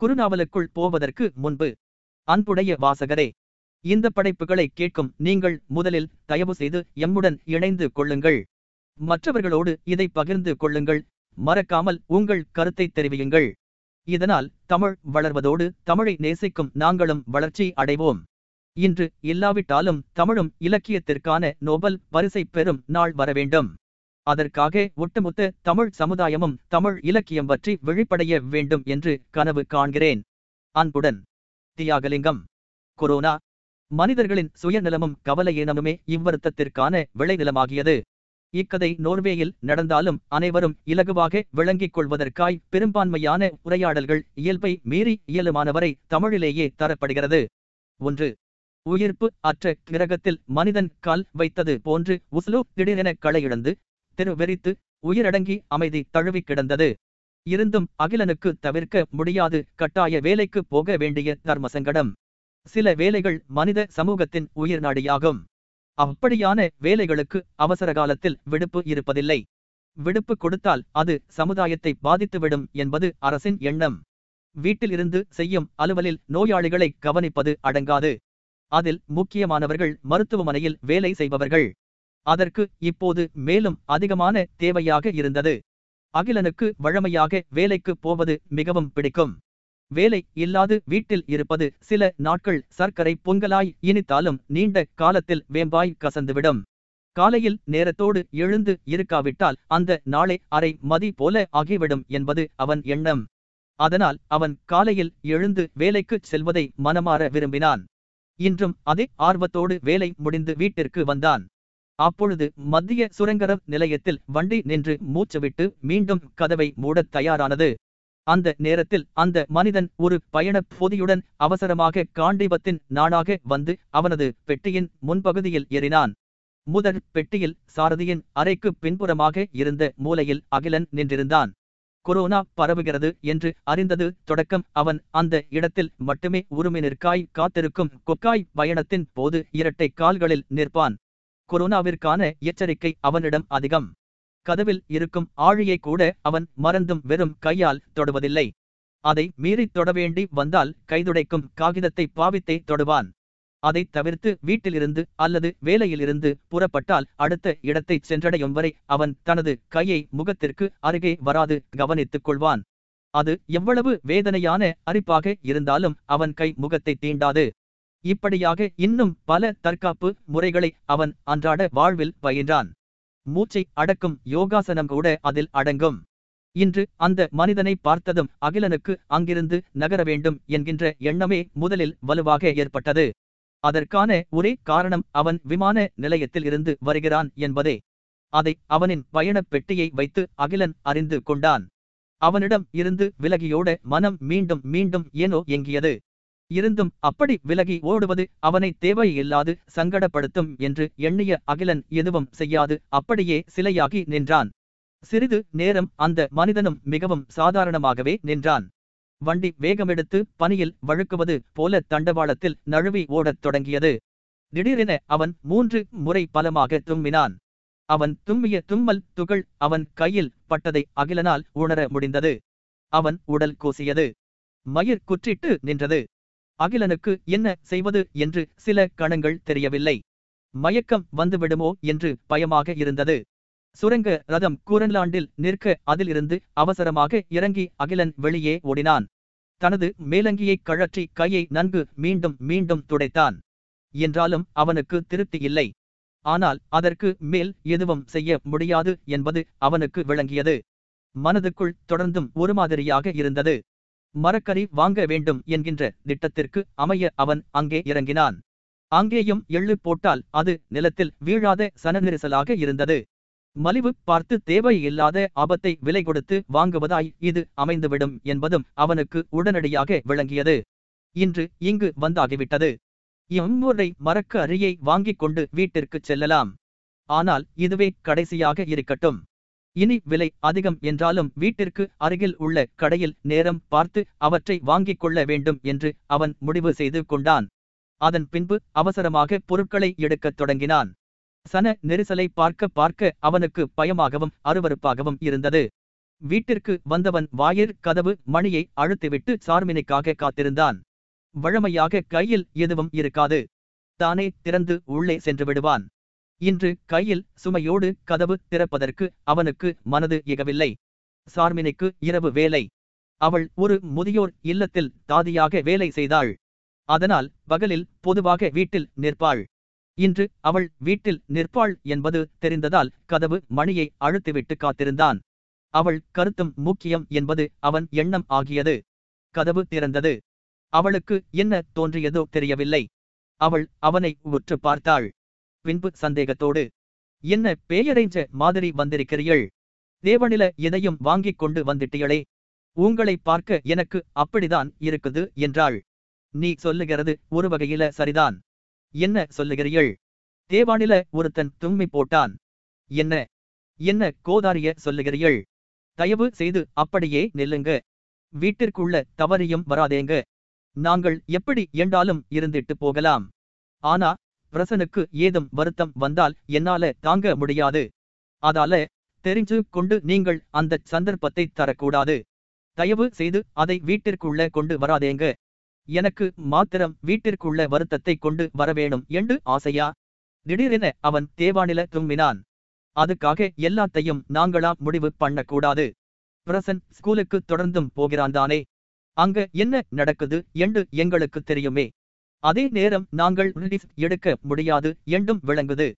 குறுநாவலுக்குள் போவதற்கு முன்பு அன்புடைய வாசகரே இந்த படைப்புகளை கேட்கும் நீங்கள் முதலில் தயவு செய்து எம்முடன் இணைந்து கொள்ளுங்கள். மற்றவர்களோடு இதை பகிர்ந்து கொள்ளுங்கள். மறக்காமல் உங்கள் கருத்தை தெரிவியுங்கள். இதனால் தமிழ் வளர்வதோடு தமிழை நேசிக்கும் நாங்களும் வளர்ச்சி அடைவோம். இன்று இல்லாவிட்டாலும் தமிழும் இலக்கியத்திற்கான நோபல் பரிசை பெறும் நாள் வரவேண்டும் அதற்காக ஒட்டுமொத்த தமிழ் சமுதாயமும் தமிழ் இலக்கியம் பற்றி விழிப்படைய வேண்டும் என்று கனவு காண்கிறேன். அன்புடன் தியாகலிங்கம். கொரோனா. மனிதர்களின் சுயநலமும் கவலையினமுமே இவ்வருத்தத்திற்கான விளைநிலமாகியது. இக்கதை நோர்வேயில் நடந்தாலும் அனைவரும் இலகுவாக விளங்கிக் கொள்வதற்காய் பெரும்பான்மையான உரையாடல்கள் இயல்பை மீறி இயலுமானவரை தமிழிலேயே தரப்படுகிறது. ஒன்று. உயிர்ப்பு அற்ற கிரகத்தில் மனிதன் கால் வைத்தது போன்று உஸ்லோ திடீரென களையிழந்து தெரு வெறித்து உயிரடங்கி அமைதி தழுவி கிடந்தது. இருந்தும் அகிலனுக்கு தவிர்க்க முடியாது கட்டாய வேலைக்கு போக வேண்டிய தர்மசங்கடம். சில வேலைகள் மனித சமூகத்தின் உயிர் நாடியாகும் அப்படியான வேலைகளுக்கு அவசர காலத்தில் விடுப்பு இருப்பதில்லை. விடுப்பு கொடுத்தால் அது சமுதாயத்தை பாதித்துவிடும் என்பது அரசின் எண்ணம். வீட்டில் இருந்து செய்யும் அலுவலில் நோயாளிகளை கவனிப்பது அடங்காது. அதில் முக்கியமானவர்கள் மருத்துவமனையில் வேலை செய்பவர்கள். அதற்கு இப்போது மேலும் அதிகமான தேவையாக இருந்தது. அகிலனுக்கு வழமையாக வேலைக்கு போவது மிகவும் பிடிக்கும். வேலை இல்லாது வீட்டில் இருப்பது சில நாட்கள் சர்க்கரை பொங்கலாய் இனித்தாலும் நீண்ட காலத்தில் வேம்பாய் கசந்துவிடும். காலையில் நேரத்தோடு எழுந்து இருக்காவிட்டால் அந்த நாளை அரை மதி போல ஆகிவிடும் என்பது அவன் எண்ணம். அதனால் அவன் காலையில் எழுந்து வேலைக்குச் செல்வதை மனமாற விரும்பினான். இன்றும் அதே ஆர்வத்தோடு வேலை முடிந்து வீட்டிற்கு வந்தான். அப்பொழுது மத்திய சுரங்கர நிலையத்தில் வண்டி நின்று மூச்சுவிட்டு மீண்டும் கதவை மூடத் தயாரானது. அந்த நேரத்தில் அந்த மனிதன் ஒரு பயணப் பொதியுடன் அவசரமாக காண்டிபத்தின் நாணாக வந்து அவனது பெட்டியின் முன்பகுதியில் ஏறினான். முதல் பெட்டியில் சாரதியின் அறைக்கு பின்புறமாக இருந்த மூலையில் அகிலன் நின்றிருந்தான். கொரோனா பரவுகிறது என்று அறிந்தது தொடக்கம் அவன் அந்த இடத்தில் மட்டுமே உருமினிற்காய் காத்திருக்கும் கொக்காய் பயணத்தின் போது இரட்டை கால்களில் நிற்பான். கொரோனாவிற்கான எச்சரிக்கை அவனிடம் அதிகம். கதவில் இருக்கும் ஆழியை கூட அவன் மறந்தும் வெறும் கையால் தொடுவதில்லை. அதை மீறித் தொடவேண்டி வந்தால் கைதுடைக்கும் காகிதத்தை பாவித்தே தொடுவான். அதை தவிர்த்து வீட்டிலிருந்து அல்லது வேலையிலிருந்து புறப்பட்டால் அடுத்த இடத்தை சென்றடையும் வரை அவன் தனது கையை முகத்திற்கு அருகே வராது கவனித்துக் கொள்வான். அது எவ்வளவு வேதனையான அரிப்பாக இருந்தாலும் அவன் கை முகத்தை தீண்டாது. இப்படியாக இன்னும் பல தற்காப்பு முறைகளை அவன் அன்றாட வாழ்வில் பயின்றான். மூச்சை அடக்கும் யோகாசனம் கூட அதில் அடங்கும். இன்று அந்த மனிதனை பார்த்ததும் அகிலனுக்கு அங்கிருந்து நகர வேண்டும் என்கின்ற எண்ணமே முதலில் வலுவாக ஏற்பட்டது. அதற்கான ஒரே காரணம் அவன் விமான நிலையத்தில் இருந்து வருகிறான் என்பதே. அதை அவனின் பயணப் பெட்டியை வைத்து அகிலன் அறிந்து கொண்டான். அவனிடம் இருந்து விலகியோட மனம் மீண்டும் மீண்டும் ஏனோ எங்கியது. இருந்தும் அப்படி விலகி ஓடுவது அவனை தேவையில்லாது சங்கடப்படுத்தும் என்று எண்ணிய அகிலன் எதுவும் செய்யாது. அப்படியே சிலையாகி நின்றான். சிறிது நேரம் அந்த மனிதனும் மிகவும் சாதாரணமாகவே நின்றான். வண்டி வேகமெடுத்து பனியில் வழுக்குவது போல தண்டவாளத்தில் நழுவி ஓடத் தொடங்கியது. திடீரென அவன் மூன்று முறை பலமாக தும்மினான். அவன் தும்மிய தும்மல் துகள் அவன் கையில் பட்டதை அகிலனால் உணர முடிந்தது. அவன் உடல் கூசியது. மயிர் குற்றிட்டு நின்றது. அகிலனுக்கு என்ன செய்வது என்று சில கணங்கள் தெரியவில்லை. மயக்கம் வந்துவிடுமோ என்று பயமாக இருந்தது. சுரங்க ரதம் கூரன்லாண்டில் நிற்க அதிலிருந்து அவசரமாக இறங்கி அகிலன் வெளியே ஓடினான். தனது மேலங்கியைக் கழற்றி கையை நன்கு மீண்டும் மீண்டும் துடைத்தான். என்றாலும் அவனுக்கு திருப்தி இல்லை. ஆனால் அதற்கு மேல் எதுவும் செய்ய முடியாது என்பது அவனுக்கு விளங்கியது. மனதுக்குள் தொடர்ந்தும் ஒரு மாதிரியாக இருந்தது. மரக்கறி வாங்க வேண்டும் என்கின்ற திட்டத்திற்கு அமைய அவன் அங்கே இறங்கினான். அங்கேயும் எள்ளு போட்டால் அது நிலத்தில் வீழாத சனநெரிசலாக இருந்தது. மலிவு பார்த்து தேவையில்லாத ஆபத்தை விலை கொடுத்து வாங்குவதாய் இது அமைந்துவிடும் என்பதும் அவனுக்கு உடனடியாக விளங்கியது. இன்று இங்கு வந்தாகிவிட்டது. இம்முறை மரக்க அரியை வாங்கிக் கொண்டு வீட்டிற்குச் செல்லலாம். ஆனால் இதுவே கடைசியாக இருக்கட்டும். இனி விலை அதிகம் என்றாலும் வீட்டிற்கு அருகில் உள்ள கடையில் நேரம் பார்த்து அவற்றை வாங்கிக் கொள்ள வேண்டும் என்று அவன் முடிவு செய்து கொண்டான். அதன் பின்பு அவசரமாக பொருட்களை எடுக்கத் தொடங்கினான். சன நெரிசலை பார்க்க பார்க்க அவனுக்கு பயமாகவும் அருவருப்பாகவும் இருந்தது. வீட்டிற்கு வந்தவன் வாயிற் கதவு மணியை அழுத்திவிட்டு சார்மினிக்காக காத்திருந்தான். வழமையாக கையில் எதுவும் இருக்காது. தானே திறந்து உள்ளே சென்று விடுவான். இன்று கையில் சுமையோடு கதவு திறப்பதற்கு அவனுக்கு மனது இகவில்லை. சார்மினிக்கு இரவு வேலை. அவள் ஒரு முதியோர் இல்லத்தில் தாதியாக வேலை செய்தாள். அதனால் பகலில் பொதுவாக வீட்டில் நிற்பாள். இன்று அவள் வீட்டில் நிற்பாள் என்பது தெரிந்ததால் கதவு மணியை அழுத்துவிட்டு காத்திருந்தான். அவள் கருத்தும் முக்கியம் என்பது அவன் எண்ணம் ஆகியது. கதவு திறந்தது. அவளுக்கு என்ன தோன்றியதோ தெரியவில்லை. அவள் அவனை உற்று பார்த்தாள். பின்பு சந்தேகத்தோடு என்ன பேயடைஞ்ச மாதிரி வந்திருக்கிறீள் தேவனில எதையும் வாங்கிக் கொண்டு வந்துட்டியளே உங்களை பார்க்க எனக்கு அப்படிதான் இருக்குது என்றாள். நீ சொல்லுகிறது ஒரு வகையில சரிதான். என்ன சொல்லுகிறீள் தேவானில ஒருத்தன் தும்மி போட்டான். என்ன? என்ன கோதாரிய சொல்லுகிறீள் தயவு செய்து அப்படியே நில்லுங்க. வீட்டிற்குள்ள தவறியும் வராதேங்க. நாங்கள் எப்படி என்றாலும் இருந்திட்டு போகலாம். ஆனா பிரசனுக்கு ஏதும் வருத்தம் வந்தால் என்னால தாங்க முடியாது. அதால தெரிஞ்சு கொண்டு நீங்கள் அந்த சந்தர்ப்பத்தை தரக்கூடாது. தயவு செய்து அதை வீட்டிற்குள்ள கொண்டு வராதேங்க. எனக்கு மாத்திரம் வீட்டிற்குள்ள வருத்தத்தை கொண்டு வரவேணும் என்று ஆசையா? திடீரென அவன் தேவானில தும்பினான் அதுக்காக எல்லாத்தையும் நாங்களா முடிவு பண்ணக்கூடாது. பிரசன் ஸ்கூலுக்கு தொடர்ந்தும் போகிறான் தானே. அங்க என்ன நடக்குது என்று எங்களுக்கு தெரியுமே. அதே நேரம் நாங்கள் லிஃப்ட் எடுக்க முடியாது என்றும் விளங்குது.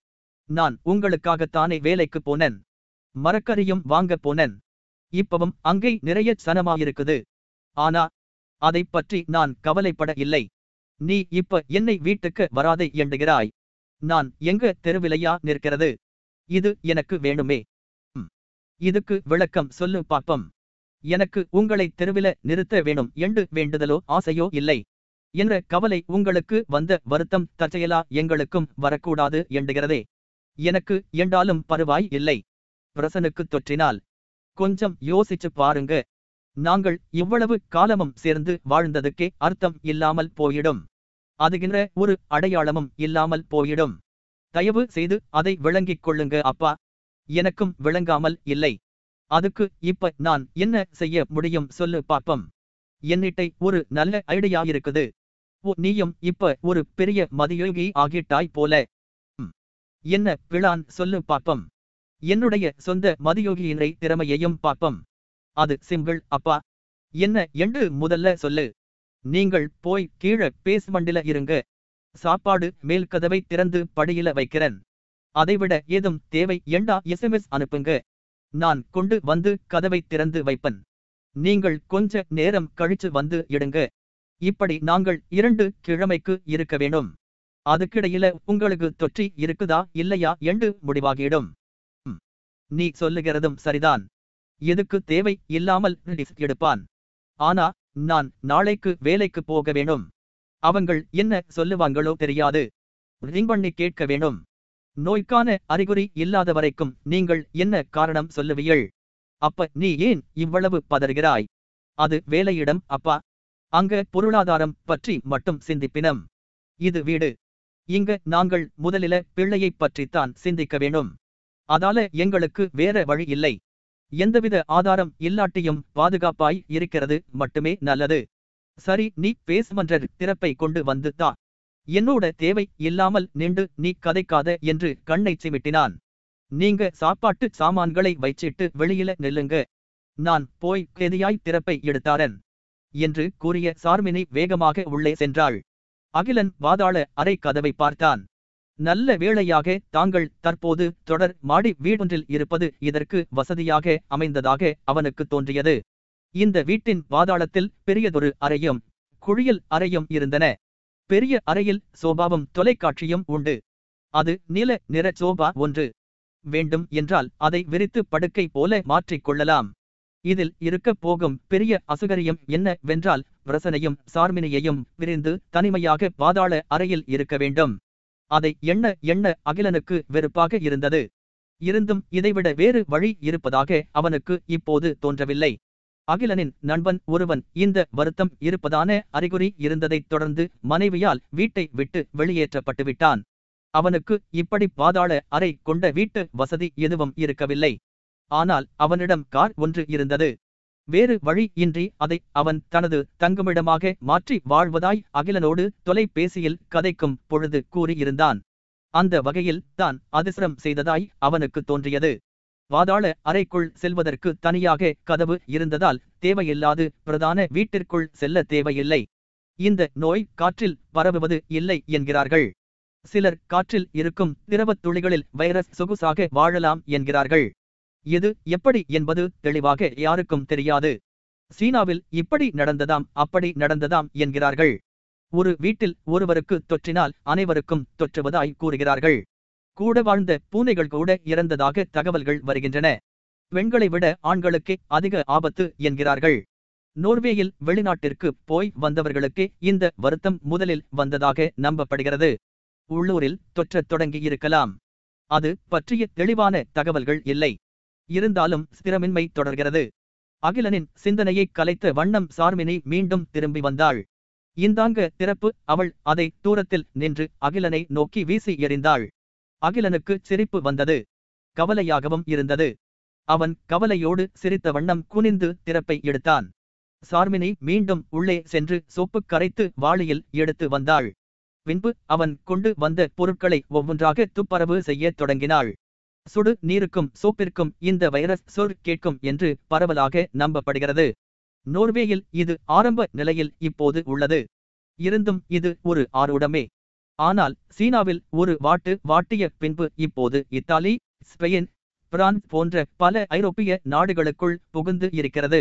நான் உங்களுக்காகத்தானே வேலைக்கு போனேன். மரக்கறியும் வாங்க போனேன். இப்பவும் அங்கே நிறைய சனமாயிருக்குது. ஆனா அதை பற்றி நான் கவலைப்பட இல்லை. நீ இப்ப என்னை வீட்டுக்கு வராதே எண்டுகிறாய் நான் எங்க தெருவிலையா நிற்கிறது? இது எனக்கு வேணுமே. இதுக்கு விளக்கம் சொல்லு பாப்பம். எனக்கு உங்களை தெருவில நிறுத்த வேணும். என்று வேண்டுதலோ ஆசையோ இல்லை. என்ற கவலை உங்களுக்கு வந்த வருத்தம் தற்செயலா எங்களுக்கும் வரக்கூடாது எண்டுகிறதே எனக்கு என்றாலும் பருவாய் இல்லை. பிரசனுக்கு தொற்றினால் கொஞ்சம் யோசிச்சு பாருங்க. நாங்கள் இவ்வளவு காலமும் சேர்ந்து வாழ்ந்ததுக்கே அர்த்தம் இல்லாமல் போயிடும். அதுகின்ற ஒரு அடையாளமும் இல்லாமல் போயிடும். தயவு செய்து அதை விளங்கிக் கொள்ளுங்க அப்பா. எனக்கும் விளங்காமல் இல்லை. அதுக்கு இப்ப நான் என்ன செய்ய முடியும் சொல்லு பாப்பம். என்னிட்டை ஒரு நல்ல ஐடியா இருக்குது. நீயும் இப்ப ஒரு பெரிய மதியோகி ஆகிட்டாய் போல. என்ன பிளான் சொல்லு பாப்பம். என்னுடைய சொந்த மதியோகியினை திறமையையும் பாப்பம். அது சிம்பிள் அப்பா. என்ன என்று முதல்ல சொல்லு. நீங்கள் போய் கீழ பேஸ்மண்டில இருங்க. சாப்பாடு மேல் கதவை திறந்து படியில வைக்கிறேன். அதைவிட ஏதும் தேவை எண்டா எஸ்எம்எஸ் அனுப்புங்க. நான் கொண்டு வந்து கதவை திறந்து வைப்பன். நீங்கள் கொஞ்ச நேரம் கழிச்சு வந்து இடுங்க இப்படி நாங்கள் இரண்டு கிழமைக்கு இருக்க வேணும் அதுக்கிடையில உங்களுக்கு தொற்றி இருக்குதா இல்லையா என்று முடிவாகிடும். நீ சொல்லுகிறதும் சரிதான். எதுக்கு தேவை இல்லாமல் எடுப்பான். ஆனா நான் நாளைக்கு வேலைக்கு போக வேணும் அவங்கள் என்ன சொல்லுவாங்களோ தெரியாது. ரிங் பண்ணி கேட்க வேணும் நோய்க்கான அறிகுறி இல்லாத வரைக்கும் நீங்கள் என்ன காரணம் சொல்லுவீள் அப்ப நீ ஏன் இவ்வளவு பதறுகிறாய்? அது வேலையிடம் அப்பா. அங்க பொருளாதாரம் பற்றி மட்டும் சிந்திப்பினம். இது வீடு. இங்க நாங்கள் முதலில பிள்ளையைப் பற்றித்தான் சிந்திக்க வேணும் அதால எங்களுக்கு வேற வழி இல்லை. எந்தவித ஆதாரம் இல்லாட்டியும் பாதுகாப்பாய் இருக்கிறது மட்டுமே நல்லது. சரி நீ பேசுமன்ற திறப்பை கொண்டு வந்து தா. என்னோட தேவை இல்லாமல் நின்று நீ கதைக்காத என்று கண்ணை சிமிட்டினான். நீங்க சாப்பாட்டு சாமான்களை வைச்சிட்டு வெளியில நில்லுங்க. நான் போய் கெதியாய் திறப்பை எடுத்தாரன். என்று கூறிய சார்மினி வேகமாக உள்ளே சென்றாள். அகிலன் வாதாள அறை கதவை பார்த்தான். நல்ல வேளையாக தாங்கள் தற்போது தொடர் மாடி வீடொன்றில் இருப்பது இதற்கு வசதியாக அமைந்ததாக அவனுக்கு தோன்றியது. இந்த வீட்டின் வாதாளத்தில் பெரியதொரு அறையும் குழியல் அறையும் இருந்தன. பெரிய அறையில் சோபாவும் தொலைக்காட்சியும் உண்டு. அது நீல நிற சோபா ஒன்று வேண்டும் என்றால் அதை விரித்து படுக்கை போல மாற்றிக் கொள்ளலாம். இதில் இருக்கப் போகும் பெரிய அசுகரியம் என்ன வென்றால் பிரசனையும் சார்மினியையும் விரிந்து தனிமையாக பாதாள அறையில் இருக்க வேண்டும். அதை எண்ண எண்ண அகிலனுக்கு வெறுப்பாக இருந்தது. இருந்தும் இதைவிட வேறு வழி இருப்பதாக அவனுக்கு இப்போது தோன்றவில்லை. அகிலனின் நண்பன் ஒருவன் இந்த வருத்தம் இருப்பதான அறிகுறி இருந்ததைத் தொடர்ந்து மனைவியால் வீட்டை விட்டு வெளியேற்றப்பட்டுவிட்டான். அவனுக்கு இப்படி பாதாள அறை கொண்ட வீட்டு வசதி எதுவும் இருக்கவில்லை. ஆனால் அவனிடம் கார் ஒன்று இருந்தது. வேறு வழி இன்றி அதை அவன் தனது தங்குமிடமாக மாற்றி வாழ்வதாய் அகிலனோடு தொலைபேசியில் கதைக்கும் பொழுது கூறியிருந்தான். அந்த வகையில் தான் அதிசரம் செய்ததாய் அவனுக்கு தோன்றியது. வாதாள அறைக்குள் செல்வதற்கு தனியாக கதவு இருந்ததால் தேவையில்லாது பிரதான வீட்டிற்குள் செல்ல தேவையில்லை. இந்த நோய் காற்றில் பரவுவது இல்லை என்கிறார்கள். சிலர் காற்றில் இருக்கும் திரவத் துளிகளில் வைரஸ் சொகுசாக வாழலாம் என்கிறார்கள். எது எப்படி என்பது தெளிவாக யாருக்கும் தெரியாது. சீனாவில் இப்படி நடந்ததாம் அப்படி நடந்ததாம் என்கிறார்கள். ஒரு வீட்டில் ஒருவருக்கு தொற்றினால் அனைவருக்கும் தொற்றுவதாய் கூறுகிறார்கள். கூட வாழ்ந்த பூனைகள் கூட இறந்ததாக தகவல்கள் வருகின்றன. பெண்களை விட ஆண்களுக்கே அதிக ஆபத்து என்கிறார்கள். நோர்வேயில் வெளிநாட்டிற்கு போய் வந்தவர்களுக்கே இந்த வருத்தம் முதலில் வந்ததாக நம்பப்படுகிறது. உள்ளூரில் தொற்றத் தொடங்கி இருக்கலாம். அது பற்றிய தெளிவான தகவல்கள் இல்லை. இருந்தாலும் ஸ்திரமின்மை தொடர்கிறது. அகிலனின் சிந்தனையை கலைத்த வண்ணம் சார்மினி மீண்டும் திரும்பி வந்தாள். இந்தாங்க திறப்பு அவள் அதை தூரத்தில் நின்று அகிலனை நோக்கி வீசி எறிந்தாள். அகிலனுக்கு சிரிப்பு வந்தது. கவலையாகவும் இருந்தது. அவன் கவலையோடு சிரித்த வண்ணம் குனிந்து திறப்பை எடுத்தான். சார்மினி மீண்டும் உள்ளே சென்று சோப்பு கரைத்து வாளியில் எடுத்து வந்தாள். பின்பு அவன் கொண்டு வந்த பொருட்களை ஒவ்வொன்றாக துப்பரவு செய்யத் தொடங்கினாள். சுடு நீருக்கும் சோப்பிற்கும் இந்த வைரஸ் சொல் கேட்கும் என்று பரவலாக நம்பப்படுகிறது. நோர்வேயில் இது ஆரம்ப நிலையில் இப்போது உள்ளது. இருந்தும் இது ஒரு ஆர்வடமே ஆனால் சீனாவில் ஒரு வாட்டு வாட்டிய பின்பு இப்போது இத்தாலி ஸ்பெயின் பிரான்ஸ் போன்ற பல ஐரோப்பிய நாடுகளுக்குள் புகுந்து இருக்கிறது.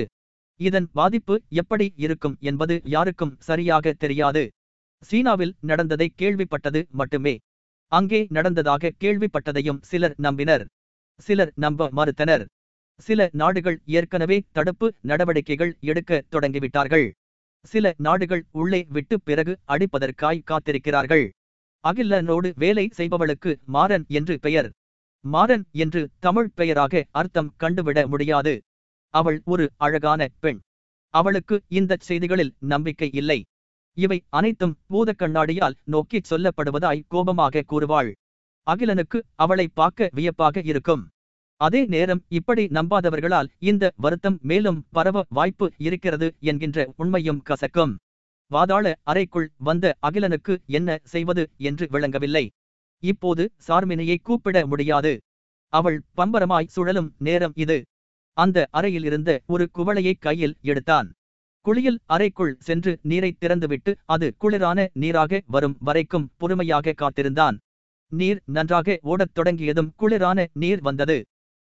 இதன் பாதிப்பு எப்படி இருக்கும் என்பது யாருக்கும் சரியாக தெரியாது. சீனாவில் நடந்ததை கேள்விப்பட்டது மட்டுமே. அங்கே நடந்ததாக கேள்விப்பட்டதையும் சிலர் நம்பினர். சிலர் நம்ப மறுத்தனர். சில நாடுகள் ஏற்கனவே தடுப்பு நடவடிக்கைகள் எடுக்க தொடங்கிவிட்டார்கள். சில நாடுகள் உள்ளே விட்டு பிறகு அடிப்பதற்காய் காத்திருக்கிறார்கள். அகிலனோடு வேலை செய்பவளுக்கு மாறன் என்று பெயர். மாறன் என்று தமிழ் பெயராக அர்த்தம் கண்டுவிட முடியாது. அவள் ஒரு அழகான பெண். அவளுக்கு இந்தச் செய்திகளில் நம்பிக்கை இல்லை. இவை அனைத்தும் பூதக் கண்ணாடியால் நோக்கிச் சொல்லப்படுவதாய் கோபமாக கூறுவாள். அகிலனுக்கு அவளை பார்க்க வியப்பாக இருக்கும். அதே நேரம் இப்படி நம்பாதவர்களால் இந்த வருத்தம் மேலும் பரவ வாய்ப்பு இருக்கிறது என்கின்ற உண்மையும் கசக்கும். வாதாள அறைக்குள் வந்த அகிலனுக்கு என்ன செய்வது என்று விளங்கவில்லை. இப்போது சார்மினியை கூப்பிட முடியாது. அவள் பம்பரமாய் சுழலும் நேரம் இது. அந்த அறையில் இருந்த ஒரு குவளையை கையில் எடுத்தான். குளியல் அறைக்குள் சென்று நீரை திறந்துவிட்டு அது குளிரான நீராக வரும் வரைக்கும் பொறுமையாக காத்திருந்தான். நீர் நன்றாக ஓடத் தொடங்கியதும் குளிரான நீர் வந்தது.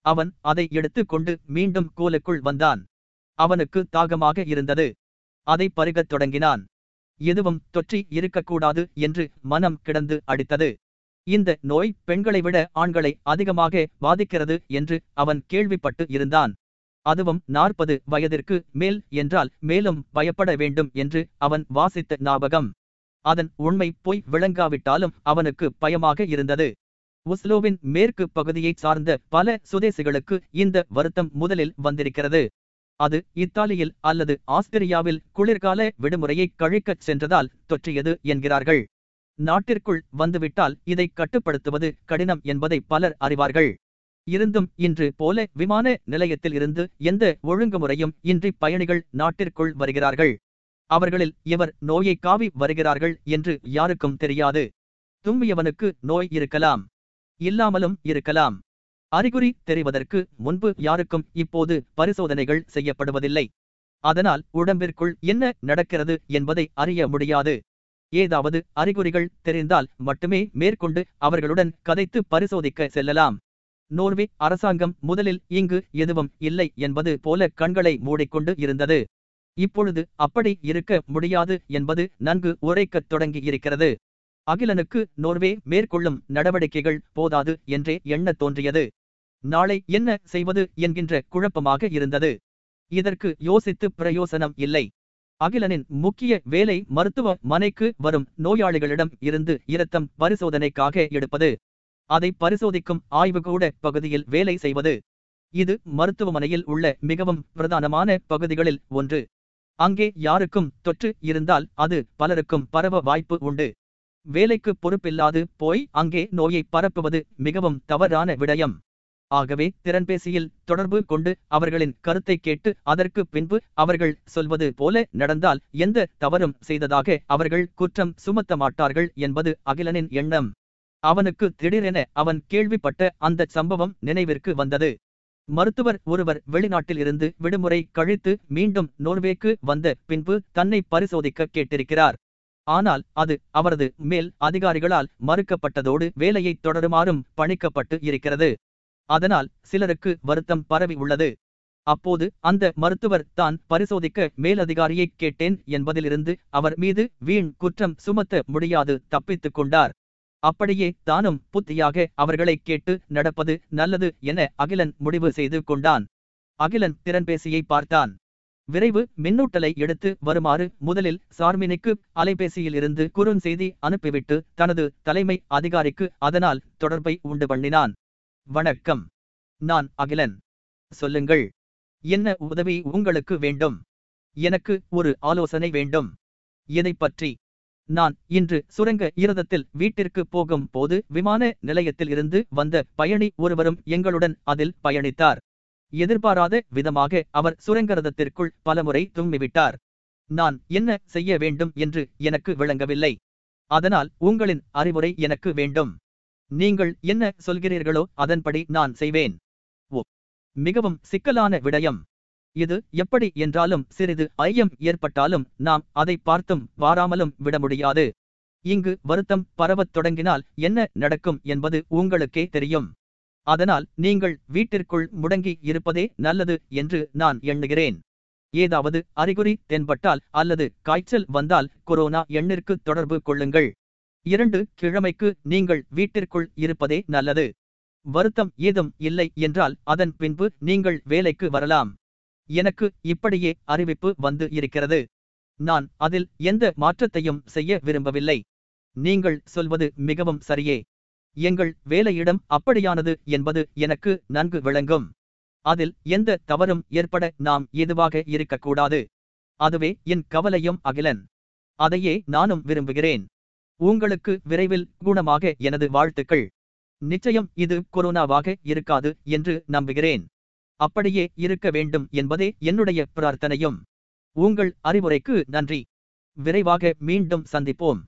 அவன் அதை எடுத்துக் கொண்டு மீண்டும் கோலுக்குள் வந்தான். அவனுக்கு தாகமாக இருந்தது. அதை பருகத் தொடங்கினான். எதுவும் தொற்றி இருக்கக்கூடாது என்று மனம் கிடந்து அடித்தது. இந்த நோய் பெண்களை விட ஆண்களை அதிகமாக பாதிக்கிறது என்று அவன் கேள்விப்பட்டு இருந்தான். அதுவும் நாற்பது வயதிற்கு மேல் என்றால் மேலும் பயப்பட வேண்டும் என்று அவன் வாசித்த ஞாபகம். அதன் உண்மை போய் விளங்காவிட்டாலும் அவனுக்கு பயமாக இருந்தது. உஸ்லோவின் மேற்கு பகுதியை சார்ந்த பல சுதேசிகளுக்கு இந்த வருத்தம் முதலில் வந்திருக்கிறது. அது இத்தாலியில் அல்லது ஆஸ்திரியாவில் குளிர்கால விடுமுறையை கழிக்கச் சென்றதால் தொற்றியது என்கிறார்கள். நாட்டிற்குள் வந்துவிட்டால் இதை கட்டுப்படுத்துவது கடினம் என்பதை பலர் அறிவார்கள். இருந்தும் இன்று போல விமான நிலையத்தில் இருந்து எந்த ஒழுங்குமுறையும் இன்றி பயணிகள் நாட்டிற்குள் வருகிறார்கள். அவர்களில் இவர் நோயை காவி வருகிறார்கள் என்று யாருக்கும் தெரியாது. தும்மியவனுக்கு நோய் இருக்கலாம். இல்லாமலும் இருக்கலாம். அறிகுறி தெரிவதற்கு முன்பு யாருக்கும் இப்போது பரிசோதனைகள் செய்யப்படுவதில்லை. அதனால் உடம்பிற்குள் என்ன நடக்கிறது என்பதை அறிய முடியாது. ஏதாவது அறிகுறிகள் தெரிந்தால் மட்டுமே மேற்கொண்டு அவர்களுடன் கதைத்து பரிசோதிக்க செல்லலாம். நோர்வே அரசாங்கம் முதலில் இங்கு எதுவும் இல்லை என்பது போல கண்களை மூடிக்கொண்டு இருந்தது. இப்பொழுது அப்படி இருக்க முடியாது என்பது நன்கு உரைக்கத் தொடங்கி இருக்கிறது அகிலனுக்கு நோர்வே மேற்கொள்ளும் நடவடிக்கைகள் போதாது என்றே எண்ணத் தோன்றியது. நாளை என்ன செய்வது என்கின்ற குழப்பமாக இருந்தது. இதற்கு யோசித்து பிரயோசனம் இல்லை. அகிலனின் முக்கிய வேலை மருத்துவ மனைக்கு வரும் நோயாளிகளிடம் இருந்து இரத்தம் பரிசோதனைக்காக எடுப்பது. அதை பரிசோதிக்கும் ஆய்வுகூட பகுதியில் வேலை செய்வது. இது மருத்துவமனையில் உள்ள மிகவும் பிரதானமான பகுதிகளில் ஒன்று. அங்கே யாருக்கும் தொற்று இருந்தால் அது பலருக்கும் பரவ வாய்ப்பு உண்டு. வேலைக்கு பொறுப்பில்லாது போய் அங்கே நோயை பரப்புவது மிகவும் தவறான விடயம். ஆகவே திறன்பேசியில் தொடர்பு கொண்டு அவர்களின் கருத்தை கேட்டு அதற்கு பின்பு அவர்கள் சொல்வது போல நடந்தால் எந்த தவறும் செய்ததாக அவர்கள் குற்றம் சுமத்த மாட்டார்கள் என்பது அகிலனின் எண்ணம். அவனுக்கு திடீரென அவன் கேள்விப்பட்ட அந்த சம்பவம் நினைவிற்கு வந்தது. மருத்துவர் ஒருவர் வெளிநாட்டில் இருந்து விடுமுறை கழித்து மீண்டும் நோர்வேக்கு வந்த பின்பு தன்னை பரிசோதிக்க கேட்டிருக்கிறார். ஆனால் அது அவரது மேல் அதிகாரிகளால் மறுக்கப்பட்டதோடு வேலையை தொடருமாறும் பணிக்கப்பட்டு இருக்கிறது. அதனால் சிலருக்கு வருத்தம் பரவி உள்ளது. அப்போது அந்த மருத்துவர் தான் பரிசோதிக்க மேலதிகாரியை கேட்டேன் என்பதிலிருந்து அவர் மீது வீண் குற்றம் சுமத்த முடியாது தப்பித்துக் கொண்டார். அப்படியே தானும் புத்தியாக அவர்களை கேட்டு நடப்பது நல்லது என அகிலன் முடிவு செய்து கொண்டான். அகிலன் திறன்பேசியை பார்த்தான். விரைவு மின்னூட்டலை எடுத்து வருமாறு முதலில் சார்மினிக்கு அலைபேசியிலிருந்து குறுஞ்செய்தி அனுப்பிவிட்டு தனது தலைமை அதிகாரிக்கு அதனால் தொடர்பை உண்டு பண்ணினான். வணக்கம். நான் அகிலன். சொல்லுங்கள். என்ன உதவி உங்களுக்கு வேண்டும்? எனக்கு ஒரு ஆலோசனை வேண்டும். எதை பற்றி? நான் இன்று சுரங்க ஈரதத்தில் வீட்டிற்கு போகும் போது விமான நிலையத்தில் இருந்து வந்த பயணி ஒருவரும் எங்களுடன் அதில் பயணித்தார். எதிர்பாராத விதமாக அவர் சுரங்கரதத்திற்குள் பலமுறை தும்மிவிட்டார் நான் என்ன செய்ய வேண்டும் என்று எனக்கு விளங்கவில்லை. அதனால் உங்களின் அறிவுரை எனக்கு வேண்டும். நீங்கள் என்ன சொல்கிறீர்களோ அதன்படி நான் செய்வேன். ஓ மிகவும் சிக்கலான விடயம். இது எப்படி என்றாலும் சிறிது ஐயம் ஏற்பட்டாலும் நாம் அதை பார்த்தும் வாராமலும் விட முடியாது. இங்கு வருத்தம் பரவத் தொடங்கினால் என்ன நடக்கும் என்பது உங்களுக்கே தெரியும். அதனால் நீங்கள் வீட்டிற்குள் முடங்கி இருப்பதே நல்லது என்று நான் எண்ணுகிறேன். ஏதாவது அறிகுறி தென்பட்டால் அல்லது காய்ச்சல் வந்தால் கொரோனா எண்ணிற்கு தொடர்பு கொள்ளுங்கள். இரண்டு கிழமைக்கு நீங்கள் வீட்டிற்குள் இருப்பதே நல்லது. வருத்தம் ஏதும் இல்லை என்றால் அதன் பின்பு நீங்கள் வேலைக்கு வரலாம். எனக்கு இப்படியே அறிவிப்பு வந்து இருக்கிறது. நான் அதில் எந்த மாற்றத்தையும் செய்ய விரும்பவில்லை. நீங்கள் சொல்வது மிகவும் சரியே. எங்கள் வேலையிடம் அப்படியானது என்பது எனக்கு நன்கு விளங்கும். அதில் எந்த தவறும் ஏற்பட நாம் ஏதுவாக இருக்கக்கூடாது. அதுவே என் கவலையும் அகிலன். அதையே நானும் விரும்புகிறேன். உங்களுக்கு விரைவில் குணமாக எனது வாழ்த்துக்கள். நிச்சயம் இது கொரோனாவாக இருக்காது என்று நம்புகிறேன். அப்படியே இருக்க வேண்டும் என்பதே என்னுடைய பிரார்த்தனையும். உங்கள் அறிவுரைக்கு நன்றி. விரைவாக மீண்டும் சந்திப்போம்.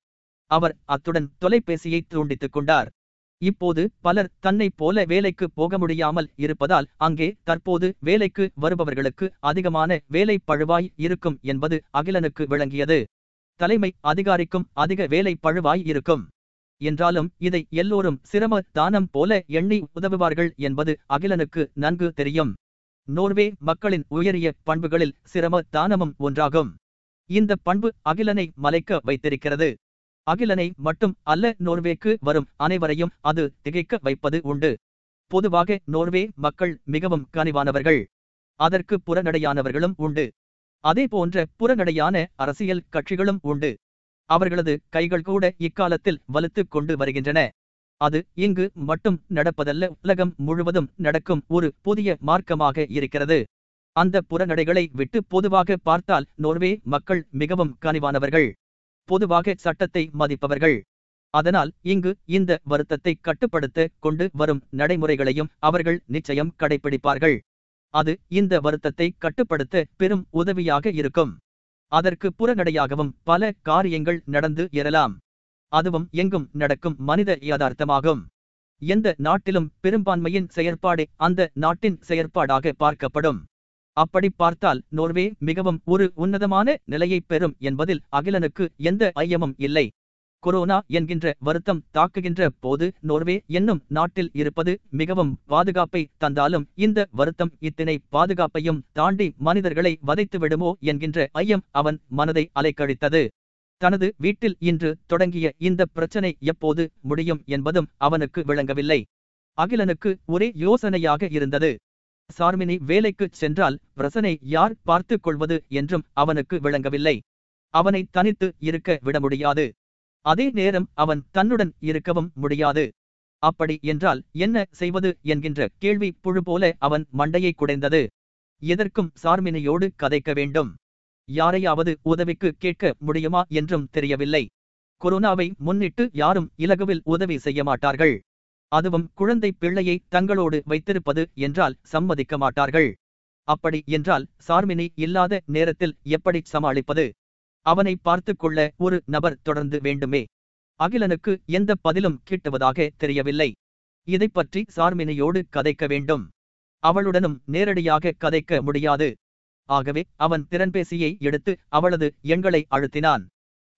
அவர் அத்துடன் தொலைபேசியை துண்டித்துக் கொண்டார். இப்போது பலர் தன்னைப் போல வேலைக்கு போக முடியாமல் இருப்பதால் அங்கே தற்போது வேலைக்கு வருபவர்களுக்கு அதிகமான வேலை பழுவாய் இருக்கும் என்பது அகிலனுக்கு விளங்கியது. தலைமை அதிகாரிக்கும் அதிக வேலை பழுவாய் இருக்கும். என்றாலும் இதை எல்லோரும் சிரம தானம் போல எண்ணி உதவுவார்கள் என்பது அகிலனுக்கு நன்கு தெரியும். நோர்வே மக்களின் உயரிய பண்புகளில் சிரம தானமும் ஒன்றாகும். இந்த பண்பு அகிலனை மலைக்க வைத்திருக்கிறது. அகிலனை மட்டும் அல்ல நோர்வேக்கு வரும் அனைவரையும் அது திகைக்க வைப்பது உண்டு. பொதுவாக நோர்வே மக்கள் மிகவும் கனிவானவர்கள். அதற்கு புறநடையானவர்களும் உண்டு. அதே போன்ற புறநடையான அரசியல் கட்சிகளும் உண்டு. அவர்களது கைகள் கூட இக்காலத்தில் வலுத்துக் கொண்டு வருகின்றன. அது இங்கு மட்டும் நடப்பதல்ல உலகம் முழுவதும் நடக்கும் ஒரு புதிய மார்க்கமாக இருக்கிறது. அந்த புறநடைகளை விட்டு பொதுவாக பார்த்தால் நோர்வே மக்கள் மிகவும் கனிவானவர்கள். பொதுவாக சட்டத்தை மதிப்பவர்கள். அதனால் இங்கு இந்த வருத்தத்தை கட்டுப்படுத்த கொண்டு வரும் நடைமுறைகளையும் அவர்கள் நிச்சயம் கடைபிடிப்பார்கள் அது இந்த வருத்தத்தை கட்டுப்படுத்த பெரும் உதவியாக இருக்கும். அதற்கு புறநடையாகவும் பல காரியங்கள் நடந்து எறலாம் அதுவும் எங்கும் நடக்கும் மனித யதார்த்தமாகும். எந்த நாட்டிலும் பெரும்பான்மையின் செயற்பாடு அந்த நாட்டின் செயற்பாடாக பார்க்கப்படும். அப்படி பார்த்தால் நோர்வே மிகவும் ஒரு உன்னதமான நிலையை பெறும் என்பதில் அகிலனுக்கு எந்த ஐயமும் இல்லை. கொரோனா என்கின்ற வருத்தம் தாக்குகின்ற போது நோர்வே என்னும் நாட்டில் இருப்பது மிகவும் பாதுகாப்பை தந்தாலும் இந்த வருத்தம் இத்தனை பாதுகாப்பையும் தாண்டி மனிதர்களை வதைத்து விடுமோ என்கின்ற ஐயம் அவன் மனதை அலைக்கழித்தது. தனது வீட்டில் இன்று தொடங்கிய இந்த பிரச்சனை எப்போது முடியும் என்பதும் அவனுக்கு விளங்கவில்லை. அகிலனுக்கு ஒரே யோசனையாக இருந்தது. சார்மினி வேலைக்கு சென்றால் பிரசனை யார் பார்த்துக் கொள்வது என்றும் அவனுக்கு விளங்கவில்லை. அவனை தனித்து இருக்க விட முடியாது. அதே நேரம் அவன் தன்னுடன் இருக்கவும் முடியாது. அப்படி என்றால் என்ன செய்வது என்கின்ற கேள்வி புழு போல அவன் மண்டையை குடைந்தது. எதற்கும் சார்மினியோடு கதைக்க வேண்டும். யாரையாவது உதவிக்கு கேட்க முடியுமா என்றும் தெரியவில்லை. கொரோனாவை முன்னிட்டு யாரும் இலகுவில் உதவி செய்ய மாட்டார்கள். அதுவும் குழந்தை பிள்ளையை தங்களோடு வைத்திருப்பது என்றால் சம்மதிக்க மாட்டார்கள். அப்படி என்றால் சார்மினி இல்லாத நேரத்தில் எப்படி சமாளிப்பது? அவனை பார்த்து கொள்ள ஒரு நபர் தொடர்ந்து வேண்டுமே. அகிலனுக்கு எந்த பதிலும் கிட்டுவதாக தெரியவில்லை. இதை பற்றி சார்மினியோடு கதைக்க வேண்டும். அவளுடனும் நேரடியாக கதைக்க முடியாது. ஆகவே அவன் திறன்பேசியை எடுத்து அவளது எண்களை அழுத்தினான்.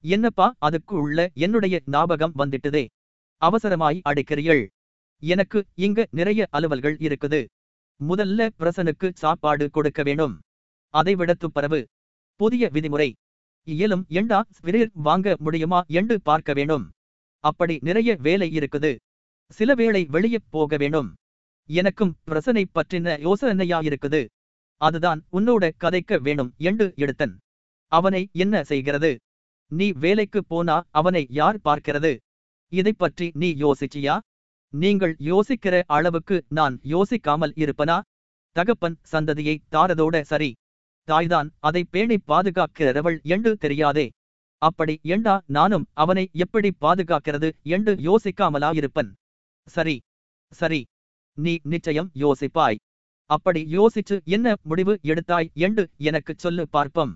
என்னப்பா அதுக்கு உள்ள என்னுடைய ஞாபகம் வந்துட்டுதே. அவசரமாய் அடிக்கிறீள் எனக்கு இங்க நிறைய அலுவல்கள் இருக்குது. முதல்ல பிரசனுக்கு சாப்பாடு கொடுக்க வேணும் அதைவிட துப்பரவு புதிய விதிமுறை. இயலும் எண்டா ஸ்பிரிர் வாங்க முடியுமா என்று பார்க்க வேணும் அப்படி நிறைய வேலை இருக்குது. சில வேளை வெளியே போக வேணும் எனக்கும் பிரசனை பற்றின யோசனையா இருக்குது. அதுதான் உன்னோட கதைக்க வேணும் என்று எடுத்தன். அவனை என்ன செய்கிறது? நீ வேலைக்கு போனா அவனை யார் பார்க்கிறது? இதைப் பற்றி நீ யோசிச்சியா? நீங்கள் யோசிக்கிற அளவுக்கு நான் யோசிக்காமல் இருப்பனா? தகப்பன் சந்ததியை தாரதோட சரி. தாய்தான் அதை பேணி பாதுகாக்கிறவள் என்று தெரியாதே. அப்படி எண்டா நானும் அவனை எப்படி பாதுகாக்கிறது என்று யோசிக்காமலா இருப்பன் சரி சரி நீ நிச்சயம் யோசிப்பாய். அப்படி யோசிச்சு என்ன முடிவு எடுத்தாய் என்று எனக்குச் சொல்லு பார்ப்போம்.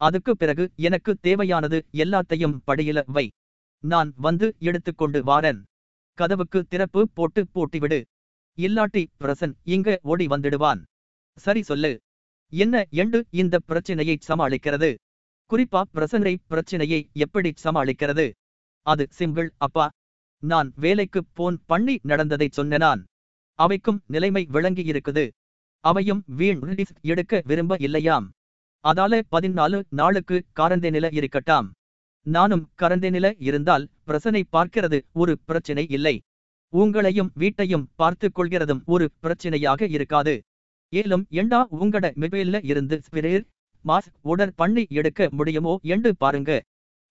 அதுக்கு பிறகு எனக்கு தேவையானது எல்லாத்தையும் படியில வை. நான் வந்து எடுத்துக்கொண்டு வாரன். கதவுக்கு திறப்பு போட்டு பூட்டிவிடு. இல்லாட்டி பிரசன் இங்க ஓடி வந்துடுவான். சரி சொல்லு. என்ன என்று இந்த பிரச்சினையை சமாளிக்கிறது? குறிப்பா பிரசனை பிரச்சனையை எப்படி சமாளிக்கிறது? அது சிம்பிள் அப்பா. நான் வேலைக்கு போன் பண்ணி நடந்ததை சொன்னனான் அவைக்கும் நிலைமை விளங்கி இருக்குது. அவையும் வீண் ரிஸ்க் எடுக்க விரும்ப இல்லையாம். அதால பதினாலு நாளுக்கு காரந்தே நில இருக்கட்டாம். நானும் கரந்தே நில இருந்தால் பிரசனை பார்க்கிறது ஒரு பிரச்சனை இல்லை. உங்களையும் வீட்டையும் பார்த்து கொள்கிறதும் ஒரு பிரச்சனையாக இருக்காது. ஏலும் எண்டா உங்கட மொபைல்ல இருந்து ஸ்பிரேர் மாஸ்க் உடர் பண்ணி எடுக்க முடியுமோ என்று பாருங்க.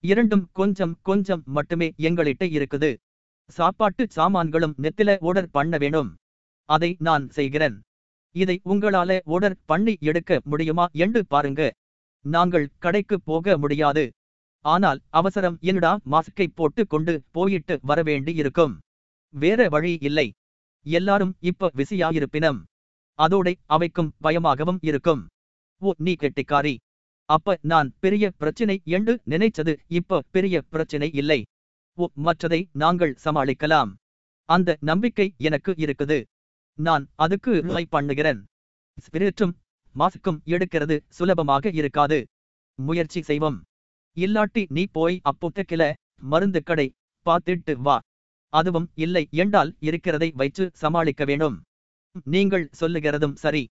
இரண்டும் கொஞ்சம் கொஞ்சம் மட்டுமே எங்களிட்ட இருக்குது. சாப்பாட்டு சாமான்களும் நெத்தில ஓடர் பண்ண வேணும். அதை நான் செய்கிறேன். இதை உங்களால ஓடர் பண்ணி எடுக்க முடியுமா என்று பாருங்க. நாங்கள் கடைக்கு போக முடியாது. ஆனால் அவசரம் என்னடா மாஸ்கை போட்டு கொண்டு போயிட்டு வரவேண்டி இருக்கும் வேற வழி இல்லை. எல்லாரும் இப்ப விசியாயிருப்பினம் அதோடை அவைக்கும் பயமாகவும் இருக்கும். ஓ நீ கெட்டிக்காரி. அப்ப நான் பெரிய பிரச்சனை என்று நினைச்சது இப்ப பெரிய பிரச்சனை இல்லை. ஓ மற்றதை நாங்கள் சமாளிக்கலாம். அந்த நம்பிக்கை எனக்கு இருக்குது. நான் அதுக்கு ட்ரை பண்ணுகிறேன். ஸ்பிரிட்டும் மாசுக்கும் எடுக்கிறது சுலபமாக இருக்காது. முயற்சி செய்வோம். இல்லாட்டி நீ போய் அப்போத்தக்கில மருந்து கடை பார்த்துட்டு வா. அதுவும் இல்லை என்றால் இருக்கிறதை வைத்து சமாளிக்க வேணும் நீங்கள் சொல்லுகிறதும் சரி.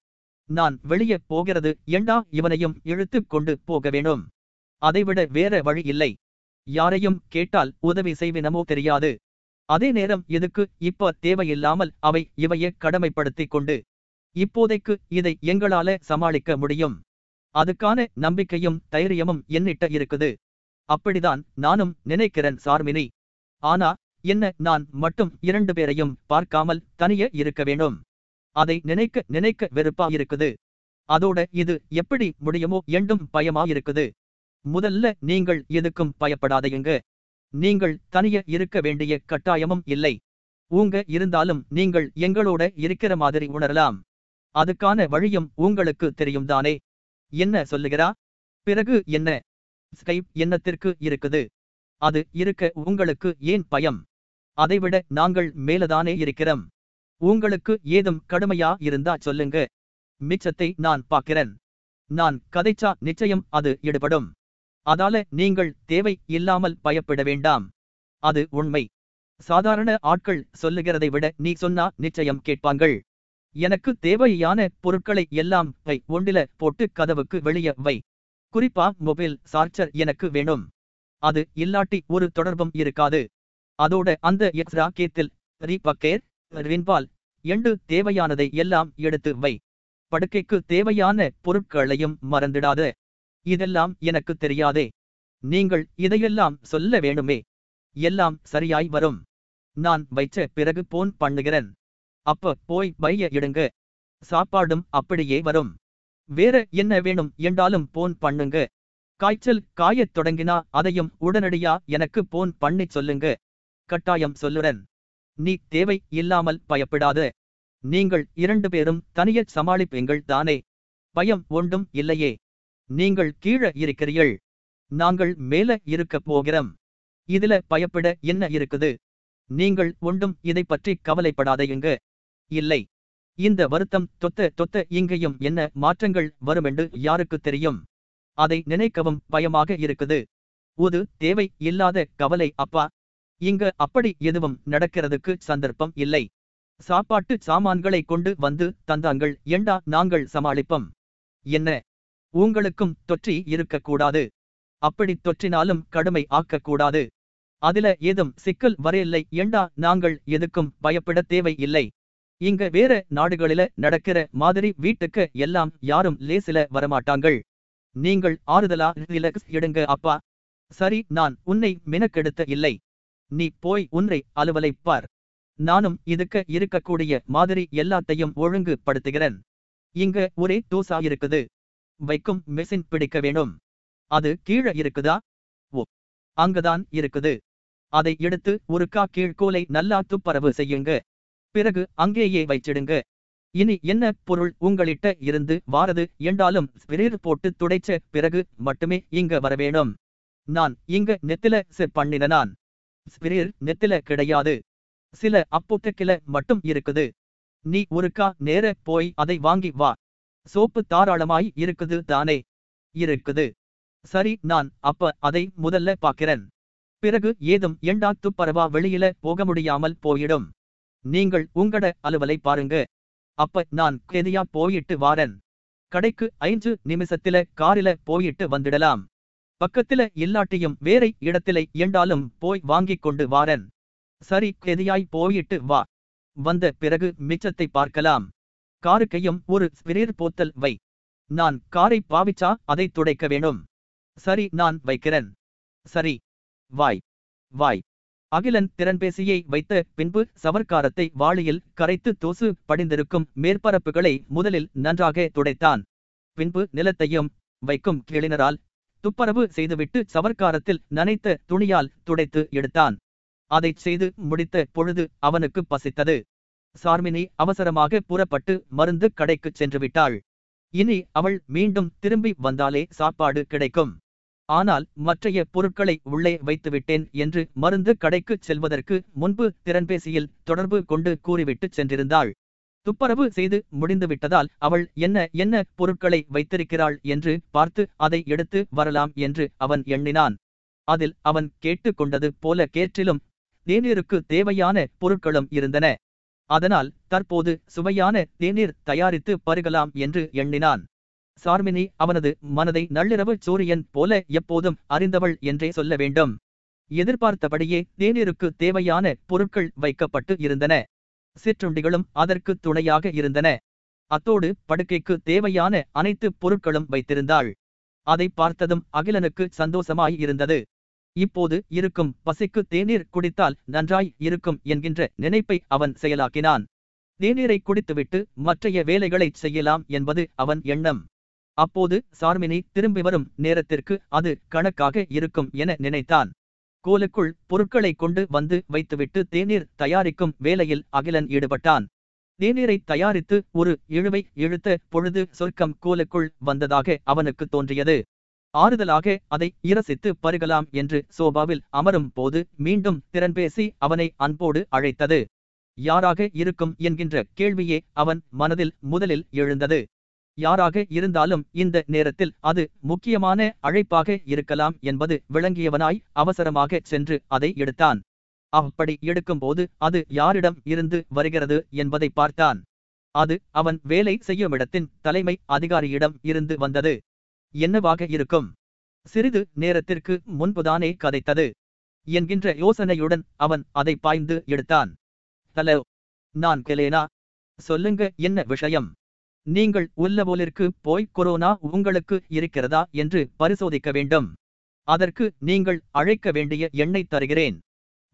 நான் வெளியே போகிறது ஏண்டா இவனையும் இழுத்துக் கொண்டு போக வேணும் அதைவிட வேற வழி இல்லை. யாரையும் கேட்டால் உதவி செய்வினமோ தெரியாது. அதே நேரம் இதுக்கு இப்ப தேவையில்லாமல் அவை இவையே கடமைப்படுத்திக் கொண்டு இப்போதைக்கு இதை எங்களால சமாளிக்க முடியும்? அதுக்கான நம்பிக்கையும் தைரியமும் என்னிட்ட இருக்குது. அப்படிதான் நானும் நினைக்கிறேன் சார்மினி. ஆனா என்ன நான் மட்டும் இரண்டு பேரையும் பார்க்காமல் தனியே இருக்க வேணும் அதை நினைக்க நினைக்க வெறுப்பா இருக்குது அதோட இது எப்படி முடியுமோ என்றும் பயமா இருக்குது முதல்ல நீங்கள் எதுக்கும் பயப்படாதீங்க நீங்கள் தனிய இருக்க வேண்டிய கட்டாயமும் இல்லை. ஊங்க இருந்தாலும் நீங்கள் எங்களோட இருக்கிற மாதிரி உணரலாம். அதுக்கான வழியும் உங்களுக்கு தெரியும் தானே. என்ன சொல்லுகிறா? பிறகு என்ன? ஸ்கைப் எண்ணத்திற்கு இருக்குது. அது இருக்க உங்களுக்கு ஏன் பயம்? அதைவிட நாங்கள் மேலதானே இருக்கிறோம். உங்களுக்கு ஏதும் கடுமையா இருந்தா சொல்லுங்க. மிச்சத்தை நான் பார்க்கிறேன். நான் கதைச்சா நிச்சயம் அது ஈடுபடும் அதால நீங்கள் தேவை இல்லாமல் பயப்பட வேண்டாம். அது உண்மை. சாதாரண ஆட்கள் சொல்லுகிறதை விட நீ சொன்னா நிச்சயம் கேட்பாங்கள் எனக்கு தேவையான பொருட்களை எல்லாம் வை ஒண்டில போட்டு கதவுக்கு வெளியே வை. குறிப்பா மொபைல் சார்ஜர் எனக்கு வேணும். அது இல்லாட்டி ஒரு தொடர்பும் இருக்காது. அதோட அந்த எக்ஸ்ரா கேத்தில் ரீபக்கேர் ரின்பால் எண்டு தேவையானதை எல்லாம் எடுத்து வை. படுக்கைக்கு தேவையான பொருட்களையும் மறந்துடாத. இதெல்லாம் எனக்கு தெரியாதே. நீங்கள் இதையெல்லாம் சொல்ல வேணுமே எல்லாம் சரியாய் வரும். நான் வைச்ச பிறகு போன் பண்ணுகிறேன். அப்ப போய் பைய இடுங்க. சாப்பாடும் அப்படியே வரும். வேற என்ன வேணும் என்றாலும் போன் பண்ணுங்க. காய்ச்சல் காயத் தொடங்கினா அதையும் உடனடியா எனக்கு போன் பண்ணி சொல்லுங்க. கட்டாயம் சொல்லுறேன். நீ தேவை இல்லாமல் பயப்படாது. நீங்கள் இரண்டு பேரும் தனிய சமாளிப்பீங்கள் தானே. பயம் ஒன்றும் இல்லையே. நீங்கள் கீழ இருக்கிறீர்கள். நாங்கள் மேல இருக்கப் போகிறோம். இதுல பயப்பட என்ன இருக்குது? நீங்கள் ஒன்றும் இதை பற்றி கவலைப்படாதேங்க இல்லை. இந்த வருத்தம் தொத்த தொத்த இங்கேயும் என்ன மாற்றங்கள் வருமென்று யாருக்கு தெரியும்? அதை நினைக்கவும் பயமாக இருக்குது. உது தேவை இல்லாத கவலை அப்பா. இங்க அப்படி எதுவும் நடக்கிறதுக்கு சந்தர்ப்பம் இல்லை. சாப்பாட்டு சாமான்களை கொண்டு வந்து தந்தாங்கள் ஏண்டா நாங்கள் சமாளிப்போம்? என்ன? உங்களுக்கும் தொற்றி இருக்கக்கூடாது. அப்படி தொற்றினாலும் கடுமை ஆக்கக்கூடாது. அதுல ஏதும் சிக்கல் வரையில்லை. ஏண்டா நாங்கள் எதுக்கும் பயப்பட தேவை இல்லை இங்க வேற நாடுகளில நடக்கிற மாதிரி வீட்டுக்கு எல்லாம் யாரும் லேசில வரமாட்டாங்கள். நீங்கள் ஆறுதலா எடுங்க அப்பா. சரி நான் உன்னை மினக்கெடுத்த இல்லை. நீ போய் உன்னை அலுவலைப்பார் நானும் இதுக்க இருக்கக்கூடிய மாதிரி எல்லாத்தையும் ஒழுங்கு படுத்துகிறேன் இங்க ஒரே தூசா இருக்குது. வைக்கும் மெஷின் பிடிக்க வேணும் அது கீழே இருக்குதா? ஓ அங்கதான் இருக்குது. அதை எடுத்து ஒருக்கா கீழ்கோலை நல்லா துப்பரவு செய்யுங்க. பிறகு அங்கேயே வைச்சிடுங்க. இனி என்ன பொருள் உங்களிட்ட இருந்து வாரது என்றாலும் ஸ்பிரேர் போட்டு துடைச்ச பிறகு மட்டுமே இங்க வரவேணும் நான் இங்க நெத்தில செ பண்ணின நான். ஸ்பிரீர் நெத்தில கிடையாது. சில அப்புட்டக்கில மட்டும் இருக்குது. நீ ஒருக்கா நேர போய் அதை வாங்கி வா. சோப்பு தாராளமாய் இருக்குது தானே. இருக்குது. சரி நான் அப்ப அதை முதல்ல பார்க்கிறேன். பிறகு ஏதும் எண்டாத்து பரவா வெளியில போக முடியாமல் போயிடும். நீங்கள் உங்கட அலுவலை பாருங்க. அப்ப நான் கெதியா போயிட்டு வாரன். கடைக்கு ஐந்து நிமிஷத்தில காரில போயிட்டு வந்துடலாம். பக்கத்தில இல்லாட்டியும் வேறை இடத்திலே எண்டாலும் போய் வாங்கிக் கொண்டு வாரன். சரி கெதியாய் போயிட்டு வா. வந்த பிறகு மிச்சத்தை பார்க்கலாம். காருக்கையும் ஒரு ஸ்பிரேர் போத்தல் வை. நான் காரை பாவிச்சா அதை துடைக்க வேணும். சரி நான் வைக்கிறேன். சரி. வாய். வாய். அகிலன் திறன்பேசியை வைத்த பின்பு சவர்க்காரத்தை வாளியில் கரைத்து தூசு படிந்திருக்கும் மேற்பரப்புகளை முதலில் நன்றாக துடைத்தான். பின்பு நிலத்தையும் வைக்கும் கிளினரால் துப்பரவு செய்துவிட்டு சவர்க்காரத்தில் நனைத்த துணியால் துடைத்து எடுத்தான். அதைச் செய்து முடித்த பொழுது அவனுக்கு பசித்தது. சார்மினி அவசரமாக புறப்பட்டு மருந்து கடைக்குச் சென்று விட்டாள் இனி அவள் மீண்டும் திரும்பி வந்தாலே சாப்பாடு கிடைக்கும். ஆனால் மற்றைய பொருட்களை உள்ளே வைத்துவிட்டேன் என்று மருந்து கடைக்குச் செல்வதற்கு முன்பு திறன்பேசியில் தொடர்பு கொண்டு கூறிவிட்டு சென்றிருந்தாள். துப்பரவு செய்து முடிந்துவிட்டதால் அவள் என்ன என்ன பொருட்களை வைத்திருக்கிறாள் என்று பார்த்து அதை எடுத்து வரலாம் என்று அவன் எண்ணினான். அதில் அவன் கேட்டுக்கொண்டது போல கேற்றிலும் தேநீருக்கு தேவையான பொருட்களும் இருந்தன. அதனால் தற்போது சுவையான தேநீர் தயாரித்து பருகலாம் என்று எண்ணினான். சார்மினி அவனது மனதை நள்ளிரவு சூரியன் போல எப்போதும் அறிந்தவள் என்றே சொல்ல வேண்டும். எதிர்பார்த்தபடியே தேநீருக்கு தேவையான பொருட்கள் வைக்கப்பட்டு இருந்தன. சிற்றுண்டிகளும் அதற்கு துணையாக இருந்தன. அத்தோடு படுக்கைக்கு தேவையான அனைத்து பொருட்களும் வைத்திருந்தாள். அதை பார்த்ததும் அகிலனுக்கு சந்தோஷமாய் இருந்தது. இப்போது இருக்கும் பசிக்கு தேநீர் குடித்தால் நன்றாய் இருக்கும் என்கின்ற நினைப்பை அவன் செயலாக்கினான். தேநீரை குடித்துவிட்டு மற்றைய வேலைகளைச் செய்யலாம் என்பது அவன் எண்ணம். அப்போது சார்மினி திரும்பி வரும் நேரத்திற்கு அது கணக்காக இருக்கும் என நினைத்தான். கோலுக்குள் பொருட்களை கொண்டு வந்து வைத்துவிட்டு தேநீர் தயாரிக்கும் வேலையில் அகிலன் ஈடுபட்டான். தேநீரை தயாரித்து ஒரு இழுவை இழுத்த பொழுது சொர்க்கம் கோலுக்குள் வந்ததாக அவனுக்கு தோன்றியது. ஆறுதலாக அதை இரசித்து பருகலாம் என்று சோபாவில் அமரும் போது மீண்டும் திறன்பேசி அவனை அன்போடு அழைத்தது. யாராக இருக்கும்? என்கின்ற கேள்வியே அவன் மனதில் முதலில் எழுந்தது. யாராக இருந்தாலும் இந்த நேரத்தில் அது முக்கியமான அழைப்பாக இருக்கலாம் என்பது விளங்கியவனாய் அவசரமாக சென்று அதை எடுத்தான். அப்படி எடுக்கும்போது அது யாரிடம் இருந்து வருகிறது என்பதை பார்த்தான். அது அவன் வேலை செய்யும் இடத்தின் தலைமை அதிகாரியிடம் இருந்து வந்தது. என்னவாக இருக்கும்? சிறிது நேரத்திற்கு முன்புதானே கதைத்தது. என்கின்ற யோசனையுடன் அவன் அதை பாய்ந்து எடுத்தான். ஹலோ நான் கெலேனா. சொல்லுங்க என்ன விஷயம்? நீங்கள் உள்ளபோலிற்கு போய் கொரோனா உங்களுக்கு இருக்கிறதா என்று பரிசோதிக்க வேண்டும். அதற்கு நீங்கள் அழைக்க வேண்டிய எண்ணை தருகிறேன்.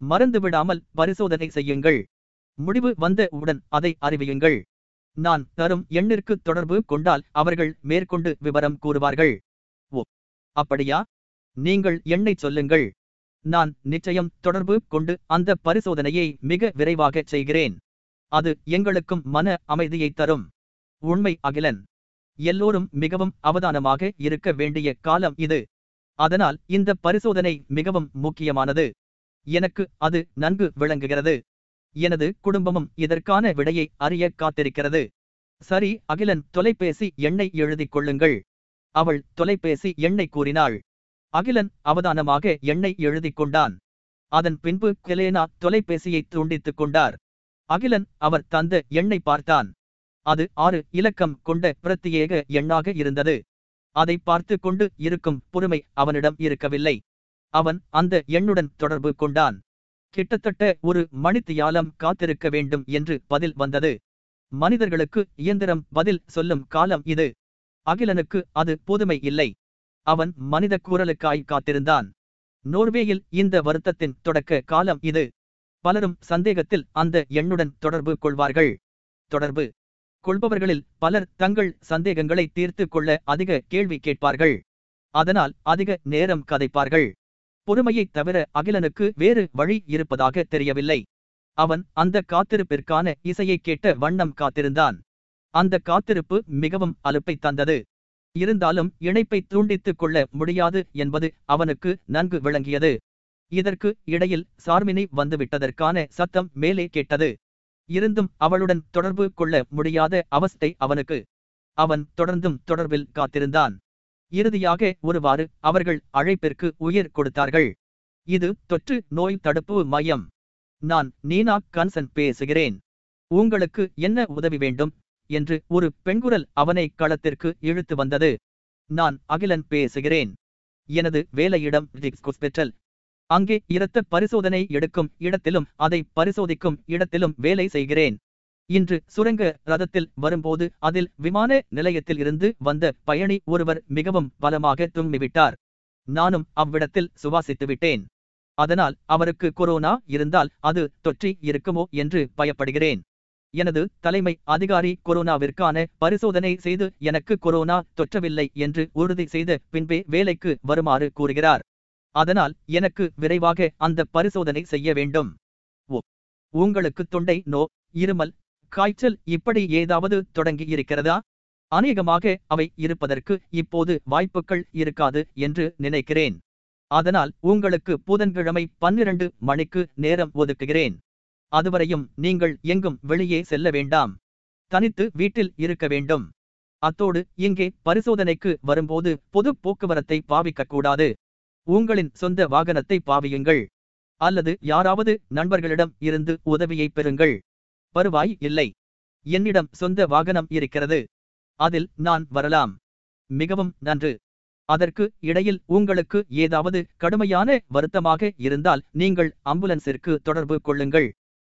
மறந்துவிடாமல் பரிசோதனை செய்யுங்கள். முடிவு வந்த உடன் அதை அறிவியுங்கள். நான் தரும் எண்ணிற்கு தொடர்பு கொண்டால் அவர்கள் மேற்கொண்டு விவரம் கூறுவார்கள். ஓ அப்படியா? நீங்கள் எண்ணை சொல்லுங்கள். நான் நிச்சயம் தொடர்பு கொண்டு அந்த பரிசோதனையை மிக விரைவாகச் செய்கிறேன். அது எங்களுக்கும் மன அமைதியை தரும். உண்மை அகிலன். எல்லோரும் மிகவும் அவதானமாக இருக்க வேண்டிய காலம் இது. அதனால் இந்த பரிசோதனை மிகவும் முக்கியமானது. எனக்கு அது நன்கு விளங்குகிறது. எனது குடும்பமும் இதற்கான விடையை அறிய காத்திருக்கிறது. சரி அகிலன் தொலைபேசி எண்ணை எழுதிக் கொள்ளுங்கள். அவள் தொலைபேசி எண்ணை கூறினாள். அகிலன் அவதானமாக எண்ணை எழுதிக் கொண்டான். அதன் பின்பு கிலேனா தொலைபேசியை துண்டித்துக் கொண்டார். அகிலன் அவர் தந்த எண்ணை பார்த்தான். அது ஆறு இலக்கம் கொண்ட பிரத்தியேக எண்ணாக இருந்தது. அதை பார்த்து கொண்டு இருக்கும் பொறுமை அவனிடம் இருக்கவில்லை. அவன் அந்த எண்ணுடன் தொடர்பு கொண்டான். கிட்டத்தட்ட ஒரு மணித்தியாலம் காத்திருக்க வேண்டும் என்று பதில் வந்தது. மனிதர்களுக்கு இயந்திரம் பதில் சொல்லும் காலம் இது. அகிலனுக்கு அது புதுமை இல்லை. அவன் மனித கூறலுக்காய் காத்திருந்தான். நோர்வேயில் இந்த வருத்தத்தின் தொடக்க காலம் இது. பலரும் சந்தேகத்தில் அந்த எண்ணுடன் தொடர்பு கொள்வார்கள். தொடர்பு கொள்பவர்களில் பலர் தங்கள் சந்தேகங்களை தீர்த்து கொள்ள அதிக கேள்வி கேட்பார்கள். அதனால் அதிக நேரம் கதைப்பார்கள். பொறுமையைத் தவிர அகிலனுக்கு வேறு வழி இருப்பதாக தெரியவில்லை. அவன் அந்த காத்திருப்பிற்கான இசையை கேட்ட வண்ணம் காத்திருந்தான். அந்த காத்திருப்பு மிகவும் அலுப்பை தந்தது. இருந்தாலும் இணைப்பை தூண்டித்துக் கொள்ள முடியாது என்பது அவனுக்கு நன்கு விளங்கியது. இதற்கு இடையில் சார்மினி வந்துவிட்டதற்கான சத்தம் மேலே கேட்டது. இருந்தும் அவளுடன் தொடர்பு கொள்ள முடியாத அவஸ்தை அவனுக்கு. அவன் தொடர்ந்தும் தொடர்பில் காத்திருந்தான். இறுதியாக ஒருவாறு அவர்கள் அழைப்பிற்கு உயிர் கொடுத்தார்கள். இது தொற்று நோய் தடுப்பு மையம். நான் நீனா கன்சன் பேசுகிறேன். உங்களுக்கு என்ன உதவி வேண்டும்? என்று ஒரு பெண்குரல் அவனை களத்திற்கு இழுத்து வந்தது. நான் அகிலன் பேசுகிறேன். எனது வேலையிடம் ஹாஸ்பிட்டல் அங்கே இரத்த பரிசோதனை எடுக்கும் இடத்திலும் அதை பரிசோதிக்கும் இடத்திலும் வேலை செய்கிறேன். இன்று சுரங்க ரதத்தில் வரும்போது அதில் விமான நிலையத்தில் இருந்து வந்த பயணி ஒருவர் மிகவும் பலமாக தும்மிவிட்டார் நானும் அவ்விடத்தில் சுவாசித்து விட்டேன். அதனால் அவருக்கு கொரோனா இருந்தால் அது தொற்றி இருக்குமோ என்று பயப்படுகிறேன். எனது தலைமை அதிகாரி கொரோனாவிற்கான பரிசோதனை செய்து எனக்கு கொரோனா தொற்றவில்லை என்று உறுதி செய்த பின்பே வேலைக்கு வருமாறு கூறுகிறார். அதனால் எனக்கு விரைவாக அந்த பரிசோதனை செய்ய வேண்டும். ஓ உங்களுக்கு தொண்டை நோ இருமல் காய்ச்சல் இப்படி ஏதாவது தொடங்கி இருக்கிறதா? அநேகமாக அவை இருப்பதற்கு இப்போது வாய்ப்புகள் இருக்காது என்று நினைக்கிறேன். அதனால் உங்களுக்கு புதன்கிழமை பன்னிரண்டு மணிக்கு நேரம் ஒதுக்குகிறேன். அதுவரையும் நீங்கள் எங்கும் வெளியே செல்ல வேண்டாம். தனித்து வீட்டில் இருக்க வேண்டும். அத்தோடு இங்கே பரிசோதனைக்கு வரும்போது பொது போக்குவரத்தை பாவிக்கக்கூடாது. உங்களின் சொந்த வாகனத்தை பாவியுங்கள். அல்லது யாராவது நண்பர்களிடம் இருந்து உதவியை பெறுங்கள். பருவாய் இல்லை. என்னிடம் சொந்த வாகனம் இருக்கிறது. அதில் நான் வரலாம். மிகவும் நன்று. அதற்கு இடையில் உங்களுக்கு ஏதாவது கடுமையான வருத்தமாக இருந்தால் நீங்கள் அம்புலன்ஸிற்கு தொடர்பு கொள்ளுங்கள்.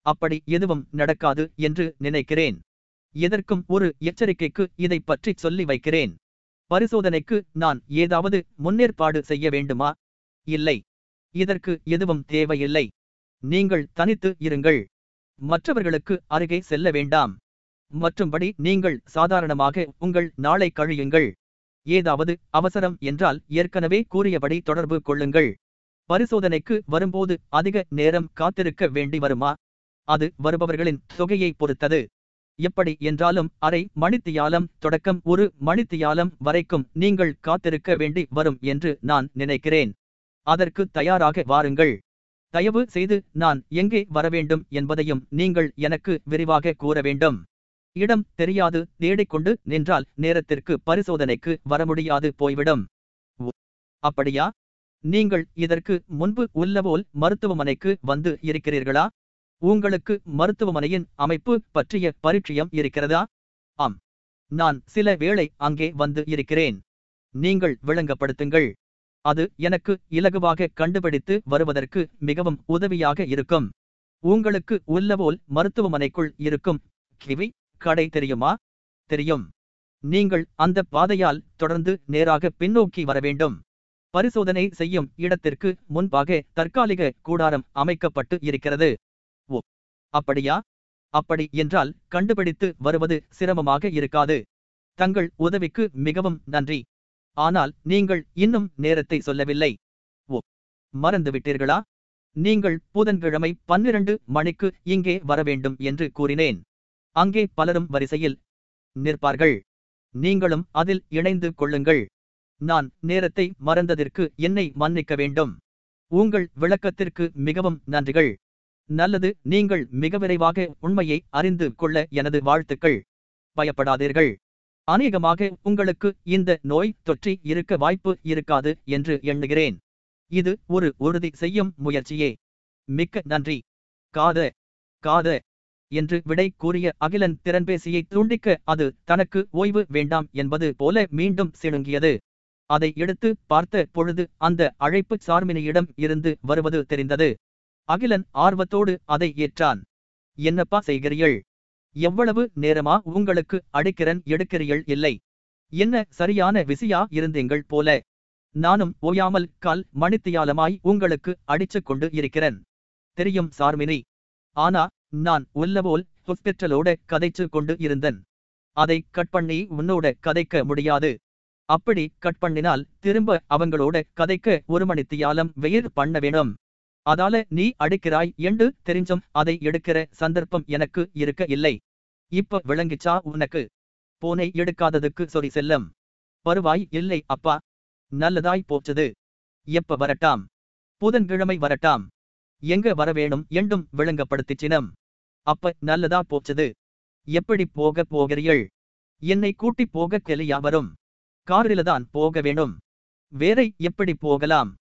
அப்படி எதுவும் நடக்காது என்று நினைக்கிறேன். எதற்கும் ஒரு எச்சரிக்கைக்கு இதை பற்றி சொல்லி வைக்கிறேன். பரிசோதனைக்கு நான் ஏதாவது முன்னேற்பாடு செய்ய வேண்டுமா? இல்லை. இதற்கு எதுவும் தேவையில்லை. நீங்கள் தனித்து இருங்கள். மற்றவர்களுக்கு அருகே செல்ல வேண்டாம். மற்றும்படி நீங்கள் சாதாரணமாக உங்கள் நாளை கழியுங்கள். ஏதாவது அவசரம் என்றால் ஏற்கனவே கூறியபடி தொடர்பு கொள்ளுங்கள். பரிசோதனைக்கு வரும்போது அதிக நேரம் காத்திருக்க வேண்டி வருமா? அது வருபவர்களின் தொகையை பொறுத்தது. எப்படி என்றாலும் அரை மணித்தியாலம் தொடக்கம் ஒரு மணித்தியாலம் வரைக்கும் நீங்கள் காத்திருக்க வேண்டி வரும் என்று நான் நினைக்கிறேன். அதற்கு தயாராக வாருங்கள். தயவு செய்து நான் எங்கே வரவேண்டும் என்பதையும் நீங்கள் எனக்கு விரிவாக கூற வேண்டும். இடம் தெரியாது தேடிக்கொண்டு நின்றால் நேரத்திற்கு பரிசோதனைக்கு வர முடியாது போய்விடும். உ- அப்படியா? நீங்கள் இதற்கு முன்பு உள்ளபோல் மருத்துவமனைக்கு வந்து இருக்கிறீர்களா? உங்களுக்கு மருத்துவமனையின் அமைப்பு பற்றிய பரிச்சயம் இருக்கிறதா? ஆம். நான் சில வேளை அங்கே வந்து இருக்கிறேன். நீங்கள் விளங்கப்படுத்துங்கள். அது எனக்கு இலகுவாக கண்டுபிடித்து வருவதற்கு மிகவும் உதவியாக இருக்கும். உங்களுக்கு உள்ளபோல் மருத்துவமனைக்குள் இருக்கும் கிவி கடை தெரியுமா? தெரியும். நீங்கள் அந்த பாதையால் தொடர்ந்து நேராக பின்னோக்கி வர வேண்டும். பரிசோதனை செய்யும் இடத்திற்கு முன்பாக தற்காலிக கூடாரம் அமைக்கப்பட்டு இருக்கிறது. ஓ அப்படியா? அப்படி என்றால் கண்டுபிடித்து வருவது சிரமமாக இருக்காது. தங்கள் உதவிக்கு மிகவும் நன்றி. ஆனால் நீங்கள் இன்னும் நேரத்தை சொல்லவில்லை. ஓ மறந்துவிட்டீர்களா? நீங்கள் புதன்கிழமை பன்னிரண்டு மணிக்கு இங்கே வரவேண்டும் என்று கூறினேன். அங்கே பலரும் வரிசையில் நிற்பார்கள். நீங்களும் அதில் இணைந்து கொள்ளுங்கள். நான் நேரத்தை மறந்ததற்கு என்னை மன்னிக்க வேண்டும். உங்கள் விளக்கத்திற்கு மிகவும் நன்றிகள். நல்லது நீங்கள் மிக விரைவாக உண்மையை அறிந்து கொள்ள எனது வாழ்த்துக்கள். பயப்படாதீர்கள். அநேகமாக உங்களுக்கு இந்த நோய் தொற்றி இருக்க வாய்ப்பு இருக்காது என்று எண்ணுகிறேன். இது ஒரு உறுதி செய்யும் முயற்சியே. மிக்க நன்றி. காத காத என்று விடை கூறிய அகிலன் திறன்பேசியை தூண்டிக்க அது தனக்கு ஓய்வு வேண்டாம் என்பது போல மீண்டும் சிணுங்கியது அதை எடுத்து பார்த்த பொழுது அந்த அழைப்பு சார்மினியிடம் இருந்து வருவது தெரிந்தது. அகிலன் ஆர்வத்தோடு அதை ஏற்றான். என்னப்பா செய்கிறீள் எவ்வளவு நேரமா உங்களுக்கு அடிக்கிறன் எடுக்கிறீள் இல்லை? என்ன சரியான விசியா இருந்தீங்கள் போல? நானும் ஓயாமல் கால் மணித்தியாலமாய் உங்களுக்கு அடிச்சுக் கொண்டு இருக்கிறேன். தெரியும் சார்மினி. ஆனா நான் உள்ளபோல் ஹொஸ்பிட்டலோட கதைச்சு கொண்டு இருந்தேன். அதை கட் பண்ணி உன்னோட கதைக்க முடியாது. அப்படி கட் பண்ணினால் திரும்ப அவங்களோட கதைக்க ஒரு மணித்தியாலம் வெயிர் பண்ண வேணும். அதால நீ அடுக்கிறாய் என்று தெரிஞ்சும் அதை எடுக்கிற சந்தர்ப்பம் எனக்கு இருக்க இல்லை. இப்ப விளங்கிச்சா உனக்கு? போனை எடுக்காததுக்கு சொறி செல்லும். பருவாய் இல்லை அப்பா. நல்லதாய் போச்சது. எப்ப வரட்டாம்? புதன்கிழமை வரட்டாம். எங்க வரவேணும் என்றும் விளங்கப்படுத்திச்சினம். அப்ப நல்லதா போச்சது. எப்படி போக போகிறீள் என்னை கூட்டி போக கெலியா வரும்? காரில்தான் போக வேணும். வேற எப்படி போகலாம்?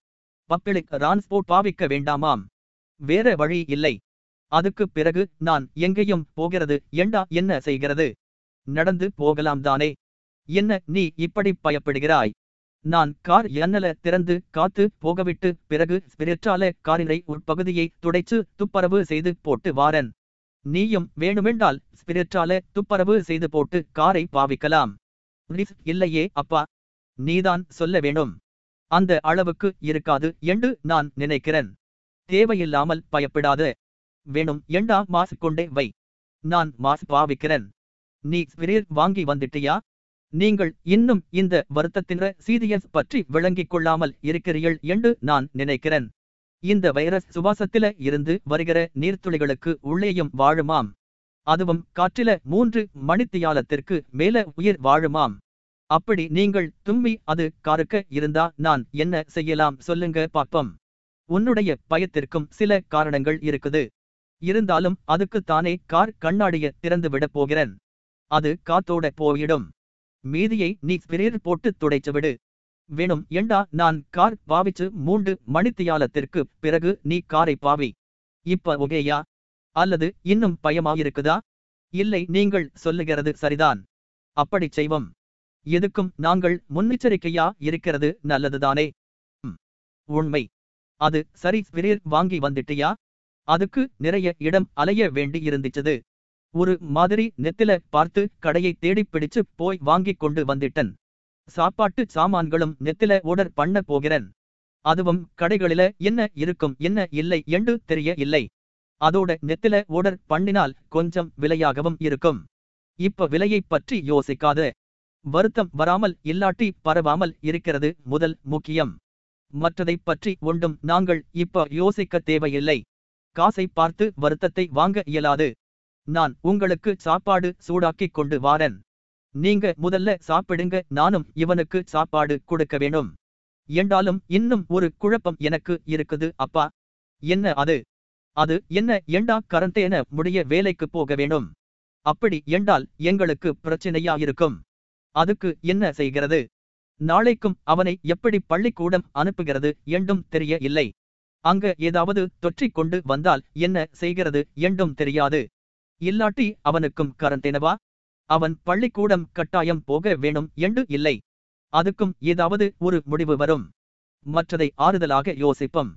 பப்ளிக் டிரான்ஸ்போர்ட் பாவிக்க வேண்டாமாம். வேற வழி இல்லை. அதுக்கு பிறகு நான் எங்கேயும் போகிறது ஏண்டா என்ன செய்கிறது? நடந்து போகலாம் தானே. என்ன நீ இப்படி பயப்படுகிறாய்? நான் கார் எண்ணல திறந்து காத்து போகவிட்டு பிறகு ஸ்பிரிட்டால காரினை உட்பகுதியை துடைச்சு துப்பரவு செய்து போட்டு வாரன். நீயும் வேணுமென்றால் ஸ்பிரிட்டால துப்பரவு செய்து போட்டு காரை பாவிக்கலாம். ரிஸ்க் இல்லையே அப்பா. நீதான் சொல்ல வேணும் அந்த அளவுக்கு இருக்காது என்று நான் நினைக்கிறேன். தேவையில்லாமல் பயப்படாத. வேணும் எண்டா மாசு கொண்டே வை. நான் மாசு பாவிக்கிறேன். நீ ஸ்பிரீர் வாங்கி வந்துட்டியா? நீங்கள் இன்னும் இந்த வருத்தத்தின சீரியஸ் பற்றி விளங்கிக் கொள்ளாமல் இருக்கிறீர்கள் என்று நான் நினைக்கிறேன். இந்த வைரஸ் சுவாசத்தில இருந்து வருகிற நீர்த்துளிகளுக்கு உள்ளேயும் வாழுமாம். அதுவும் காற்றில மூன்று மணித்தியாலத்திற்கு மேல உயிர் வாழுமாம். அப்படி நீங்கள் தும்மி அது காருக்க இருந்தா நான் என்ன செய்யலாம் சொல்லுங்க பாப்பம் உன்னுடைய பயத்திற்கும் சில காரணங்கள் இருக்குது. இருந்தாலும் அதுக்கு தானே கார் கண்ணாடிய திறந்து விட போகிறேன். அது காத்தோட போயிடும். மீதியை நீ பிரேர் போட்டு துடைச்சு விடு. வேணும் ஏண்டா நான் கார் பாவிச்சு மூன்று மணித்தியாலத்திற்கு பிறகு நீ காரை பாவி. இப்ப ஒகேயா அல்லது இன்னும் பயமாயிருக்குதா? இல்லை நீங்கள் சொல்லுகிறது சரிதான். அப்படிச் செய்வோம். எதுக்கும் நாங்கள் முன்னெச்சரிக்கையா இருக்கிறது நல்லதுதானே? உண்மை. அது சரி ஸ்பிரேர் வாங்கி வந்துட்டியா? அதுக்கு நிறைய இடம் அலைய வேண்டி இருந்துச்சது ஒரு மாதிரி நெத்தில பார்த்து கடையை தேடிப் பிடிச்சு போய் வாங்கிக் கொண்டு வந்துட்டன். சாப்பாட்டு சாமான்களும் நெத்தில ஓடர் பண்ண போகிறேன். அதுவும் கடைகளில என்ன இருக்கும் என்ன இல்லை என்று தெரிய இல்லை அதோட நெத்தில ஓடர் பண்ணினால் கொஞ்சம் விலையாகவும் இருக்கும். இப்ப விலையைப் பற்றி யோசிக்காத. வருத்தம் வராமல் இல்லாட்டி பரவாமல் இருக்கிறது முதல் முக்கியம். மற்றதைப் பற்றி ஒன்றும் நாங்கள் இப்ப யோசிக்க தேவையில்லை. காசை பார்த்து வருத்தத்தை வாங்க இயலாது. நான் உங்களுக்கு சாப்பாடு சூடாக்கிக் கொண்டு வாரன். நீங்க முதல்ல சாப்பிடுங்க நானும் இவனுக்கு சாப்பாடு கொடுக்க வேணும் என்றாலும் இன்னும் ஒரு குழப்பம் எனக்கு இருக்குது அப்பா. என்ன அது? அது என்ன எண்டா கரண்டேன முடிய வேலைக்கு போக வேணும் அப்படி என்றால் எங்களுக்கு பிரச்சனையா இருக்கும். அதுக்கு என்ன செய்கிறது? நாளைக்கும் அவனை எப்படி பள்ளிக்கூடம் அனுப்புகிறது என்றும் தெரிய இல்லை அங்க ஏதாவது தொற்றிக் கொண்டு வந்தால் என்ன செய்கிறது என்றும் தெரியாது. இல்லாட்டி அவனுக்கும் கரண்டெனவா அவன் பள்ளிக்கூடம் கட்டாயம் போக வேணும் என்று இல்லை. அதுக்கும் ஏதாவது ஒரு முடிவு வரும். மற்றதை ஆறுதலாக யோசிப்போம்.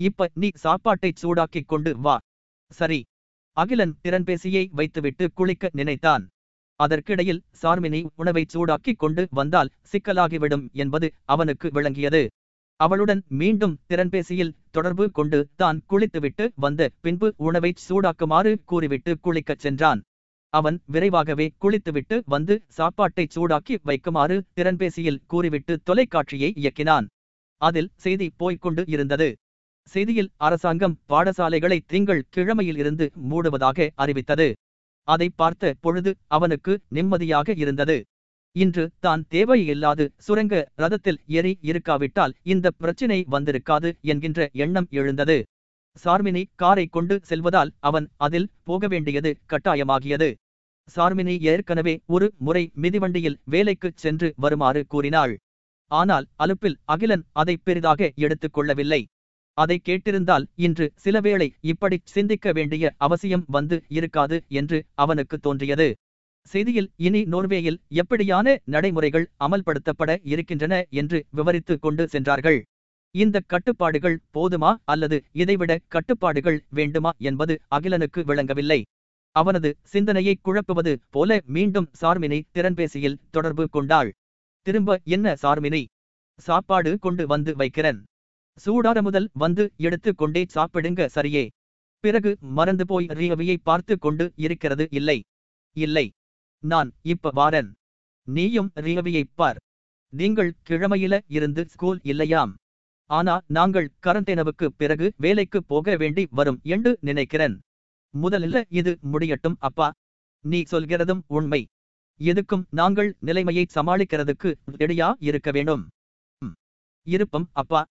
இப்ப நீ சாப்பாட்டை சூடாக்கிக் கொண்டு வா. சரி. அகிலன் திறன்பேசியை வைத்துவிட்டு குளிக்க நினைத்தான். அதற்கிடையில் சார்மினி உணவை சூடாக்கிக் கொண்டு வந்தால் சிக்கலாகிவிடும் என்பது அவனுக்கு விளங்கியது. அவளுடன் மீண்டும் திறன்பேசியில் தொடர்பு கொண்டு தான் குளித்துவிட்டு வந்த பின்பு உணவை சூடாக்குமாறு கூறிவிட்டு குளிக்கச் சென்றான். அவன் விரைவாகவே குளித்துவிட்டு வந்து சாப்பாட்டை சூடாக்கி வைக்குமாறு திறன்பேசியில் கூறிவிட்டு தொலைக்காட்சியை இயக்கினான். அதில் செய்தி போய்க் கொண்டு இருந்தது. செய்தியில் அரசாங்கம் பாடசாலைகளை திங்கள் கிழமையில் இருந்து மூடுவதாக அறிவித்தது. அதை பார்த்த பொழுது அவனுக்கு நிம்மதியாக இருந்தது. இன்று தான் தேவையில்லாது சுரங்க ரதத்தில் ஏறி இருக்காவிட்டால் இந்த பிரச்சினை வந்திருக்காது என்கின்ற எண்ணம் எழுந்தது. சார்மினி காரை கொண்டு செல்வதால் அவன் அதில் போக வேண்டியது கட்டாயமாகியது. சார்மினி ஏற்கனவே ஒரு முறை மிதிவண்டியில் வேலைக்குச் சென்று வருமாறு கூறினாள். ஆனால் அலுப்பில் அகிலன் அதை பெரிதாக எடுத்துக் கொள்ளவில்லை. அதை கேட்டிருந்தால் இன்று சிலவேளை இப்படி சிந்திக்க வேண்டிய அவசியம் வந்து இருக்காது என்று அவனுக்கு தோன்றியது. செய்தியில் இனி நோர்வேயில் எப்படியான நடைமுறைகள் அமல்படுத்தப்பட இருக்கின்றன என்று விவரித்து கொண்டு சென்றார்கள். இந்த கட்டுப்பாடுகள் போதுமா அல்லது இதைவிட கட்டுப்பாடுகள் வேண்டுமா என்பது அகிலனுக்கு விளங்கவில்லை. அவனது சிந்தனையை குழப்புவது போல மீண்டும் சார்மினி திறன்பேசியில் தொடர்பு கொண்டாள். திரும்ப என்ன சார்மினி? சாப்பாடு கொண்டு வந்து வைக்கிறன். சூடார முதல் வந்து எடுத்து கொண்டே சாப்பிடுங்க சரியே. பிறகு மறந்து போய் ரியவியை பார்த்து கொண்டு இருக்கிறது இல்லை. இல்லை. நான் இப்ப வாரன். நீயும் ரியவியைப் பார். நீங்கள் கிழமையில இருந்து ஸ்கூல் இல்லையாம். ஆனா நாங்கள் கரந்தேனவுக்கு பிறகு வேலைக்கு போக வேண்டி வரும் என்று நினைக்கிறேன். முதலில் இது முடியட்டும் அப்பா. நீ சொல்கிறதும் உண்மை. எதுக்கும் நாங்கள் நிலைமையை சமாளிக்கிறதுக்கு ரெடியா இருக்க வேண்டும். இருப்பம் அப்பா.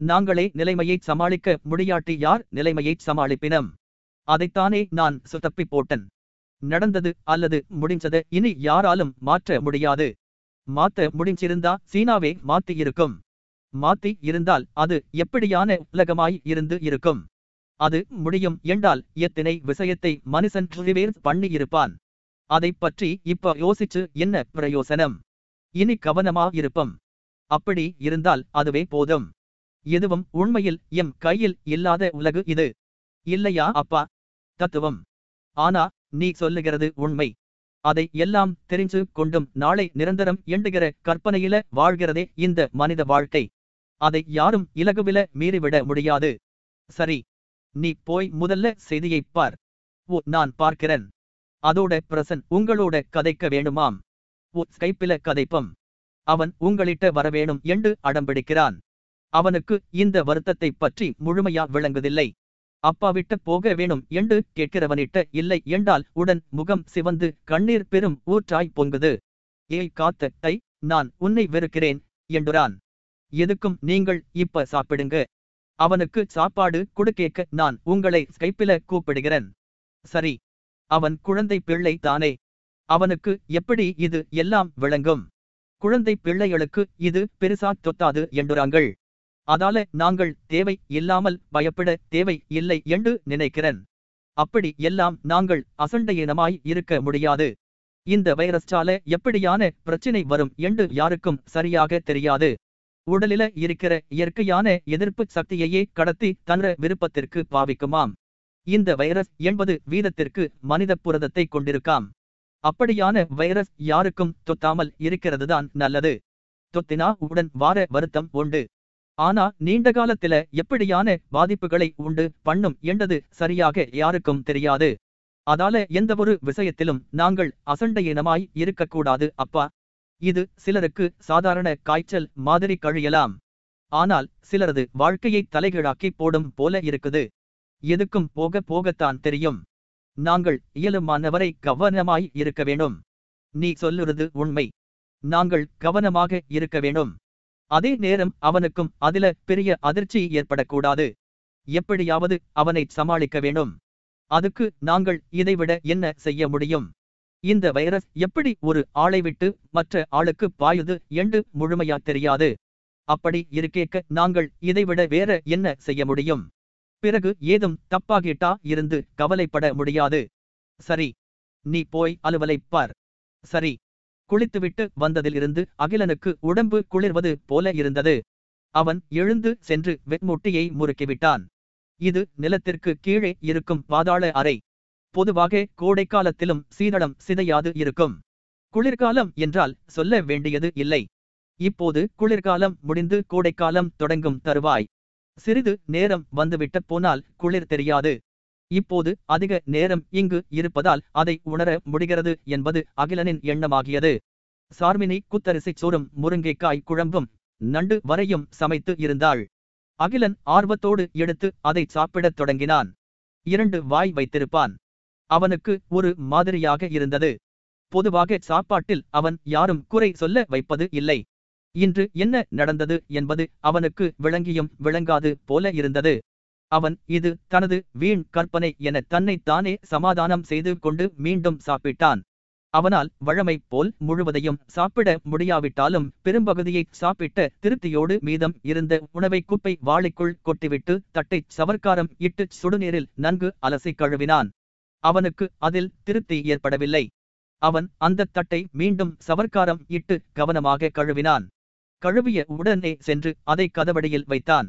நாங்களே நிலைமையை சமாளிக்க முடியாட்டி யார் நிலைமையை சமாளிப்பினம்? அதைத்தானே நான் சுத்தப்பி போட்டன். நடந்தது அல்லது முடிஞ்சது இனி யாராலும் மாற்ற முடியாது. மாத்த முடிஞ்சிருந்தா சீனாவே மாத்தி இருக்கும் மாத்தி இருந்தால் அது எப்படியான உலகமாய் இருந்து இருக்கும்? அது முடியும் என்றால் எத்தனை விஷயத்தை மனுஷன் ரிவேர் பண்ணி இருப்பான் அதைப் பற்றி இப்ப யோசிச்சு என்ன பிரயோசனம்? இனி கவனமா இருப்பம். அப்படி இருந்தால் அதுவே போதும். எதுவும் உண்மையில் எம் கையில் இல்லாத உலகு இது. இல்லையா அப்பா? தத்துவம். ஆனா நீ சொல்லுகிறது உண்மை. அதை எல்லாம் தெரிஞ்சு கொண்டும் நாளை நிரந்தரம் எண்டுகிற கற்பனையில வாழ்கிறதே இந்த மனித வாழ்க்கை. அதை யாரும் இலகுவில மீறிவிட முடியாது. சரி நீ போய் முதல்ல செய்தியைப் பார். ஓ நான் பார்க்கிறேன். அதோட பிரசன் உங்களோட கதைக்க வேணுமாம் ஓ ஸ்கைப்பில கதைப்பம். அவன் உங்களிட்ட வரவேணும் என்று அடம்பிடிக்கிறான் அவனுக்கு இந்த வருத்தத்தைப் பற்றி முழுமையா விளங்குதில்லை அப்பாவிட்ட போக வேணும் என்று கேட்கிறவனிட்ட இல்லை என்றால் உடன் முகம் சிவந்து கண்ணீர் பெரும் ஊற்றாய் பொங்குது. ஏய் காத்த தை நான் உன்னை வெறுக்கிறேன் என்றுறான். எதுக்கும் நீங்கள் இப்ப சாப்பிடுங்க. அவனுக்கு சாப்பாடு கொடுக்கேக்க நான் உங்களை ஸ்கைப்பில கூப்பிடுகிறேன். சரி. அவன் குழந்தை பிள்ளை தானே. அவனுக்கு எப்படி இது எல்லாம் விளங்கும்? குழந்தை பிள்ளைகளுக்கு இது பெருசா தொத்தாது என்றுறாங்கள். அதால நாங்கள் தேவை இல்லாமல் பயப்பட தேவை இல்லை என்று நினைக்கிறேன். அப்படி எல்லாம் நாங்கள் அசண்டையினமாய் இருக்க முடியாது. இந்த வைரஸ்டால எப்படியான பிரச்சினை வரும் என்று யாருக்கும் சரியாக தெரியாது. உடலில இருக்கிற இயற்கையான எதிர்ப்பு சக்தியையே கடத்தி தன்ற விருப்பத்திற்கு பாவிக்குமாம். இந்த வைரஸ் எண்பது வீதத்திற்கு மனித புரதத்தை கொண்டிருக்காம். அப்படியான வைரஸ் யாருக்கும் தொத்தாமல் இருக்கிறதுதான் நல்லது. தொத்தினா உடன் வார வருத்தம் உண்டு. ஆனா நீண்ட காலத்தில எப்படியான பாதிப்புகளை உண்டு பண்ணும் என்றது சரியாக யாருக்கும் தெரியாது. அதால எந்தவொரு விஷயத்திலும் நாங்கள் அசண்டையினமாய் இருக்கக்கூடாது அப்பா. இது சிலருக்கு சாதாரண காய்ச்சல் மாதிரி கழியலாம். ஆனால் சிலரது வாழ்க்கையை தலைகீழாக்கி போடும் போல இருக்குது. எதுக்கும் போக போகத்தான் தெரியும். நாங்கள் இயலுமானவரை கவனமாய் இருக்க வேண்டும். நீ சொல்லுறது உண்மை. நாங்கள் கவனமாக இருக்க வேண்டும். அதே நேரம் அவனுக்கும் அதில பெரிய அதிர்ச்சி ஏற்படக்கூடாது. எப்படியாவது அவனை சமாளிக்க வேண்டும். அதுக்கு நாங்கள் இதைவிட என்ன செய்ய முடியும்? இந்த வைரஸ் எப்படி ஒரு ஆளை விட்டு மற்ற ஆளுக்கு பாயுது என்று முழுமையா தெரியாது. அப்படி இருக்கேக்க நாங்கள் இதைவிட வேற என்ன செய்ய முடியும்? பிறகு ஏதும் தப்பாகிட்டா இருந்து கவலைப்பட முடியாது. சரி நீ போய் அலுவலைப் பார். சரி குளித்துவிட்டு வந்ததிலிருந்து அகிலனுக்கு உடம்பு குளிர்வது போல இருந்தது. அவன் எழுந்து சென்று வெண்முட்டியை முறுக்கிவிட்டான். இது நிலத்திற்கு கீழே இருக்கும் பாதாள அறை. பொதுவாக கோடைக்காலத்திலும் சீதளம் சிதையாது இருக்கும். குளிர்காலம் என்றால் சொல்ல வேண்டியது இல்லை. இப்போது குளிர்காலம் முடிந்து கோடைக்காலம் தொடங்கும் தருவாய். சிறிது நேரம் வந்துவிட்ட போனால் குளிர் தெரியாது. இப்போது அதிக நேரம் இங்கு இருப்பதால் அதை உணர முடிகிறது என்பது அகிலனின் எண்ணமாகியது. சார்மினி குத்தரிசி சோறும் முருங்கைக்காய் குழம்பும் நண்டு வரையும் சமைத்து இருந்தாள். அகிலன் ஆர்வத்தோடு எடுத்து அதை சாப்பிடத் தொடங்கினான். இரண்டு வாய் வைத்திருப்பான். அவனுக்கு ஒரு மாதிரியாக இருந்தது. பொதுவாக சாப்பாட்டில் அவன் யாரும் குறை சொல்ல வைப்பது இல்லை. இன்று என்ன நடந்தது என்பது அவனுக்கு விளங்கியும் விளங்காது போல இருந்தது. அவன் இது தனது வீண் கற்பனை என தன்னைத்தானே சமாதானம் செய்து கொண்டு மீண்டும் சாப்பிட்டான். அவனால் வழமை போல் முழுவதையும் சாப்பிட முடியாவிட்டாலும் பெரும்பகுதியை சாப்பிட்ட திருப்தியோடு மீதம் இருந்த உணவை குப்பை வாளிக்குள் கொட்டிவிட்டு தட்டை சவர்க்காரம் இட்டு சுடுநீரில் நன்கு அலசி கழுவினான். அவனுக்கு அதில் திருப்தி ஏற்படவில்லை. அவன் அந்த தட்டை மீண்டும் சவர்க்காரம் இட்டு கவனமாக கழுவினான். கழுவிய உடனே சென்று அதை கதவடியில் வைத்தான்.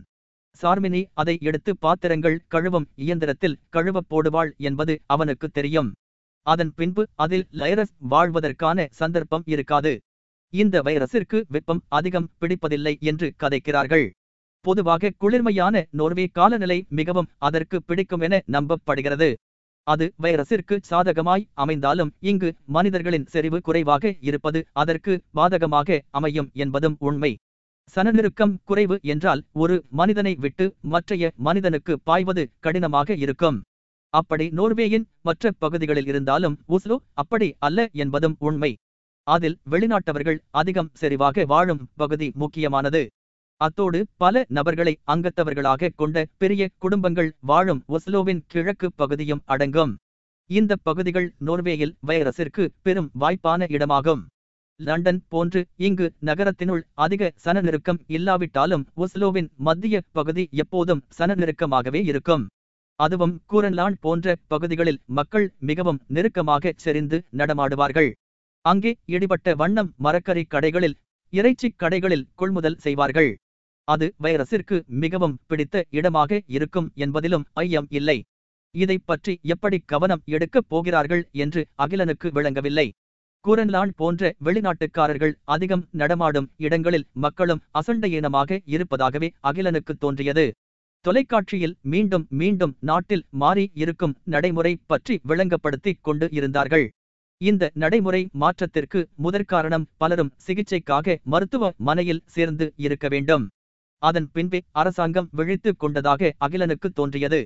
சார்மினி அதை எடுத்து பாத்திரங்கள் கழுவும் இயந்திரத்தில் கழுவப் போடுவாள் என்பது அவனுக்கு தெரியும். அதன் பின்பு அதில் லைரஸ் வாழ்வதற்கான சந்தர்ப்பம் இருக்காது. இந்த வைரஸிற்கு வெப்பம் அதிகம் பிடிப்பதில்லை என்று கதைக்கிறார்கள். பொதுவாக குளிர்மையான நோர்வே காலநிலை மிகவும் அதற்கு பிடிக்கும் என நம்பப்படுகிறது. அது வைரஸிற்கு சாதகமாய் அமைந்தாலும் இங்கு மனிதர்களின் செறிவு குறைவாக இருப்பது அதற்கு பாதகமாக அமையும் என்பதும் உண்மை. சனநெருக்கம் குறைவு என்றால் ஒரு மனிதனை விட்டு மற்றைய மனிதனுக்கு பாய்வது கடினமாக இருக்கும். அப்படி நோர்வேயின் மற்ற பகுதிகளில் இருந்தாலும் உஸ்லோ அப்படி அல்ல என்பதும் உண்மை. அதில் வெளிநாட்டவர்கள் அதிகம் செறிவாக வாழும் பகுதி முக்கியமானது. அத்தோடு பல நபர்களை அங்கத்தவர்களாக கொண்ட பெரிய குடும்பங்கள் வாழும் ஒஸ்லோவின் கிழக்கு பகுதியும் அடங்கும். இந்த பகுதிகள் நோர்வேயில் வைரஸிற்கு பெரும் வாய்ப்பான இடமாகும். லண்டன் போன்று இங்கு நகரத்தினுள் அதிக சன நெருக்கம் இல்லாவிட்டாலும் ஒஸ்லோவின் மத்திய பகுதி எப்போதும் சன நெருக்கமாகவே இருக்கும். அதுவும் கூரன்லான் போன்ற பகுதிகளில் மக்கள் மிகவும் நெருக்கமாக செறிந்து நடமாடுவார்கள். அங்கே இடிபட்ட வண்ணம் மரக்கறி கடைகளில் இறைச்சிக் கடைகளில் கொள்முதல் செய்வார்கள். அது வைரஸிற்கு மிகவும் பிடித்த இடமாக இருக்கும் என்பதிலும் ஐயம் இல்லை. இதைப் பற்றி எப்படி கவனம் எடுக்கப் போகிறார்கள் என்று அகிலனுக்கு விளங்கவில்லை. கூரன்லான் போன்ற வெளிநாட்டுக்காரர்கள் அதிகம் நடமாடும் இடங்களில் மக்களும் அசண்டையீனமாக இருப்பதாகவே அகிலனுக்கு தோன்றியது. தொலைக்காட்சியில் மீண்டும் மீண்டும் நாட்டில் மாறி இருக்கும் நடைமுறை பற்றி விளங்கப்படுத்திக் கொண்டு இருந்தார்கள். இந்த நடைமுறை மாற்றத்திற்கு முதற்காரணம் பலரும் சிகிச்சைக்காக மருத்துவ மனையில் சேர்ந்து இருக்க வேண்டும். அதன் பின்பே அரசாங்கம் விழித்துக் கொண்டதாக அகிலனுக்கு தோன்றியது.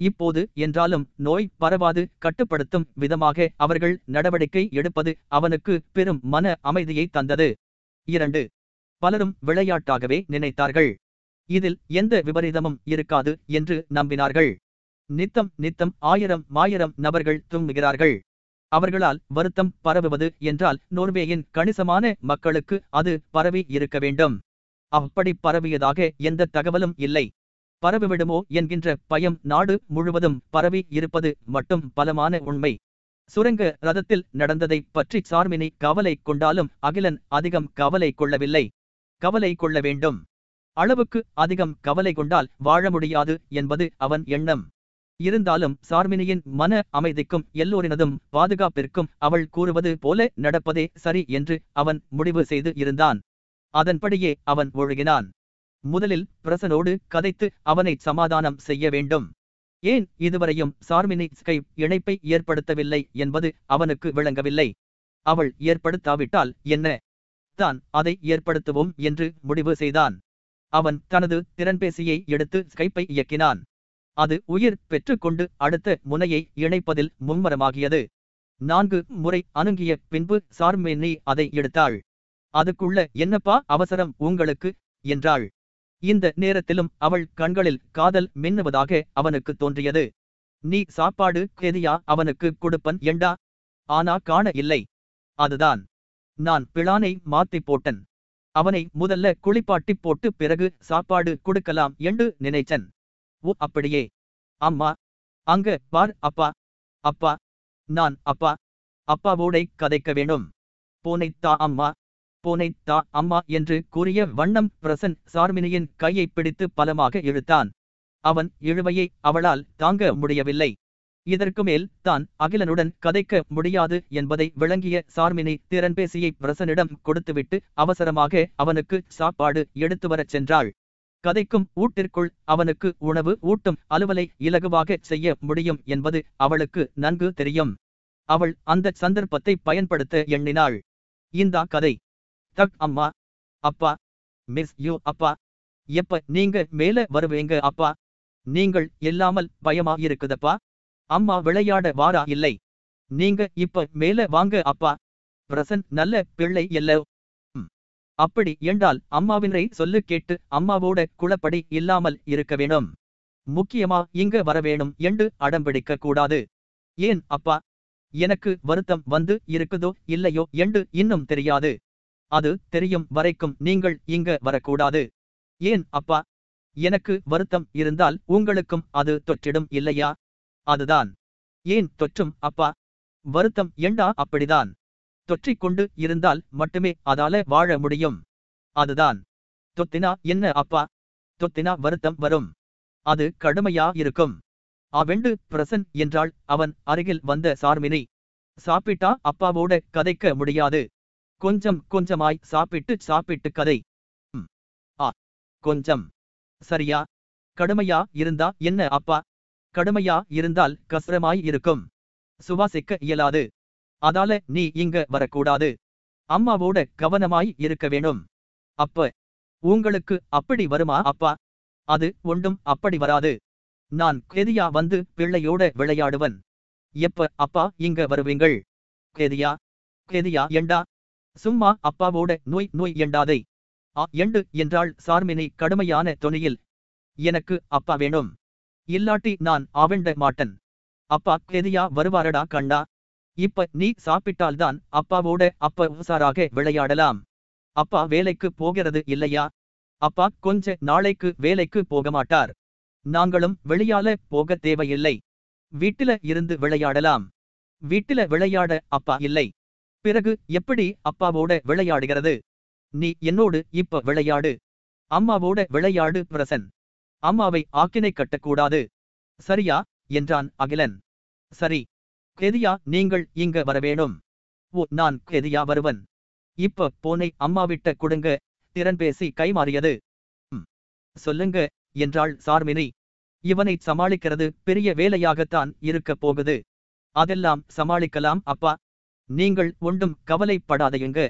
இப்போது என்றாலும் நோய் பரவாது கட்டுப்படுத்தும் விதமாக அவர்கள் நடவடிக்கை எடுப்பது அவனுக்கு பெரும் மன அமைதியை தந்தது. இரண்டு பலரும் விளையாட்டாகவே நினைத்தார்கள். இதில் எந்த விபரீதமும் இருக்காது என்று நம்பினார்கள். நித்தம் நித்தம் ஆயிரம் மாயிரம் நபர்கள் தூங்குகிறார்கள். அவர்களால் வருத்தம் பரவுவது என்றால் நோர்வேயின் கணிசமான மக்களுக்கு அது பரவி இருக்க வேண்டும். அப்படி பரவியதாக எந்த தகவலும் இல்லை. பரவிவிடுமோ என்கின்ற பயம் நாடு முழுவதும் பரவி இருப்பது மட்டும் பலமான உண்மை. சுரங்க ரதத்தில் நடந்ததை பற்றி சார்மினி கவலை கொண்டாலும் அகிலன் அதிகம் கவலை கொள்ளவில்லை. கவலை கொள்ள வேண்டும். அளவுக்கு அதிகம் கவலை கொண்டால் வாழ முடியாது என்பது அவன் எண்ணம். இருந்தாலும் சார்மினியின் மன அமைதிக்கும் எல்லோரினதும் பாதுகாப்பிற்கும் அவள் கூறுவது போல நடப்பதே சரி என்று அவன் முடிவு செய்து இருந்தான். அதன்படியே அவன் ஒழுகினான். முதலில் பிரசனோடு கதைத்து அவனை சமாதானம் செய்ய வேண்டும். ஏன் இதுவரையும் சார்மினி ஸ்கைப் இணைப்பை ஏற்படுத்தவில்லை என்பது அவனுக்கு விளங்கவில்லை. அவள் ஏற்படுத்தாவிட்டால் என்ன? தான் அதை ஏற்படுத்துவோம் என்று முடிவு செய்தான். அவன் தனது திறன்பேசியை எடுத்து ஸ்கைப்பை இயக்கினான். அது உயிர் பெற்றுக்கொண்டு அடுத்த முனையை இணைப்பதில் மும்மரமாகியது. நான்கு முறை அணுங்கிய பின்பு சார்மினி அதை எடுத்தாள். அதுக்குள்ள என்னப்பா அவசரம் உங்களுக்கு? என்றாள். இந்த நேரத்திலும் அவள் கண்களில் காதல் மின்னுவதாக அவனுக்கு தோன்றியது. நீ சாப்பாடு கேதியா? அவனுக்கு கொடுப்பன் எண்டா ஆனா காண இல்லை. அதுதான். நான் பிளானை மாத்தி போட்டன். அவனை முதல்ல குளிப்பாட்டி போட்டு பிறகு சாப்பாடு கொடுக்கலாம் என்று நினைச்சன். ஓ அப்படியே. அம்மா. அங்க பார் அப்பா. அப்பா. நான் அப்பா. அப்பாவோடை கதைக்க வேணும் போனைத்தா அம்மா. போனைத்தா அம்மா என்று கூறிய வண்ணம் பிரசன் சார்மினியின் கையை பிடித்து பலமாக இழுத்தான். அவன் இழுவையை அவளால் தாங்க முடியவில்லை. இதற்கு மேல் தான் அகிலனுடன் கதைக்க முடியாது என்பதை விளங்கிய சார்மினி திறன்பேசியை பிரசனிடம் கொடுத்துவிட்டு அவசரமாக அவனுக்கு சாப்பாடு எடுத்து வரச் சென்றாள். கதைக்கும் ஊட்டிற்குள் அவனுக்கு உணவு ஊட்டும் அலுவலை இலகுவாக செய்ய முடியும் என்பது அவளுக்கு நன்கு தெரியும். அவள் அந்த சந்தர்ப்பத்தை பயன்படுத்த எண்ணினாள். இந்தா கதை. தக் அம்மா. அப்பா. மிஸ் யூ அப்பா. எப்ப நீங்க மேல வருவீங்க அப்பா? நீங்கள் இல்லாமல் பயமா இருக்குதப்பா? அம்மா விளையாட வாரா இல்லை. நீங்க இப்ப மேல வாங்க அப்பா. பிரசன் நல்ல பிள்ளை இல்ல. அப்படி என்றால் அம்மாவினரை சொல்லு கேட்டு அம்மாவோட குளப்படி இல்லாமல் இருக்க வேணும். முக்கியமா இங்க வரவேணும் என்று அடம்பிடிக்க கூடாது. ஏன் அப்பா? எனக்கு வருத்தம் வந்து இருக்குதோ இல்லையோ என்று இன்னும் தெரியாது. அது தெரியும் வரைக்கும் நீங்கள் இங்க வரக்கூடாது. ஏன் அப்பா? எனக்கு வருத்தம் இருந்தால் உங்களுக்கும் அது தொற்றிடும் இல்லையா? அதுதான். ஏன் தொற்றும் அப்பா? வருத்தம் எண்டா அப்படிதான்? தொற்றிக் கொண்டு இருந்தால் மட்டுமே அதால வாழ முடியும். அதுதான். தொத்தினா என்ன அப்பா? தொத்தினா வருத்தம் வரும். அது கடுமையா இருக்கும். அவெண்டு பிரசன் என்றாள் அவன் அருகில் வந்த சார்மினி. சாப்பிட்டா அப்பாவோட கதைக்க முடியாது. கொஞ்சம் கொஞ்சமாய் சாப்பிட்டு சாப்பிட்டு கதை. ஆ. கொஞ்சம். சரியா? கடுமையா இருந்தா என்ன அப்பா? கடுமையா இருந்தால் கசரமாய் இருக்கும். சுவாசிக்க இயலாது. அதால நீ இங்க வரக்கூடாது. அம்மாவோட கவனமாய் இருக்க வேணும் அப்ப உங்களுக்கு அப்படி வருமா அப்பா? அது ஒன்றும் அப்படி வராது. நான் கேதியா வந்து பிள்ளையோட விளையாடுவன். எப்ப அப்பா இங்க வருவீங்கள்? கேதியா? கேதியா எண்டா சும்மா அப்பாவோட நோய் நோய் எண்டாதை. ஆ எண்டு என்றாள் சார்மினி கடுமையான தொனியில். எனக்கு அப்பா வேணும். இல்லாட்டி நான் ஆவெண்ட மாட்டன். அப்பா கெதியா வருவாரடா கண்டா இப்ப நீ சாப்பிட்டால்தான் அப்பாவோட அப்ப உசாராக விளையாடலாம். அப்பா வேலைக்கு போகிறது இல்லையா? அப்பா கொஞ்ச நாளைக்கு வேலைக்கு போக மாட்டார் நாங்களும் வெளியால போக தேவையில்லை. வீட்டில இருந்து விளையாடலாம். வீட்டில விளையாட அப்பா இல்லை. பிறகு எப்படி அப்பாவோட விளையாடுகிறது? நீ என்னோடு இப்ப விளையாடு. அம்மாவோட விளையாடு பிரசன். அம்மாவை ஆக்கினை கட்டக்கூடாது. சரியா? என்றான் அகிலன். சரி. கெதியா நீங்கள் இங்க வரவேணும் ஓ நான் கெதியா வருவன். இப்ப போனை அம்மாவிட்ட கொடுங்க. திறன் பேசி கைமாறியது சொல்லுங்க என்றாள் சார்மினி. இவனை சமாளிக்கிறது பெரிய வேலையாகத்தான் இருக்கப் போகுது. அதெல்லாம் சமாளிக்கலாம் அப்பா. நீங்கள் ஒன்றும் கவலைப்படாதையுங்க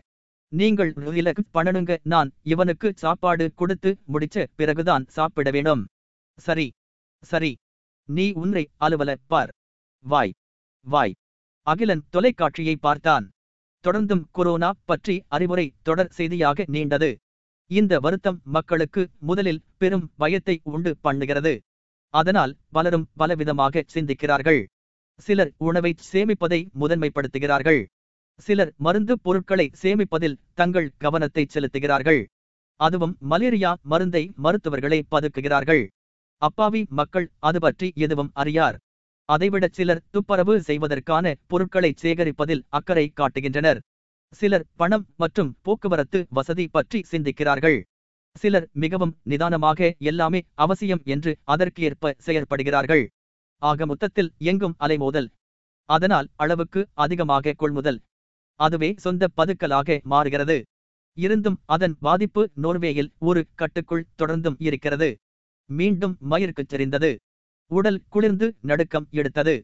நீங்கள் இலக்கு பண்ணணுங்க நான் இவனுக்கு சாப்பாடு கொடுத்து முடிச்ச பிறகுதான் சாப்பிட வேணும் சரி சரி. நீ உன்னை அலுவல பார். வாய் வாய். அகிலன் தொலைக்காட்சியை பார்த்தான். தொடர்ந்தும் கொரோனா பற்றி அறிவுரை தொடர் செய்தியாக நீண்டது. இந்த வருத்தம் மக்களுக்கு முதலில் பெரும் பயத்தை உண்டு பண்ணுகிறது. அதனால் பலரும் பலவிதமாக சிந்திக்கிறார்கள். சிலர் உணவை சேமிப்பதை முதன்மைப்படுத்துகிறார்கள். சிலர் மருந்து பொருட்களை சேமிப்பதில் தங்கள் கவனத்தை செலுத்துகிறார்கள். அதுவும் மலேரியா மருந்தை மருத்துவர்களை பதுக்குகிறார்கள். அப்பாவி மக்கள் அது பற்றி எதுவும் அறியார். அதைவிட சிலர் துப்பரவு செய்வதற்கான பொருட்களை சேகரிப்பதில் அக்கறை காட்டுகின்றனர். சிலர் பணம் மற்றும் போக்குவரத்து வசதி பற்றி சிந்திக்கிறார்கள். சிலர் மிகவும் நிதானமாக எல்லாமே அவசியம் என்று அதற்கு ஏற்ப செயற்படுகிறார்கள். ஆக மொத்தத்தில் எங்கும் அலைமோதல் அதனால் அளவுக்கு அதிகமாக கொள்முதல். அதுவே சொந்த பதுக்கலாக மாறுகிறது. இருந்தும் அதன் பாதிப்பு நோர்வேயில் ஒரு கட்டுக்குள் தொடர்ந்தும் இருக்கிறது. மீண்டும் மயிர்க்குச் செறிந்தது. உடல் குளிர்ந்து நடுக்கம் எடுத்தது.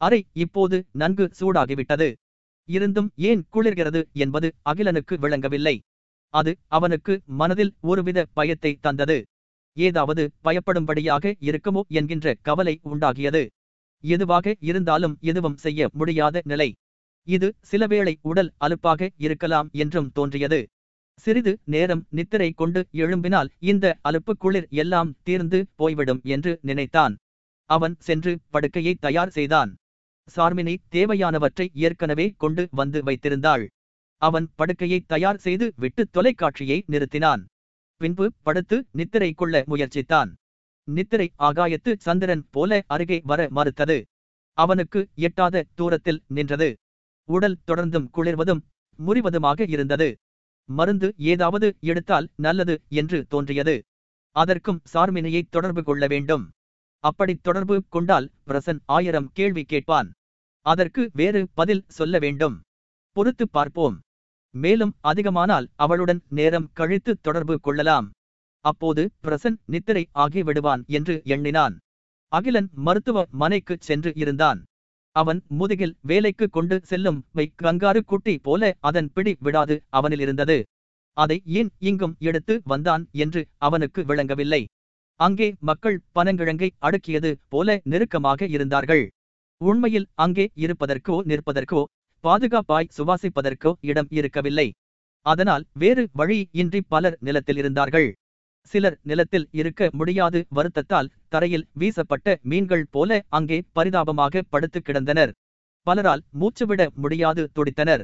அறை இப்போது நன்கு சூடாகிவிட்டது. இருந்தும் ஏன் குளிர்கிறது என்பது அகிலனுக்கு விளங்கவில்லை. அது அவனுக்கு மனதில் ஒருவித பயத்தை தந்தது. ஏதாவது பயப்படும்படியாக இருக்குமோ என்கின்ற கவலை உண்டாகியது. எதுவாக இருந்தாலும் எதுவும் செய்ய முடியாத நிலை. இது சிலவேளை உடல் அலுப்பாக இருக்கலாம் என்றும் தோன்றியது. சிறிது நேரம் நித்திரை கொண்டு எழும்பினால் இந்த அலுப்பு குளிர் எல்லாம் தீர்ந்து போய்விடும் என்று நினைத்தான். அவன் சென்று படுக்கையை தயார் செய்தான். சார்மினி தேவையானவற்றை ஏற்கனவே கொண்டு வந்து வைத்திருந்தாள். அவன் படுக்கையை தயார் செய்து விட்டு தொலைக்காட்சியை நிறுத்தினான். பின்பு படுத்து நித்திரை கொள்ள முயற்சித்தான். நித்திரை ஆகாயத்து சந்திரன் போல அருகே வர மறுத்தது. அவனுக்கு எட்டாத தூரத்தில் நின்றது. உடல் தொடர்ந்தும் குளிர்வதும் முறிவதுமாக இருந்தது. மருந்து ஏதாவது எடுத்தால் நல்லது என்று தோன்றியது. அதற்கும் சார்மினியை தொடர்பு கொள்ள வேண்டும். அப்படி தொடர்பு கொண்டால் பிரசன் ஆயிரம் கேள்வி கேட்பான். அதற்கு வேறு பதில் சொல்ல வேண்டும். பொறுத்து பார்ப்போம். மேலும் அதிகமானால் அவளுடன் நேரம் கழித்து தொடர்பு கொள்ளலாம். அப்போது பிரசன் நித்திரை ஆகி விடுவான் என்று எண்ணினான். அகிலன் மருத்துவ மனைக்கு சென்று இருந்தான். அவன் முதுகில் வேலைக்கு கொண்டு செல்லும் வை கங்காரு குட்டி போல அதன் பிடி விடாது அவனில் இருந்தது. அதை ஏன் இங்கும் எடுத்து வந்தான் என்று அவனுக்கு விளங்கவில்லை. அங்கே மக்கள் பனங்கிழங்கை அடுக்கியது போல நெருக்கமாக இருந்தார்கள். உண்மையில் அங்கே இருப்பதற்கோ நிற்பதற்கோ பாதுகாப்பாய் சுவாசிப்பதற்கோ இடம் இருக்கவில்லை. அதனால் வேறு வழி இன்றி பலர் நிலத்தில் இருந்தார்கள். சிலர் நிலத்தில் இருக்க முடியாது. வருத்தத்தால் தரையில் வீசப்பட்ட மீன்கள் போல அங்கே பரிதாபமாக படுத்து கிடந்தனர். பலரால் மூச்சுவிட முடியாது துடித்தனர்.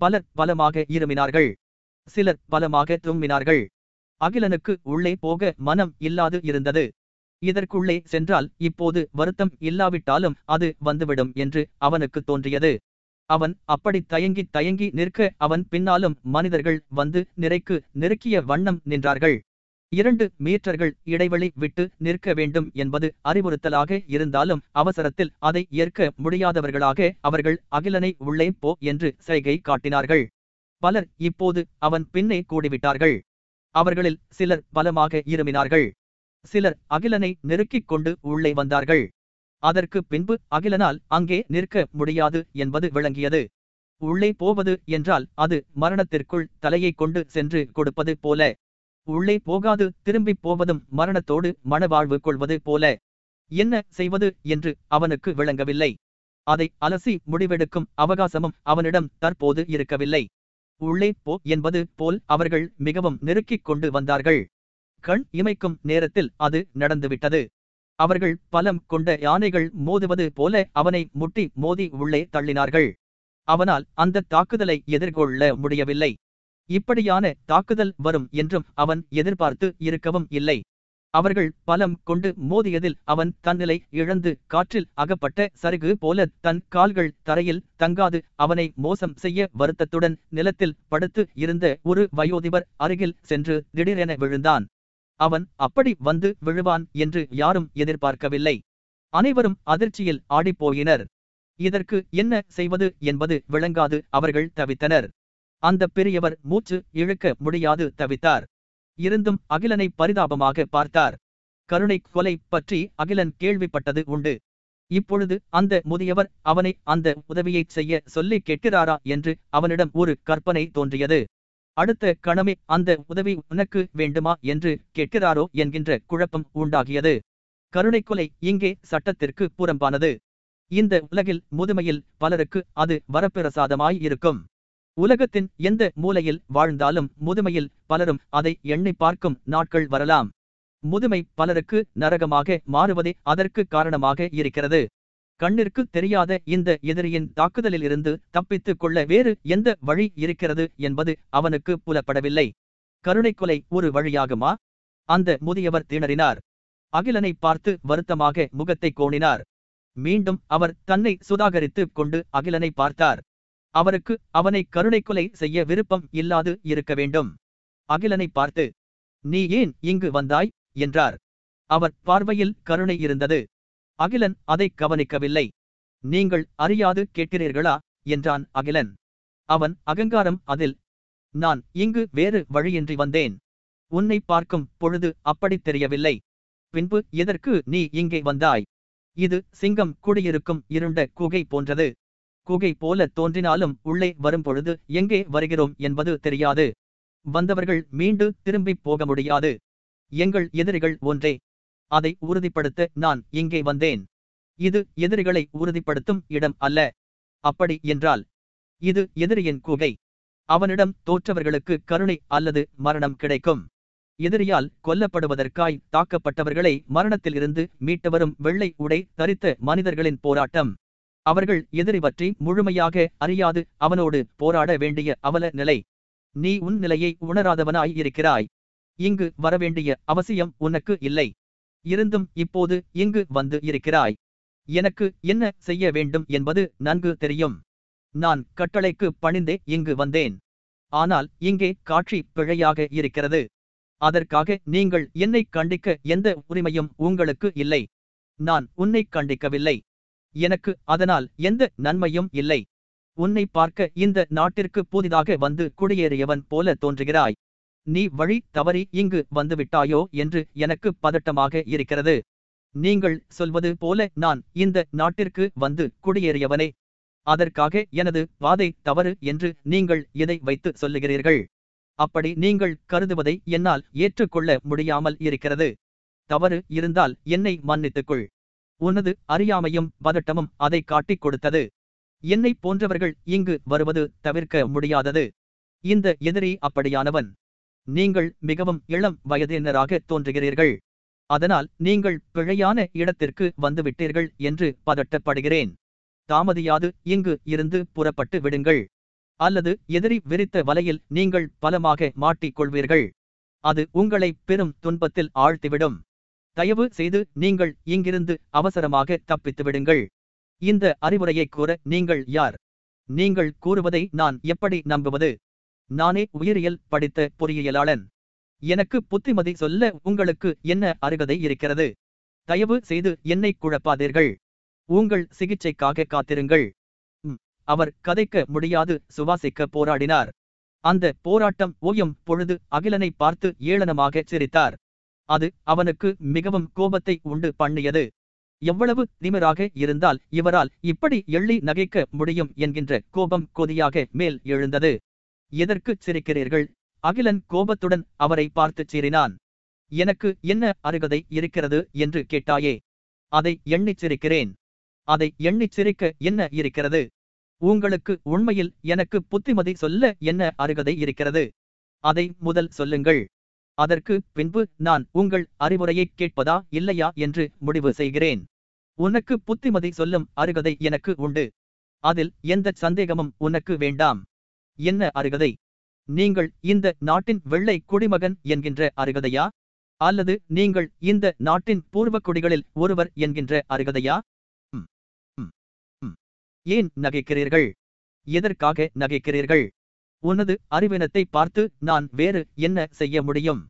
பலர் பலமாக இருமினார்கள். சிலர் பலமாக தும்மினார்கள் அகிலனுக்கு உள்ளே போக மனம் இல்லாது இருந்தது. இதற்குள்ளே சென்றால் இப்போது வருத்தம் இல்லாவிட்டாலும் அது வந்துவிடும் என்று அவனுக்கு தோன்றியது. அவன் அப்படி தயங்கி தயங்கி நிற்க அவன் பின்னாலும் மனிதர்கள் வந்து நிறைக்கு நெருக்கிய வண்ணம் நின்றார்கள். இரண்டு மீட்டர்கள் இடைவெளி விட்டு நிற்க வேண்டும் என்பது அறிவுறுத்தலாக இருந்தாலும் அவசரத்தில் அதை ஏற்க முடியாதவர்களாக அவர்கள் அகிலனை உள்ளே போ என்று சைகை காட்டினார்கள். பலர் இப்போது அவன் பின்னே கூடிவிட்டார்கள். அவர்களில் சிலர் பலமாக இருமினார்கள். சிலர் அகிலனை நெருக்கிக் கொண்டு உள்ளே வந்தார்கள். அதற்கு பின்பு அகிலனால் அங்கே நிற்க முடியாது என்பது விளங்கியது. உள்ளே போவது என்றால் அது மரணத்திற்குள் தலையை கொண்டு சென்று கொடுப்பது போல. உள்ளே போகாது திரும்பிப் போவதும் மரணத்தோடு மனவாழ்வு கொள்வது போல. என்ன செய்வது என்று அவனுக்கு விளங்கவில்லை. அதை அலசி முடிவெடுக்கும் அவகாசமும் அவனிடம் தற்போது இருக்கவில்லை. உள்ளே போ என்பது போல் அவர்கள் மிகவும் நெருக்கிக் கொண்டு வந்தார்கள். கண் இமைக்கும் நேரத்தில் அது நடந்துவிட்டது. அவர்கள் பலம் கொண்ட யானைகள் மோதுவது போல அவனை முட்டி மோதி உள்ளே தள்ளினார்கள். அவனால் அந்த தாக்குதலை எதிர்கொள்ள முடியவில்லை. இப்படியான தாக்குதல் வரும் என்றும் அவன் எதிர்பார்த்து இருக்கவும் இல்லை. அவர்கள் பலம் கொண்டு மோதியதில் அவன் தன்னிலை இழந்து காற்றில் அகப்பட்ட சருகு போல தன் கால்கள் தரையில் தங்காது அவனை மோசம் செய்ய வருத்தத்துடன் நிலத்தில் படுத்து இருந்த ஒரு வயோதிபர் அருகில் சென்று திடீரென விழுந்தான். அவன் அப்படி வந்து விழுவான் என்று யாரும் எதிர்பார்க்கவில்லை. அனைவரும் அதிர்ச்சியில் ஆடிப்போயினர். இதற்கு என்ன செய்வது என்பது விளங்காது அவர்கள் தவித்தனர். அந்த பெரியவர் மூச்சு இழுக்க முடியாது தவித்தார். இருந்தும் அகிலனை பரிதாபமாக பார்த்தார். கருணை கொலை பற்றி அகிலன் கேள்விப்பட்டது உண்டு. இப்பொழுது அந்த முதியவர் அவனை அந்த உதவியைச் செய்ய சொல்லி கேட்கிறாரா என்று அவனிடம் ஒரு கற்பனை தோன்றியது. அடுத்த கணமே அந்த உதவி உனக்கு வேண்டுமா என்று கேட்கிறாரோ என்கின்ற குழப்பம் உண்டாகியது. கருணைக்கொலை இங்கே சட்டத்திற்கு புறம்பானது. இந்த உலகில் முதுமையில் பலருக்கு அது வரப்பிரசாதமாய் இருக்கும். உலகத்தின் எந்த மூலையில் வாழ்ந்தாலும் முதுமையில் பலரும் அதை எண்ணி பார்க்கும் நாட்கள் வரலாம். முதுமை பலருக்கு நரகமாக மாறுவதே அதற்கு காரணமாக இருக்கிறது. கண்ணிற்கு தெரியாத இந்த எதிரியின் தாக்குதலிலிருந்து தப்பித்துக் கொள்ள வேறு எந்த வழி இருக்கிறது என்பது அவனுக்கு புலப்படவில்லை. கருணைக்கொலை ஒரு வழியாகுமா? அந்த முதியவர் திணறினார். அகிலனை பார்த்து வருத்தமாக முகத்தை கோணினார். மீண்டும் அவர் தன்னை சுதாகரித்துக் கொண்டு அகிலனை பார்த்தார். அவருக்கு அவனை கருணைக்கொலை செய்ய விருப்பம் இல்லாது இருக்க வேண்டும். அகிலனை பார்த்து நீ ஏன் இங்கு வந்தாய்? என்றார். அவர் பார்வையில் கருணை இருந்தது. அகிலன் அதை கவனிக்கவில்லை. நீங்கள் அறியாது கேட்கிறீர்களா? என்றான் அகிலன். அவன் அகங்காரம் அதில். நான் இங்கு வேறு வழியின்றி வந்தேன். உன்னை பார்க்கும் பொழுது அப்படித் தெரியவில்லை. பின்பு எதற்கு நீ இங்கே வந்தாய்? இது சிங்கம் குடியிருக்கும் இருண்ட குகை போன்றது. குகை போல தோன்றினாலும் உள்ளே வரும்பொழுது எங்கே வருகிறோம் என்பது தெரியாது. வந்தவர்கள் மீண்டு திரும்பிப் போக முடியாது. எங்கள் எதிரிகள் ஒன்றே. அதை உறுதிப்படுத்த நான் இங்கே வந்தேன். இது எதிரிகளை உறுதிப்படுத்தும் இடம் அல்ல. அப்படி என்றால் இது எதிரியின் குகை. அவனிடம் தோற்றவர்களுக்கு கருணை அல்லது மரணம் கிடைக்கும். எதிரியால் கொல்லப்படுவதற்காய் தாக்கப்பட்டவர்களை மரணத்திலிருந்து மீட்டவரும் வெள்ளை உடை தரித்த மனிதர்களின் போராட்டம். அவர்கள் எதிரி பற்றி முழுமையாக அறியாது அவனோடு போராட வேண்டிய அவல நிலை. நீ உன் நிலையை உணராதவனாய் இருக்கிறாய். இங்கு வரவேண்டிய அவசியம் உனக்கு இல்லை. இருந்தும் இப்போது இங்கு வந்து இருக்கிறாய். எனக்கு என்ன செய்ய வேண்டும் என்பது நன்கு தெரியும். நான் கட்டளைக்கு பணிந்தே இங்கு வந்தேன். ஆனால் இங்கே காட்சி பிழையாக இருக்கிறது. அதற்காக நீங்கள் என்னை கண்டிக்க எந்த உரிமையும் உங்களுக்கு இல்லை. நான் உன்னை கண்டிக்கவில்லை. எனக்கு அதனால் எந்த நன்மையும் இல்லை. உன்னை பார்க்க இந்த நாட்டிற்கு புதிதாக வந்து குடியேறியவன் போல தோன்றுகிறாய். நீ வழி தவறி இங்கு வந்துவிட்டாயோ என்று எனக்கு பதட்டமாக இருக்கிறது. நீங்கள் சொல்வது போல நான் இந்த நாட்டிற்கு வந்து குடியேறியவனே. அதற்காக எனது வாதை தவறு என்று நீங்கள் இதை வைத்து சொல்லுகிறீர்கள். அப்படி நீங்கள் கருதுவதை என்னால் ஏற்றுக்கொள்ள முடியாமல் இருக்கிறது. தவறு இருந்தால் என்னை மன்னித்துக்கொள். உனது அறியாமையும் பதட்டமும் அதை காட்டிக் கொடுத்தது. என்னை போன்றவர்கள் இங்கு வருவது தவிர்க்க முடியாதது. இந்த எதிரி அப்படியானவன். நீங்கள் மிகவும் இளம் வயதினராக தோன்றுகிறீர்கள். அதனால் நீங்கள் பிழையான இடத்திற்கு வந்துவிட்டீர்கள் என்று பதட்டப்படுகிறேன். தாமதியாது இங்கு இருந்து புறப்பட்டு விடுங்கள். அல்லது எதிரி விரித்த வலையில் நீங்கள் பலமாக மாட்டிக் கொள்வீர்கள் அது உங்களை பெரும் துன்பத்தில் ஆழ்த்திவிடும். தயவு செய்து நீங்கள் இங்கிருந்து அவசரமாக தப்பித்து விடுங்கள். இந்த அறிவுரையை கூற நீங்கள் யார்? நீங்கள் கூறுவதை நான் எப்படி நம்புவது? நானே உயிரியல் படித்த பொறியியலாளன். எனக்கு புத்திமதி சொல்ல உங்களுக்கு என்ன அருகதை இருக்கிறது? தயவு செய்து என்னை குழப்பாதீர்கள். உங்கள் சிகிச்சைக்காக காத்திருங்கள். அவர் கதைக்க முடியாது சுவாசிக்க போராடினார். அந்த போராட்டம் ஓயும் பொழுது அகிலனை பார்த்து ஏளனமாக சிரித்தார். அது அவனுக்கு மிகவும் கோபத்தை உண்டு பண்ணியது. எவ்வளவு திமிராக இருந்தால் இவரால் இப்படி எள்ளி நகைக்க முடியும் என்கின்ற கோபம் கொதியாக மேல் எழுந்தது. எதற்கு சிரிக்கிறீர்கள்? அகிலன் கோபத்துடன் அவரை பார்த்துச் சீறினான். எனக்கு என்ன அருகதை இருக்கிறது என்று கேட்டாயே. அதை எண்ணிச் சிரிக்கிறேன். அதை எண்ணிச் சிரிக்க என்ன இருக்கிறது? உங்களுக்கு உண்மையில் எனக்கு புத்திமதி சொல்ல என்ன அருகதை இருக்கிறது? அதை முதல் சொல்லுங்கள். அதற்கு பின்பு நான் உங்கள் அறிவுரையைக் கேட்பதா இல்லையா என்று முடிவு செய்கிறேன். உனக்கு புத்திமதி சொல்லும் அருகதை எனக்கு உண்டு. அதில் எந்த சந்தேகமும் உனக்கு வேண்டாம். என்ன அருகதை? நீங்கள் இந்த நாட்டின் வெள்ளை குடிமகன் என்கின்ற அருகதையா? அல்லது நீங்கள் இந்த நாட்டின் பூர்வக்குடிகளில் ஒருவர் என்கின்ற அருகதையா? ஏன் நகைக்கிறீர்கள்? எதற்காக நகைக்கிறீர்கள்? உனது அறிவினத்தை பார்த்து நான் வேறு என்ன செய்ய முடியும்?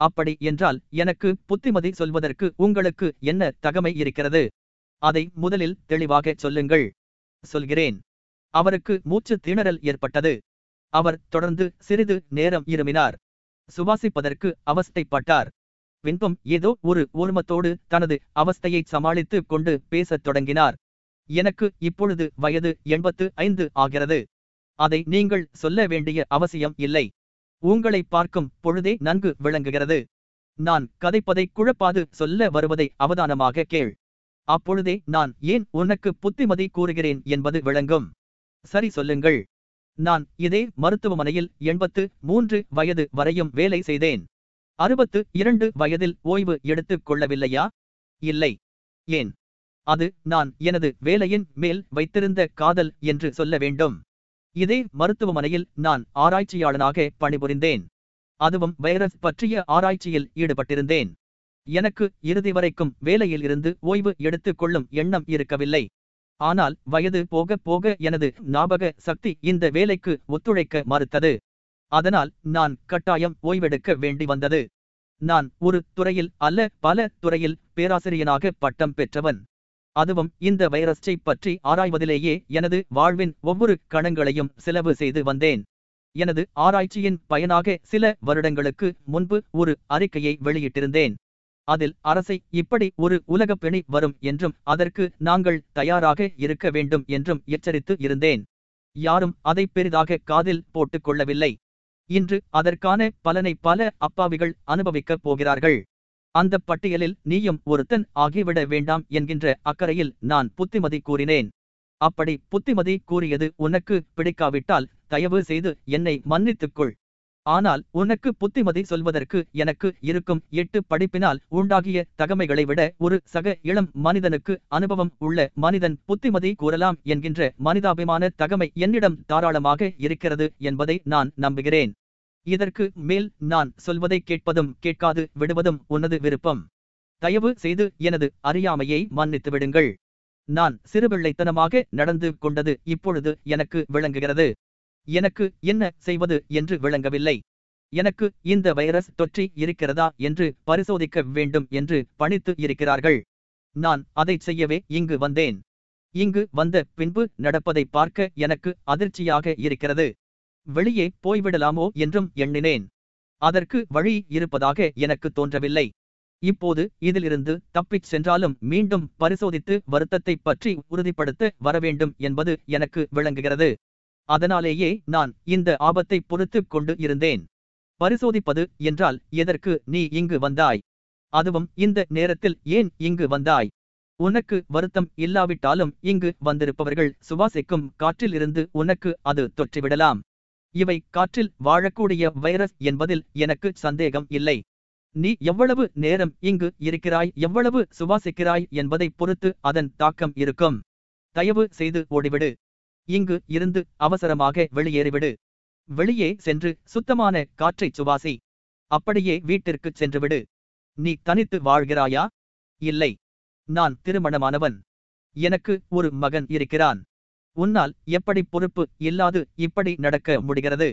அப்படி என்றால் எனக்கு புத்திமதி சொல்வதற்கு உங்களுக்கு என்ன தகமை இருக்கிறது? அதை முதலில் தெளிவாக சொல்லுங்கள். சொல்கிறேன். அவருக்கு மூச்சு திணறல் ஏற்பட்டது. அவர் தொடர்ந்து சிறிது நேரம் இருமினார். சுவாசிப்பதற்கு அவஸ்தைப்பட்டார். பின்பும் ஏதோ ஒரு ஓர்மத்தோடு தனது அவஸ்தையை சமாளித்துக் கொண்டு பேசத் தொடங்கினார். எனக்கு இப்பொழுது வயது எண்பத்து ஐந்து ஆகிறது. அதை நீங்கள் சொல்ல வேண்டிய அவசியம் இல்லை. உங்களை பார்க்கும் பொழுதே நன்கு விளங்குகிறது. நான் கதைப்பதை குழப்பாது சொல்ல வருவதை அவதானமாக கேள். அப்பொழுதே நான் ஏன் உனக்கு புத்திமதி கூறுகிறேன் என்பது விளங்கும். சரி சொல்லுங்கள். நான் இதே மருத்துவமனையில் எண்பத்து மூன்று வயது வரையும் வேலை செய்தேன். அறுபத்து இரண்டு வயதில் ஓய்வு எடுத்துக் கொள்ளவில்லையா? இல்லை. ஏன்? அது நான் எனது வேலையின் மேல் வைத்திருந்த காதல் என்று சொல்ல வேண்டும். இதே மருத்துவமனையில் நான் ஆராய்ச்சியாளனாக பணிபுரிந்தேன். அதுவும் வைரஸ் பற்றிய ஆராய்ச்சியில் ஈடுபட்டிருந்தேன். எனக்கு இறுதி வரைக்கும் வேலையில் இருந்து ஓய்வு எடுத்துக் கொள்ளும் எண்ணம் இருக்கவில்லை. ஆனால் வயது போக போக எனது ஞாபக சக்தி இந்த வேலைக்கு ஒத்துழைக்க மறுத்தது. அதனால் நான் கட்டாயம் ஓய்வெடுக்க வேண்டி வந்தது. நான் ஒரு துறையில் அல்ல பல துறையில் பேராசிரியனாக பட்டம் பெற்றவன். அதுவும் இந்த வைரஸை பற்றி ஆராய்வதிலேயே எனது வாழ்வின் ஒவ்வொரு கணங்களையும் செலவு செய்து வந்தேன். எனது ஆராய்ச்சியின் பயனாக சில வருடங்களுக்கு முன்பு ஒரு அறிக்கையை வெளியிட்டிருந்தேன். அதில் அரசை இப்படி ஒரு உலகப் பிணி வரும் என்றும் அதற்கு நாங்கள் தயாராக இருக்க வேண்டும் என்றும் எச்சரித்து இருந்தேன். யாரும் அதை பெரிதாக காதில் போட்டுக் கொள்ளவில்லை. இன்று அதற்கான பலனை பல அப்பாவிகள் அனுபவிக்கப் போகிறார்கள். அந்த பட்டியலில் நீயும் ஒருத்தன் ஆகிவிட வேண்டாம் என்கின்ற அக்கறையில் நான் புத்திமதி கூறினேன். அப்படி புத்திமதி கூறியது உனக்கு பிடிக்காவிட்டால் தயவு செய்து என்னை மன்னித்துக்கொள். ஆனால் உனக்கு புத்திமதி சொல்வதற்கு எனக்கு இருக்கும் எட்டு படிப்பினால் உண்டாகிய தகமைகளை விட ஒரு சக இளம் மனிதனுக்கு அனுபவம் உள்ள மனிதன் புத்திமதி கூறலாம் என்கின்ற மனிதாபிமான தகமை என்னிடம் தாராளமாக இருக்கிறது என்பதை நான் நம்புகிறேன். இதற்கு மேல் நான் சொல்வதை கேட்பதும் கேட்காது விடுவதும் உனது விருப்பம். தயவு செய்து எனது அறியாமையை மன்னித்து விடுங்கள். நான் சிறுபிள்ளைத்தனமாக நடந்து கொண்டது இப்பொழுது எனக்கு விளங்குகிறது. எனக்கு என்ன செய்வது என்று விளங்கவில்லை. எனக்கு இந்த வைரஸ் தொற்றி இருக்கிறதா என்று பரிசோதிக்க வேண்டும் என்று பணித்து இருக்கிறார்கள். நான் அதைச் செய்யவே இங்கு வந்தேன். இங்கு வந்த பின்பு நடப்பதை பார்க்க எனக்கு அதிர்ச்சியாக இருக்கிறது. வெளியே போய்விடலாமோ என்றும் எண்ணினேன். அதற்கு வழி இருப்பதாக எனக்கு தோன்றவில்லை. இப்போது இதிலிருந்து தப்பிச் சென்றாலும் மீண்டும் பரிசோதித்து வருத்தத்தை பற்றி உறுதிப்படுத்த வரவேண்டும் என்பது எனக்கு விளங்குகிறது. அதனாலேயே நான் இந்த ஆபத்தை பொறுத்துக் கொண்டு இருந்தேன். பரிசோதிப்பது என்றால் எதற்கு நீ இங்கு வந்தாய்? அதுவும் இந்த நேரத்தில் ஏன் இங்கு வந்தாய்? உனக்கு வருத்தம் இல்லாவிட்டாலும் இங்கு வந்திருப்பவர்கள் சுவாசிக்கும் காற்றிலிருந்து உனக்கு அது தொற்றிவிடலாம். இவை காற்றில் வாழக்கூடிய வைரஸ் என்பதில் எனக்கு சந்தேகம் இல்லை. நீ எவ்வளவு நேரம் இங்கு இருக்கிறாய் எவ்வளவு சுவாசிக்கிறாய் என்பதை பொறுத்து அதன் தாக்கம் இருக்கும். தயவு செய்து ஓடிவிடு. இங்கு இருந்து அவசரமாக வெளியேறிவிடு. வெளியே சென்று சுத்தமான காற்றைச் சுவாசி. அப்படியே வீட்டிற்குச் சென்றுவிடு. நீ தனித்து வாழ்கிறாயா? இல்லை. நான் திருமணமானவன். எனக்கு ஒரு மகன் இருக்கிறான். உன்னால் எப்படி பொறுப்பு இல்லாது இப்படி நடக்க முடிகிறது?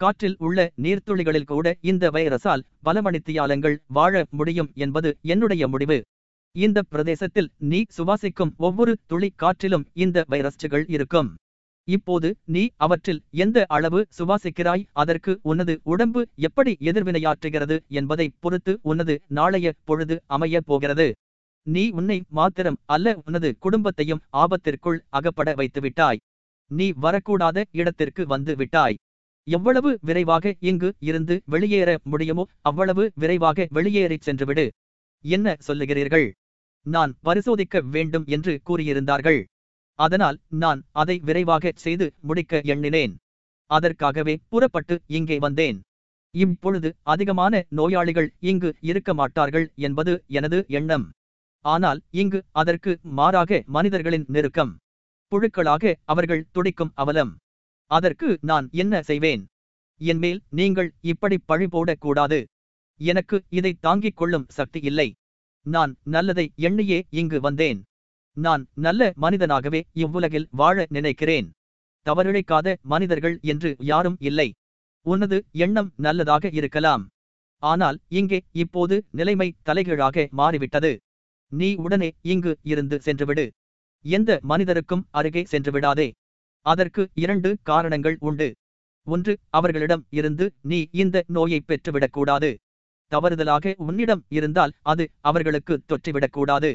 காற்றில் உள்ள நீர்த்துளிகளில் கூட இந்த வைரஸால் பலமணித்தியாலங்கள் வாழ முடியும் என்பது என்னுடைய முடிவு. இந்த பிரதேசத்தில் நீ சுவாசிக்கும் ஒவ்வொரு துளி காற்றிலும் இந்த வைரஸ்டுகள் இருக்கும். இப்போது நீ அவற்றில் எந்த அளவு சுவாசிக்கிறாய்? அதற்கு உனது உடம்பு எப்படி எதிர்வினையாற்றுகிறது என்பதை பொறுத்து உனது நாளைய பொழுது அமையப் போகிறது. நீ உன்னை மாத்திரம் அல்ல உனது குடும்பத்தையும் ஆபத்திற்குள் அகப்பட வைத்துவிட்டாய். நீ வரக்கூடாத இடத்திற்கு வந்து விட்டாய். எவ்வளவு விரைவாக இங்கு இருந்து வெளியேற முடியுமோ அவ்வளவு விரைவாக வெளியேறிச் சென்றுவிடு. என்ன சொல்லுகிறீர்கள்? நான் பரிசோதிக்க வேண்டும் என்று கூறியிருந்தார்கள். அதனால் நான் அதை விரைவாக செய்து முடிக்க எண்ணினேன். அதற்காகவே புறப்பட்டு இங்கே வந்தேன். இப்பொழுது அதிகமான நோயாளிகள் இங்கு இருக்க மாட்டார்கள் என்பது எனது எண்ணம். ஆனால் இங்கு அதற்கு மாறாக மனிதர்களின் நெருக்கம். புழுக்களாக அவர்கள் துடிக்கும் அவலம். அதற்கு நான் என்ன செய்வேன்? என்மேல் நீங்கள் இப்படி பழி போடக்கூடாது. எனக்கு இதை தாங்கிக் கொள்ளும் சக்தி இல்லை. நான் நல்லதை எண்ணியே இங்கு வந்தேன். நான் நல்ல மனிதனாகவே இவ்வுலகில் வாழ நினைக்கிறேன். தவறிழைக்காத மனிதர்கள் என்று யாரும் இல்லை. உனது எண்ணம் நல்லதாக இருக்கலாம். ஆனால் இங்கே இப்போது நிலைமை தலைகீழாக மாறிவிட்டது. நீ உடனே இங்கு இருந்து சென்றுவிடு. எந்த மனிதருக்கும் அருகே சென்று விடாதே அதற்கு இரண்டு காரணங்கள் உண்டு. ஒன்று அவர்களிடம் இருந்து நீ இந்த நோயை பெற்றுவிடக்கூடாது. தவறுதலாக உன்னிடம் இருந்தால் அது அவர்களுக்கு தொற்றிவிடக்கூடாது.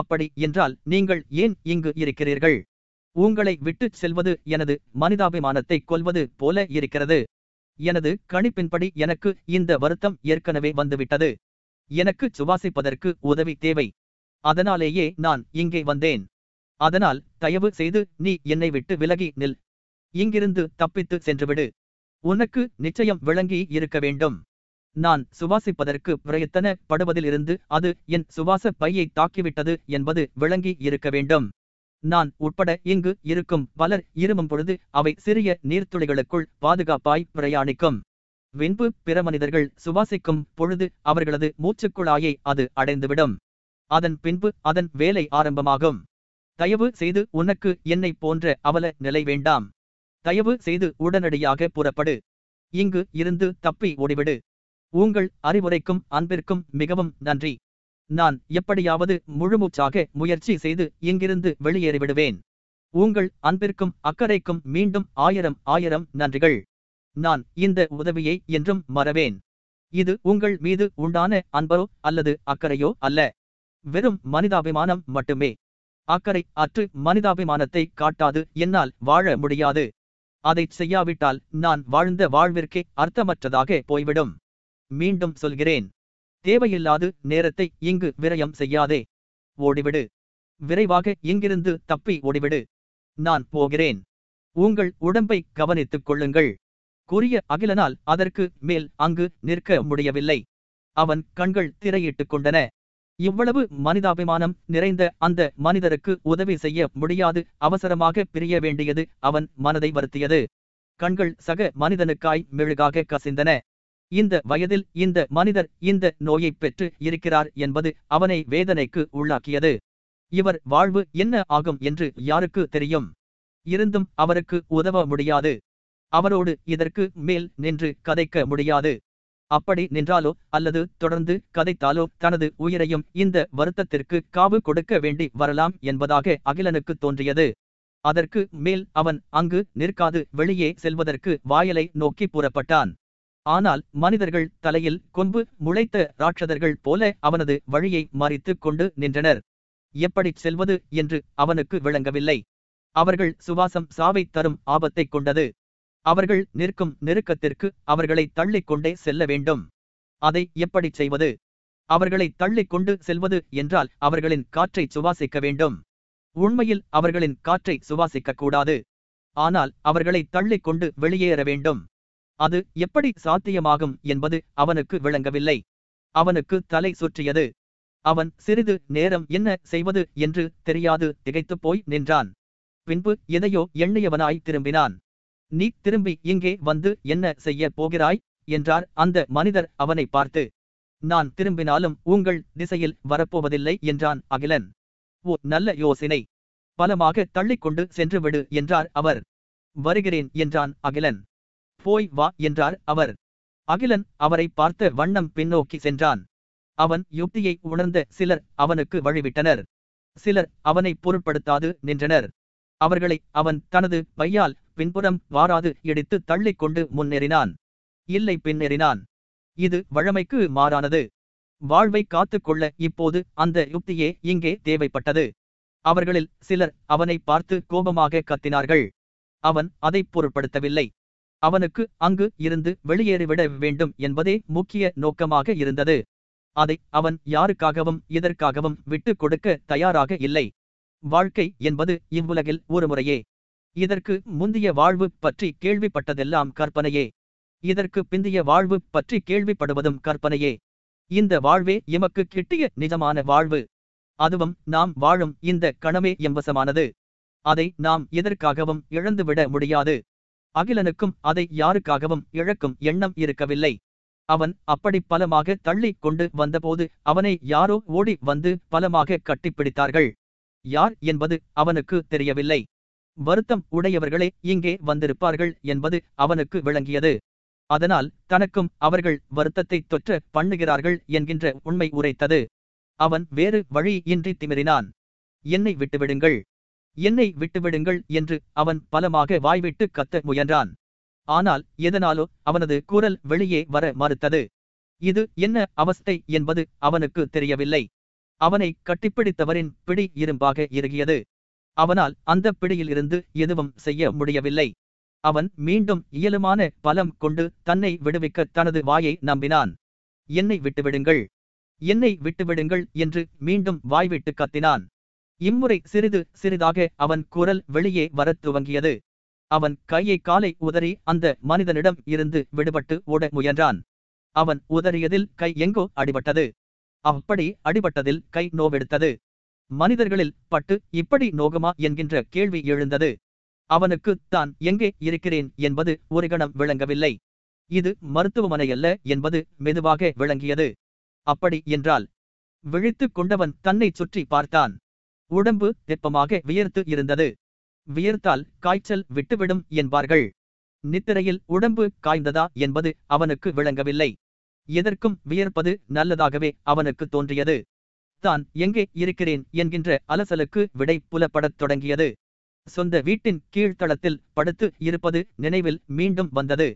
அப்படி என்றால் நீங்கள் ஏன் இங்கு இருக்கிறீர்கள்? உங்களை விட்டுச் செல்வது எனது மனிதாபிமானத்தை கொல்வது போல இருக்கிறது. எனது கணிப்பின்படி எனக்கு இந்த வருத்தம் ஏற்கனவே வந்துவிட்டது. எனக்கு சுவாசிப்பதற்கு உதவி தேவை. அதனாலேயே நான் இங்கே வந்தேன். அதனால் தயவு செய்து நீ என்னை விட்டு விலகி நில். இங்கிருந்து தப்பித்து சென்றுவிடு. உனக்கு நிச்சயம் விளங்கி இருக்க வேண்டும். நான் சுவாசிப்பதற்கு பிரயத்தன படுவதிலிருந்து அது என் சுவாச பையை தாக்கிவிட்டது என்பது விளங்கி இருக்க வேண்டும். நான் உட்பட இங்கு இருக்கும் பலர் இருமும் பொழுது அவை சிறிய நீர்த்துளிகளுக்குள் பாதுகாப்பாய் பிரயாணிக்கும். வின்பு பிற மனிதர்கள் சுவாசிக்கும் பொழுது அவர்களது மூச்சுக்குழாயை அது அடைந்துவிடும். அதன் பின்பு அதன் வேலை ஆரம்பமாகும். தயவு செய்து உனக்கு என்னை போன்ற அவல நிலை வேண்டாம். தயவு செய்து உடனடியாக புறப்படு. இங்கு இருந்து தப்பி ஓடிவிடு. உங்கள் அறிவுரைக்கும் அன்பிற்கும் மிகவும் நன்றி. நான் எப்படியாவது முழுமூச்சாக முயற்சி செய்து இங்கிருந்து வெளியேறிவிடுவேன். உங்கள் அன்பிற்கும் அக்கறைக்கும் மீண்டும் ஆயிரம் ஆயிரம் நன்றிகள். நான் இந்த உதவியை என்றும் மறவேன். இது உங்கள் மீது உண்டான அன்போ அல்லது அக்கறையோ அல்ல. வெறும் மனிதாபிமானம் மட்டுமே. அக்கறை அற்று மனிதாபிமானத்தை காட்டாது என்னால் வாழ முடியாது. அதைச் செய்யாவிட்டால் நான் வாழ்ந்த வாழ்விற்கே அர்த்தமற்றதாக போய்விடும். மீண்டும் சொல்கிறேன். தேவையில்லாது நேரத்தை இங்கு விரயம் செய்யாதே. ஓடிவிடு. விரைவாக இங்கிருந்து தப்பி ஓடிவிடு. நான் போகிறேன். உங்கள் உடம்பை கவனித்துக் கொள்ளுங்கள். கூறிய அகிலனால் அதற்கு மேல் அங்கு நிற்க முடியவில்லை. அவன் கண்கள் திரையிட்டுக் கொண்டன. இவ்வளவு மனிதாபிமானம் நிறைந்த அந்த மனிதருக்கு உதவி செய்ய முடியாது. அவசரமாக பிரிய வேண்டியது அவன் மனதை வருத்தியது. கண்கள் சக மனிதனுக்காய் மெழுகாக கசிந்தன. இந்த வயதில் இந்த மனிதர் இந்த நோயை பெற்று இருக்கிறார் என்பது அவனை வேதனைக்கு உள்ளாக்கியது. இவர் வாழ்வு என்ன ஆகும் என்று யாருக்கு தெரியும்? இருந்தும் அவருக்கு உதவ முடியாது. அவரோடு இதற்கு மேல் நின்று கதைக்க முடியாது. அப்படி நின்றாலோ அல்லது தொடர்ந்து கதைத்தாலோ தனது உயிரையும் இந்த வருத்தத்திற்கு காவு கொடுக்க வேண்டி வரலாம் என்பதாக அகிலனுக்கு தோன்றியது. அதற்கு மேல் அவன் அங்கு நிற்காது வெளியே செல்வதற்கு வாயலை நோக்கி புறப்பட்டான். ஆனால் மனிதர்கள் தலையில் கொம்பு முளைத்த ராட்சதர்கள் போல அவனது வழியை மறித்துக் கொண்டு நின்றனர். எப்படிச் செல்வது என்று அவனுக்கு விளங்கவில்லை. அவர்கள் சுவாசம் சாவை தரும் ஆபத்தைக் கொண்டது. அவர்கள் நிற்கும் நெருக்கத்திற்கு அவர்களை தள்ளிக் கொண்டே செல்ல வேண்டும். அதை எப்படி செய்வது? அவர்களை தள்ளிக் கொண்டு செல்வது என்றால் அவர்களின் காற்றை சுவாசிக்க வேண்டும். உண்மையில் அவர்களின் காற்றை சுவாசிக்கக் கூடாது. ஆனால் அவர்களை தள்ளிக் கொண்டு வெளியேற வேண்டும். அது எப்படி சாத்தியமாகும் என்பது அவனுக்கு விளங்கவில்லை. அவனுக்கு தலை சுற்றியது. அவன் சிறிது நேரம் என்ன செய்வது என்று தெரியாது திகைத்துப் போய் நின்றான். பின்பு எதையோ எண்ணியவனாய் திரும்பினான். நீ திரும்பி இங்கே வந்து என்ன செய்யப் போகிறாய்? என்றார் அந்த மனிதர் அவனை பார்த்து. நான் திரும்பினாலும் உங்கள் திசையில் வரப்போவதில்லை என்றான் அகிலன். ஓ நல்ல யோசனை. பலமாக தள்ளிக்கொண்டு சென்று விடு என்றார் அவர். வருகிறேன் என்றான் அகிலன். போய் வா என்றார் அவர். அகிலன் அவரை பார்த்த வண்ணம் பின்னோக்கி சென்றான். அவன் யுக்தியை உணர்ந்த சிலர் அவனுக்கு வழிவிட்டனர். சிலர் அவனை பொருட்படுத்தாது நின்றனர். அவர்களை அவன் தனது பையால் பின்புறம் வாராது இடித்து தள்ளிக் கொண்டு முன்னேறினான். இல்லை பின்னேறினான். இது வழமைக்கு மாறானது. வாழ்வை காத்துக் கொள்ள இப்போது அந்த யுக்தியே இங்கே தேவைப்பட்டது. அவர்களில் சிலர் அவனை பார்த்து கோபமாக கத்தினார்கள். அவன் அதை பொருட்படுத்தவில்லை. அவனுக்கு அங்கு இருந்து வெளியேறிவிட வேண்டும் என்பதே முக்கிய நோக்கமாக இருந்தது. அதை அவன் யாருக்காகவும் இதற்காகவும் விட்டுக் கொடுக்க தயாராக இல்லை. வாழ்க்கை என்பது இவ்வுலகில் ஒருமுறையே இதற்கு முந்திய வாழ்வு பற்றி கேள்விப்பட்டதெல்லாம் கற்பனையே. இதற்கு பிந்திய வாழ்வு பற்றி கேள்விப்படுவதும் கற்பனையே. இந்த வாழ்வே எமக்கு கிட்டிய நிஜமான வாழ்வு. அதுவும் நாம் வாழும் இந்த கணமே எம்பசமானது அதை நாம் எதற்காகவும் இழந்துவிட முடியாது. அகிலனுக்கும் அதை யாருக்காகவும் இழக்கும் எண்ணம் இருக்கவில்லை. அவன் அப்படி பலமாக தள்ளி கொண்டு வந்தபோது அவனை யாரோ ஓடி வந்து பலமாக கட்டிப்பிடித்தார்கள். யார் என்பது அவனுக்கு தெரியவில்லை. வருத்தம் உடையவர்களே இங்கே வந்திருப்பார்கள் என்பது அவனுக்கு விளங்கியது. அதனால் தனக்கும் அவர்கள் வருத்தத்தை தொற்ற பண்ணுகிறார்கள் என்கின்ற உண்மை உரைத்தது. அவன் வேறு வழியின்றி திமிறினான் திமிரினான். என்னை விட்டுவிடுங்கள். என்னை விட்டுவிடுங்கள் என்று அவன் பலமாக வாய்விட்டு கத்த முயன்றான். ஆனால் எதனாலோ அவனது குரல் வெளியே வர மறுத்தது. இது என்ன அவஸ்தை என்பது அவனுக்கு தெரியவில்லை. அவனை கட்டிப்பிடித்தவரின் பிடி இரும்பாக இறுகியது. அவனால் அந்த பிடியிலிருந்து எதுவும் செய்ய முடியவில்லை. அவன் மீண்டும் இயலுமான பலம் கொண்டு தன்னை விடுவிக்க தனது வாயை நம்பினான். என்னை விட்டுவிடுங்கள். என்னை விட்டுவிடுங்கள் என்று மீண்டும் வாய்விட்டு கத்தினான். இம்முறை சிறிது சிறிதாக அவன் குரல் வெளியே வரத் துவங்கியது. அவன் கையை காலை உதறி அந்த மனிதனிடம் இருந்து விடுபட்டு ஓட முயன்றான். அவன் உதறியதில் கை எங்கோ அடிபட்டது. அப்படி அடிபட்டதில் கை நோவெடுத்தது. மனிதர்களில் பட்டு இப்படி நோகுமா என்கின்ற கேள்வி எழுந்தது. அவனுக்கு தான் எங்கே இருக்கிறேன் என்பது ஒரு கணம் விளங்கவில்லை. இது மருத்துவமனையல்ல என்பது மெதுவாக விளங்கியது. அப்படி என்றால்? விழித்துக் கொண்டவன் தன்னை சுற்றி பார்த்தான். உடம்பு வெப்பமாக வியர்த்து இருந்தது. வியர்த்தால் காய்ச்சல் விட்டுவிடும் என்பார்கள். நித்திரையில் உடம்பு காய்ந்ததா என்பது அவனுக்கு விளங்கவில்லை. எதற்கும் வியர்ப்பது நல்லதாகவே அவனுக்கு தோன்றியது. தான் எங்கே இருக்கிறேன்? என்கின்ற அலசலுக்கு விடை புலப்படத் தொடங்கியது. சொந்த வீட்டின் கீழ்த்தளத்தில் படுத்து இருப்பது நினைவில் மீண்டும் வந்தது.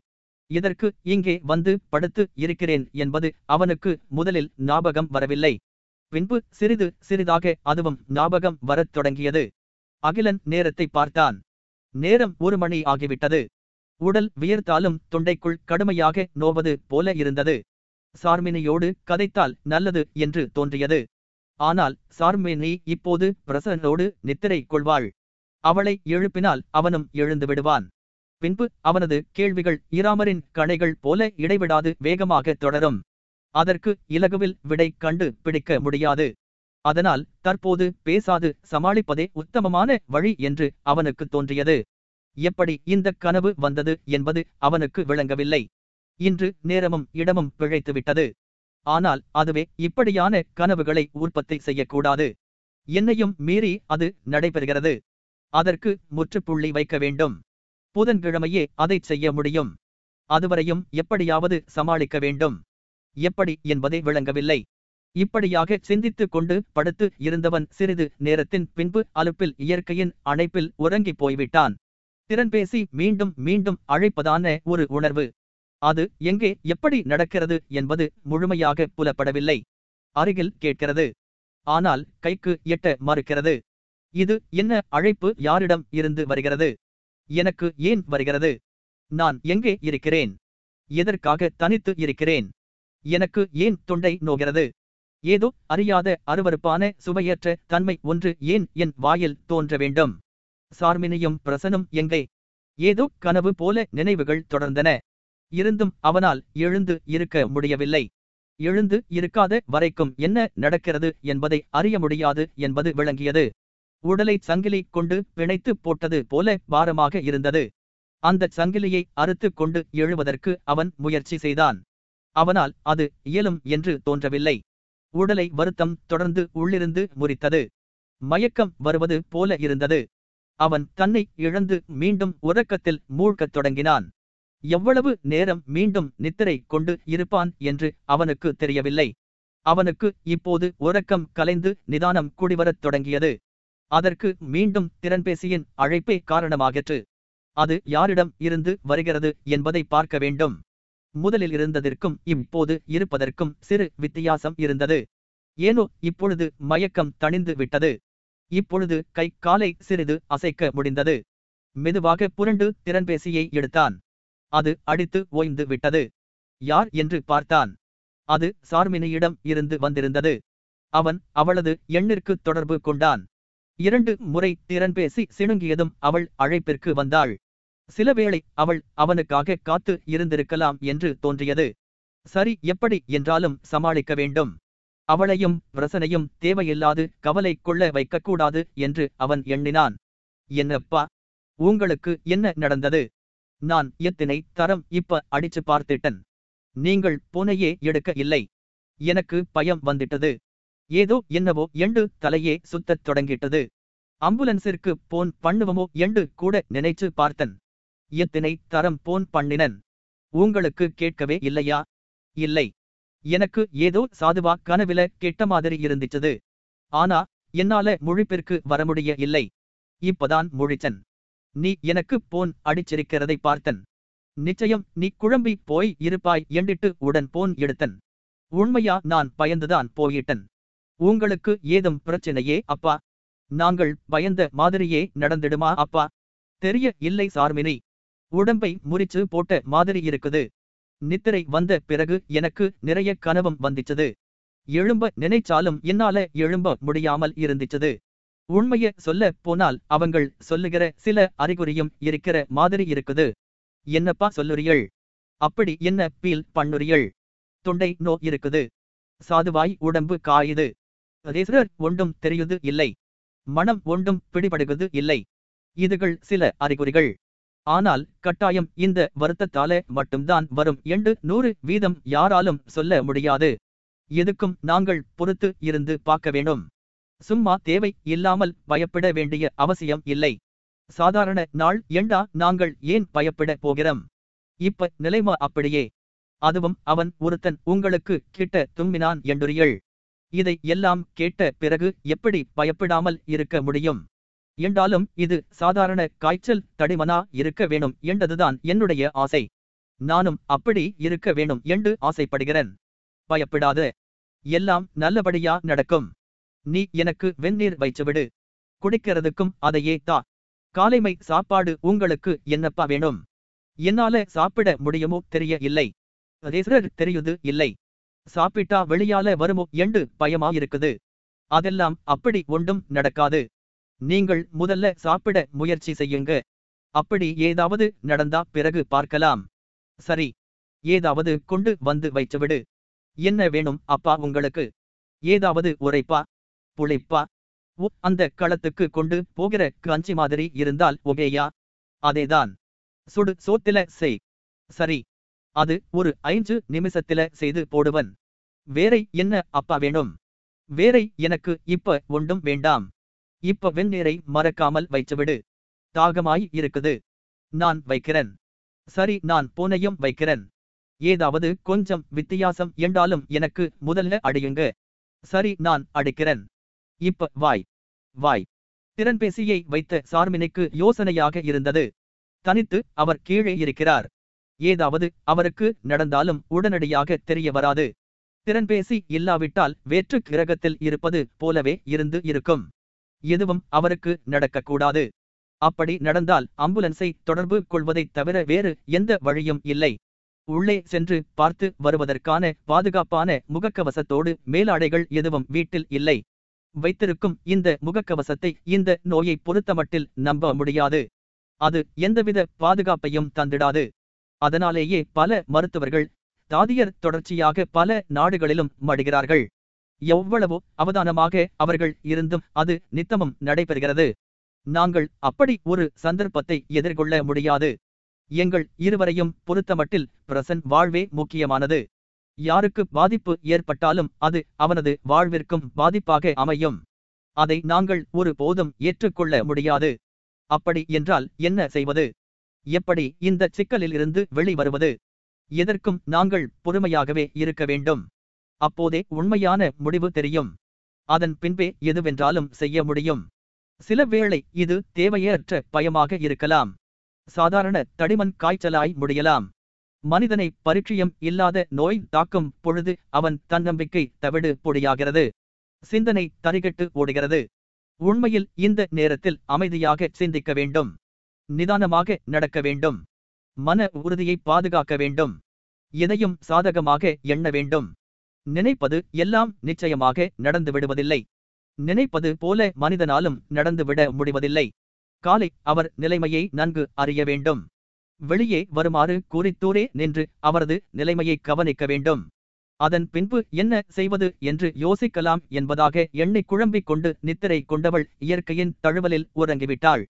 இதற்கு இங்கே வந்து படுத்து இருக்கிறேன் என்பது அவனுக்கு முதலில் ஞாபகம் வரவில்லை. பின்பு சிறிது சிறிதாக அதுவும் ஞாபகம் வரத் தொடங்கியது. அகிலன் நேரத்தை பார்த்தான். நேரம் ஒரு மணி ஆகிவிட்டது. உடல் வியர்த்தாலும் தொண்டைக்குள் கடுமையாக நோவது போல இருந்தது. சார்மினியோடு கதைத்தால் நல்லது என்று தோன்றியது. ஆனால் சார்மினி இப்போது பிரசனோடு நித்திரை கொள்வாள். அவளை எழுப்பினால் அவனும் எழுந்து விடுவான். பின்பு அவனது கேள்விகள் இராமரின் கணைகள் போல இடைவிடாது வேகமாக தொடரும். அதற்கு இலகுவில் விடை கண்டு பிடிக்க முடியாது. அதனால் தற்போது பேசாது சமாளிப்பதே உத்தமமான வழி என்று அவனுக்கு தோன்றியது. எப்படி இந்த கனவு வந்தது என்பது அவனுக்கு விளங்கவில்லை. இன்று நேரமும் இடமும் பிழைத்துவிட்டது. ஆனால் அதுவே இப்படியான கனவுகளை உற்பத்தி செய்யக்கூடாது. என்னையும் மீறி அது நடைபெறுகிறது. அதற்கு முற்றுப்புள்ளி வைக்க வேண்டும். புதன்கிழமையே அதைச் செய்ய முடியும். அதுவரையும் எப்படியாவது சமாளிக்க வேண்டும். எப்படி என்பதை விளங்கவில்லை. இப்படியாக சிந்தித்துக் கொண்டு படுத்து இருந்தவன் சிறிது நேரத்தின் பின்பு அலுப்பில் இயற்கையின் அணைப்பில் உறங்கிப் போய்விட்டான். திறன்பேசி மீண்டும் மீண்டும் அழைப்பதான ஒரு உணர்வு. அது எங்கே எப்படி நடக்கிறது என்பது முழுமையாக புலப்படவில்லை. அருகில் கேட்கிறது. ஆனால் கைக்கு எட்ட மறுக்கிறது. இது என்ன அழைப்பு யாரிடம் இருந்து வருகிறது? எனக்கு ஏன் வருகிறது? நான் எங்கே இருக்கிறேன்? எதற்காக தனித்து இருக்கிறேன்? எனக்கு ஏன் தொண்டை நோகிறது? ஏதோ அறியாத அருவருப்பான சுவையற்ற தன்மை ஒன்று ஏன் என் வாயில் தோன்ற வேண்டும்? சார்மினியும் பிரசனும் எங்கே? ஏதோ கனவு போல நினைவுகள் தொடர்ந்தன. இருந்தும் அவனால் எழுந்து இருக்க முடியவில்லை. எழுந்து இருக்காத வரைக்கும் என்ன நடக்கிறது என்பதை அறிய முடியாது என்பது விளங்கியது. உடலை சங்கிலி கொண்டு பிணைத்து போட்டது போல பாரமாக இருந்தது. அந்த சங்கிலியை அறுத்து கொண்டு எழுவதற்கு அவன் முயற்சி செய்தான். அவனால் அது இயலும் என்று தோன்றவில்லை. உடலை வருத்தம் தொடர்ந்து உள்ளிருந்து முறித்தது. மயக்கம் வருவது போல இருந்தது. அவன் தன்னை இழந்து மீண்டும் உறக்கத்தில் மூழ்கத் தொடங்கினான். எவ்வளவு நேரம் மீண்டும் நித்திரை கொண்டு இருப்பான் என்று அவனுக்கு தெரியவில்லை. அவனுக்கு இப்போது உறக்கம் கலைந்து நிதானம் குடிவரத் தொடங்கியது. அதற்கு மீண்டும் திறன்பேசியின் அழைப்பே காரணமாகிற்று. அது யாரிடம் இருந்து வருகிறது என்பதை பார்க்க வேண்டும். முதலில் இருந்ததற்கும் இப்போது இருப்பதற்கும் சிறு வித்தியாசம் இருந்தது. ஏனோ இப்பொழுது மயக்கம் தணிந்து விட்டது. இப்பொழுது கை காலை சிறிது அசைக்க முடிந்தது. மெதுவாக புரண்டு திறன்பேசியை எடுத்தான். அது அடித்து ஓய்ந்து விட்டது. யார் என்று பார்த்தான். அது சார்மினியிடம் இருந்து வந்திருந்தது. அவன் அவளது எண்ணிற்கு தொடர்பு கொண்டான். இரண்டு முறை திறன்பேசி சிணுங்கியதும் அவள் அழைப்பிற்கு வந்தாள். சிலவேளை அவள் அவனுக்காக காத்து இருந்திருக்கலாம் என்று தோன்றியது. சரி எப்படி என்றாலும் சமாளிக்க வேண்டும். அவளையும் பிரசனையும் தேவையில்லாது கவலை கொள்ள வைக்கக்கூடாது என்று அவன் எண்ணினான். என்னப்பா உங்களுக்கு என்ன நடந்தது? நான் எத்தினை தரம் இப்ப அடிச்சு பார்த்திட்டன். நீங்கள் போனையே எடுக்க இல்லை. எனக்கு பயம் வந்துட்டது. ஏதோ என்னவோ எண்டு தலையே சுத்தத் தொடங்கிட்டது. அம்புலன்ஸிற்கு போன் பண்ணுவமோ எண்டு கூட நினைச்சு பார்த்தன். எத்தினை தரம் போன் பண்ணினன். உங்களுக்கு கேட்கவே இல்லையா? இல்லை. எனக்கு ஏதோ சாதுவா கனவில கெட்ட மாதிரி இருந்துச்சது. ஆனா என்னால முழிப்பிற்கு வர முடிய இல்லை. இப்பதான் முழிச்சன். நீ எனக்கு போன் அடிச்சிருக்கிறதை பார்த்தன். நிச்சயம் நீ குழம்பி போய் இருப்பாய் எண்டிட்டு உடன் போன் எடுத்தன். உண்மையா நான் பயந்துதான் போயிட்டன். உங்களுக்கு ஏதும் பிரச்சனையே அப்பா? நாங்கள் பயந்த மாதிரியே நடந்திடுமா அப்பா? தெரிய இல்லை சார்மினி. உடம்பை முறிச்சு போட்ட மாதிரி இருக்குது. நித்திரை வந்த பிறகு எனக்கு நிறைய கனவும் வந்துச்சது. எழும்ப நினைச்சாலும் என்னால எழும்ப முடியாமல் இருந்துச்சது. உண்மைய சொல்ல போனால் அவங்கள் சொல்லுகிற சில அறிகுறியும் இருக்கிற மாதிரி இருக்குது. என்னப்பா சொல்லுறியள் அப்படி என்ன பீல் பண்ணுறியள் தொண்டை நோ இருக்குது. சாதுவாய் உடம்பு காயுது. ரேசர் ஒன்றும் தெரியுது இல்லை. மனம் ஒன்றும் பிடிபடுவது இல்லை. இதுகள் சில அறிகுறிகள். ஆனால் கட்டாயம் இந்த வருத்தத்தால மட்டும்தான் வரும் எண்டு நூறு வீதம் யாராலும் சொல்ல முடியாது. எதுக்கும் நாங்கள் பொறுத்து இருந்து பார்க்க வேணும் சும்மா தேவை இல்லாமல் பயப்பட வேண்டிய அவசியம் இல்லை. சாதாரண நாள் எண்டா நாங்கள் ஏன் பயப்பட போகிறோம்? இப்ப நிலைமா அப்படியே. அதுவும் அவன் ஒருத்தன் உங்களுக்கு கிட்ட தும்பினான் என்றுரியள் இதை எல்லாம் கேட்ட பிறகு எப்படி பயப்படாமல் இருக்க முடியும்? என்றாலும் இது சாதாரண காய்ச்சல் தடிமனா இருக்க வேணும் என்றதுதான் என்னுடைய ஆசை. நானும் அப்படி இருக்க வேணும் என்று ஆசைப்படுகிறேன். பயப்படாது. எல்லாம் நல்லபடியா நடக்கும். நீ எனக்கு வெந்நீர் வைச்சுவிடு குடிக்கிறதுக்கும் அதையே தா. காலைமை சாப்பாடு உங்களுக்கு என்னப்பா வேணும்? என்னால சாப்பிட முடியுமோ தெரிய இல்லை தெரியுது இல்லை. சாப்பிட்டா வெளியால வருமோ என்று பயமா இருக்குது. அதெல்லாம் அப்படி ஒன்றும் நடக்காது. நீங்கள் முதல்ல சாப்பிட முயற்சி செய்யுங்க. அப்படி ஏதாவது நடந்தா பிறகு பார்க்கலாம். சரி. ஏதாவது கொண்டு வந்து வைச்சுவிடு என்ன வேணும் அப்பா உங்களுக்கு? ஏதாவது உரைப்பா? புளிப்பா? உ அந்த களத்துக்கு கொண்டு போகிற கஞ்சி மாதிரி இருந்தால் ஒகேயா? அதேதான். சுடு சோத்தில செய். சரி. அது ஒரு ஐந்து நிமிஷத்தில செய்து போடுவன். வேறை என்ன அப்பா வேணும்? வேறை எனக்கு இப்ப ஒன்றும் வேண்டாம். இப்ப வெந்நீரை மறக்காமல் வைச்சுவிடு தாகமாய் இருக்குது. நான் வைக்கிறேன். சரி நான் பூனையும் வைக்கிறேன். ஏதாவது கொஞ்சம் வித்தியாசம் என்றாலும் எனக்கு முதல்ல அடியுங்க. சரி நான் அடிக்கிறேன். இப்ப வாய். வாய். திறன்பேசியை வைத்த சார்மினிக்கு யோசனையாக இருந்தது. தனித்து அவர் கீழே இருக்கிறார். ஏதாவது அவருக்கு நடந்தாலும் உடனடியாக தெரிய வராது. திறன்பேசி இல்லாவிட்டால் வேற்று கிரகத்தில் இருப்பது போலவே இருந்து இருக்கும். எதுவும் அவருக்கு நடக்கக்கூடாது. அப்படி நடந்தால் அம்புலன்ஸை தொடர்பு கொள்வதைத் தவிர வேறு எந்த வழியும் இல்லை. உள்ளே சென்று பார்த்து வருவதற்கான பாதுகாப்பான முகக்கவசத்தோடு மேலாடைகள் எதுவும் வீட்டில் இல்லை. வைத்திருக்கும் இந்த முகக்கவசத்தை இந்த நோயை பொறுத்தமட்டில் நம்ப முடியாது. அது எந்தவித பாதுகாப்பையும் தந்திடாது. அதனாலேயே பல மருத்துவர்கள் தாதியர் தொடர்ச்சியாக பல நாடுகளிலும் மடுகிறார்கள். எவ்வளவோ அவதானமாக அவர்கள் இருந்தும் அது நித்தமும் நடைபெறுகிறது. நாங்கள் அப்படி ஒரு சந்தர்ப்பத்தை எதிர்கொள்ள முடியாது. எங்கள் இருவரையும் பொறுத்தமட்டில் பிரசன் வாழ்வே முக்கியமானது. யாருக்கு பாதிப்பு ஏற்பட்டாலும் அது அவனது வாழ்விற்கும் பாதிப்பாக அமையும். அதை நாங்கள் ஒரு போதும் ஏற்றுக்கொள்ள முடியாது. அப்படி என்றால் என்ன செய்வது? எப்படி இந்த சிக்கலில் இருந்து வெளிவருவது? எதற்கும் நாங்கள் பொறுமையாகவே இருக்க வேண்டும். அப்போதே உண்மையான முடிவு தெரியும். அதன் பின்பே எதுவென்றாலும் செய்ய முடியும். சில வேளை இது தேவையற்ற பயமாக இருக்கலாம். சாதாரண தடிமன் காய்ச்சலாய் முடியலாம். மனிதனை பரிச்சயம் இல்லாத நோய் தாக்கும் பொழுது அவன் தன்னம்பிக்கை தவிடு பொடியாகிறது. சிந்தனை தரிகட்டு ஓடுகிறது. உண்மையில் இந்த நேரத்தில் அமைதியாக சிந்திக்க வேண்டும். நிதானமாக நடக்க வேண்டும். மன உறுதியை பாதுகாக்க வேண்டும். எதையும் சாதகமாக எண்ண வேண்டும். நினைப்பது எல்லாம் நிச்சயமாக நடந்து விடுவதில்லை. நினைப்பது போல மனிதனாலும் நடந்துவிட முடிவதில்லை. காலை அவர் நிலைமையை நன்கு அறிய வேண்டும். வெளியே வருமாறு கூறித்தூரே நின்று அவரது நிலைமையை கவனிக்க வேண்டும். அதன் பின்பு என்ன செய்வது என்று யோசிக்கலாம் என்பதாக எண்ணி குழம்பிக் கொண்டு நித்திரை கொண்டவள் இயற்கையின் தழுவலில் உறங்கிவிட்டாள்.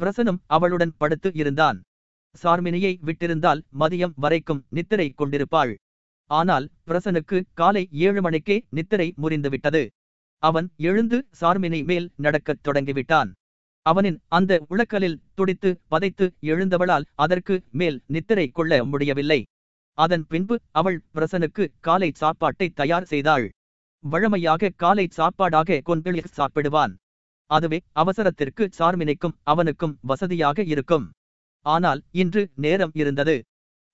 பிரசனும் அவளுடன் படுத்து இருந்தான். சார்மினியை விட்டிருந்தால் மதியம் வரைக்கும் நித்திரை கொண்டிருப்பாள். ஆனால் பிரசனுக்கு காலை ஏழு மணிக்கே நித்திரை முறிந்துவிட்டது. அவன் எழுந்து சார்மினி மேல் நடக்கத் தொடங்கிவிட்டான். அவனின் அந்த உளக்கலில் துடித்து பதைத்து எழுந்தவளால் அதற்கு மேல் நித்திரை கொள்ள முடியவில்லை. அதன் பின்பு அவள் பிரசனுக்கு காலை சாப்பாட்டை தயார் செய்தாள். வழமையாக காலை சாப்பாடாக கொன்பிளிர் சாப்பிடுவான். அதுவே அவசரத்திற்கு சார்மினிக்கும் அவனுக்கும் வசதியாக இருக்கும். ஆனால் இன்று நேரம் இருந்தது.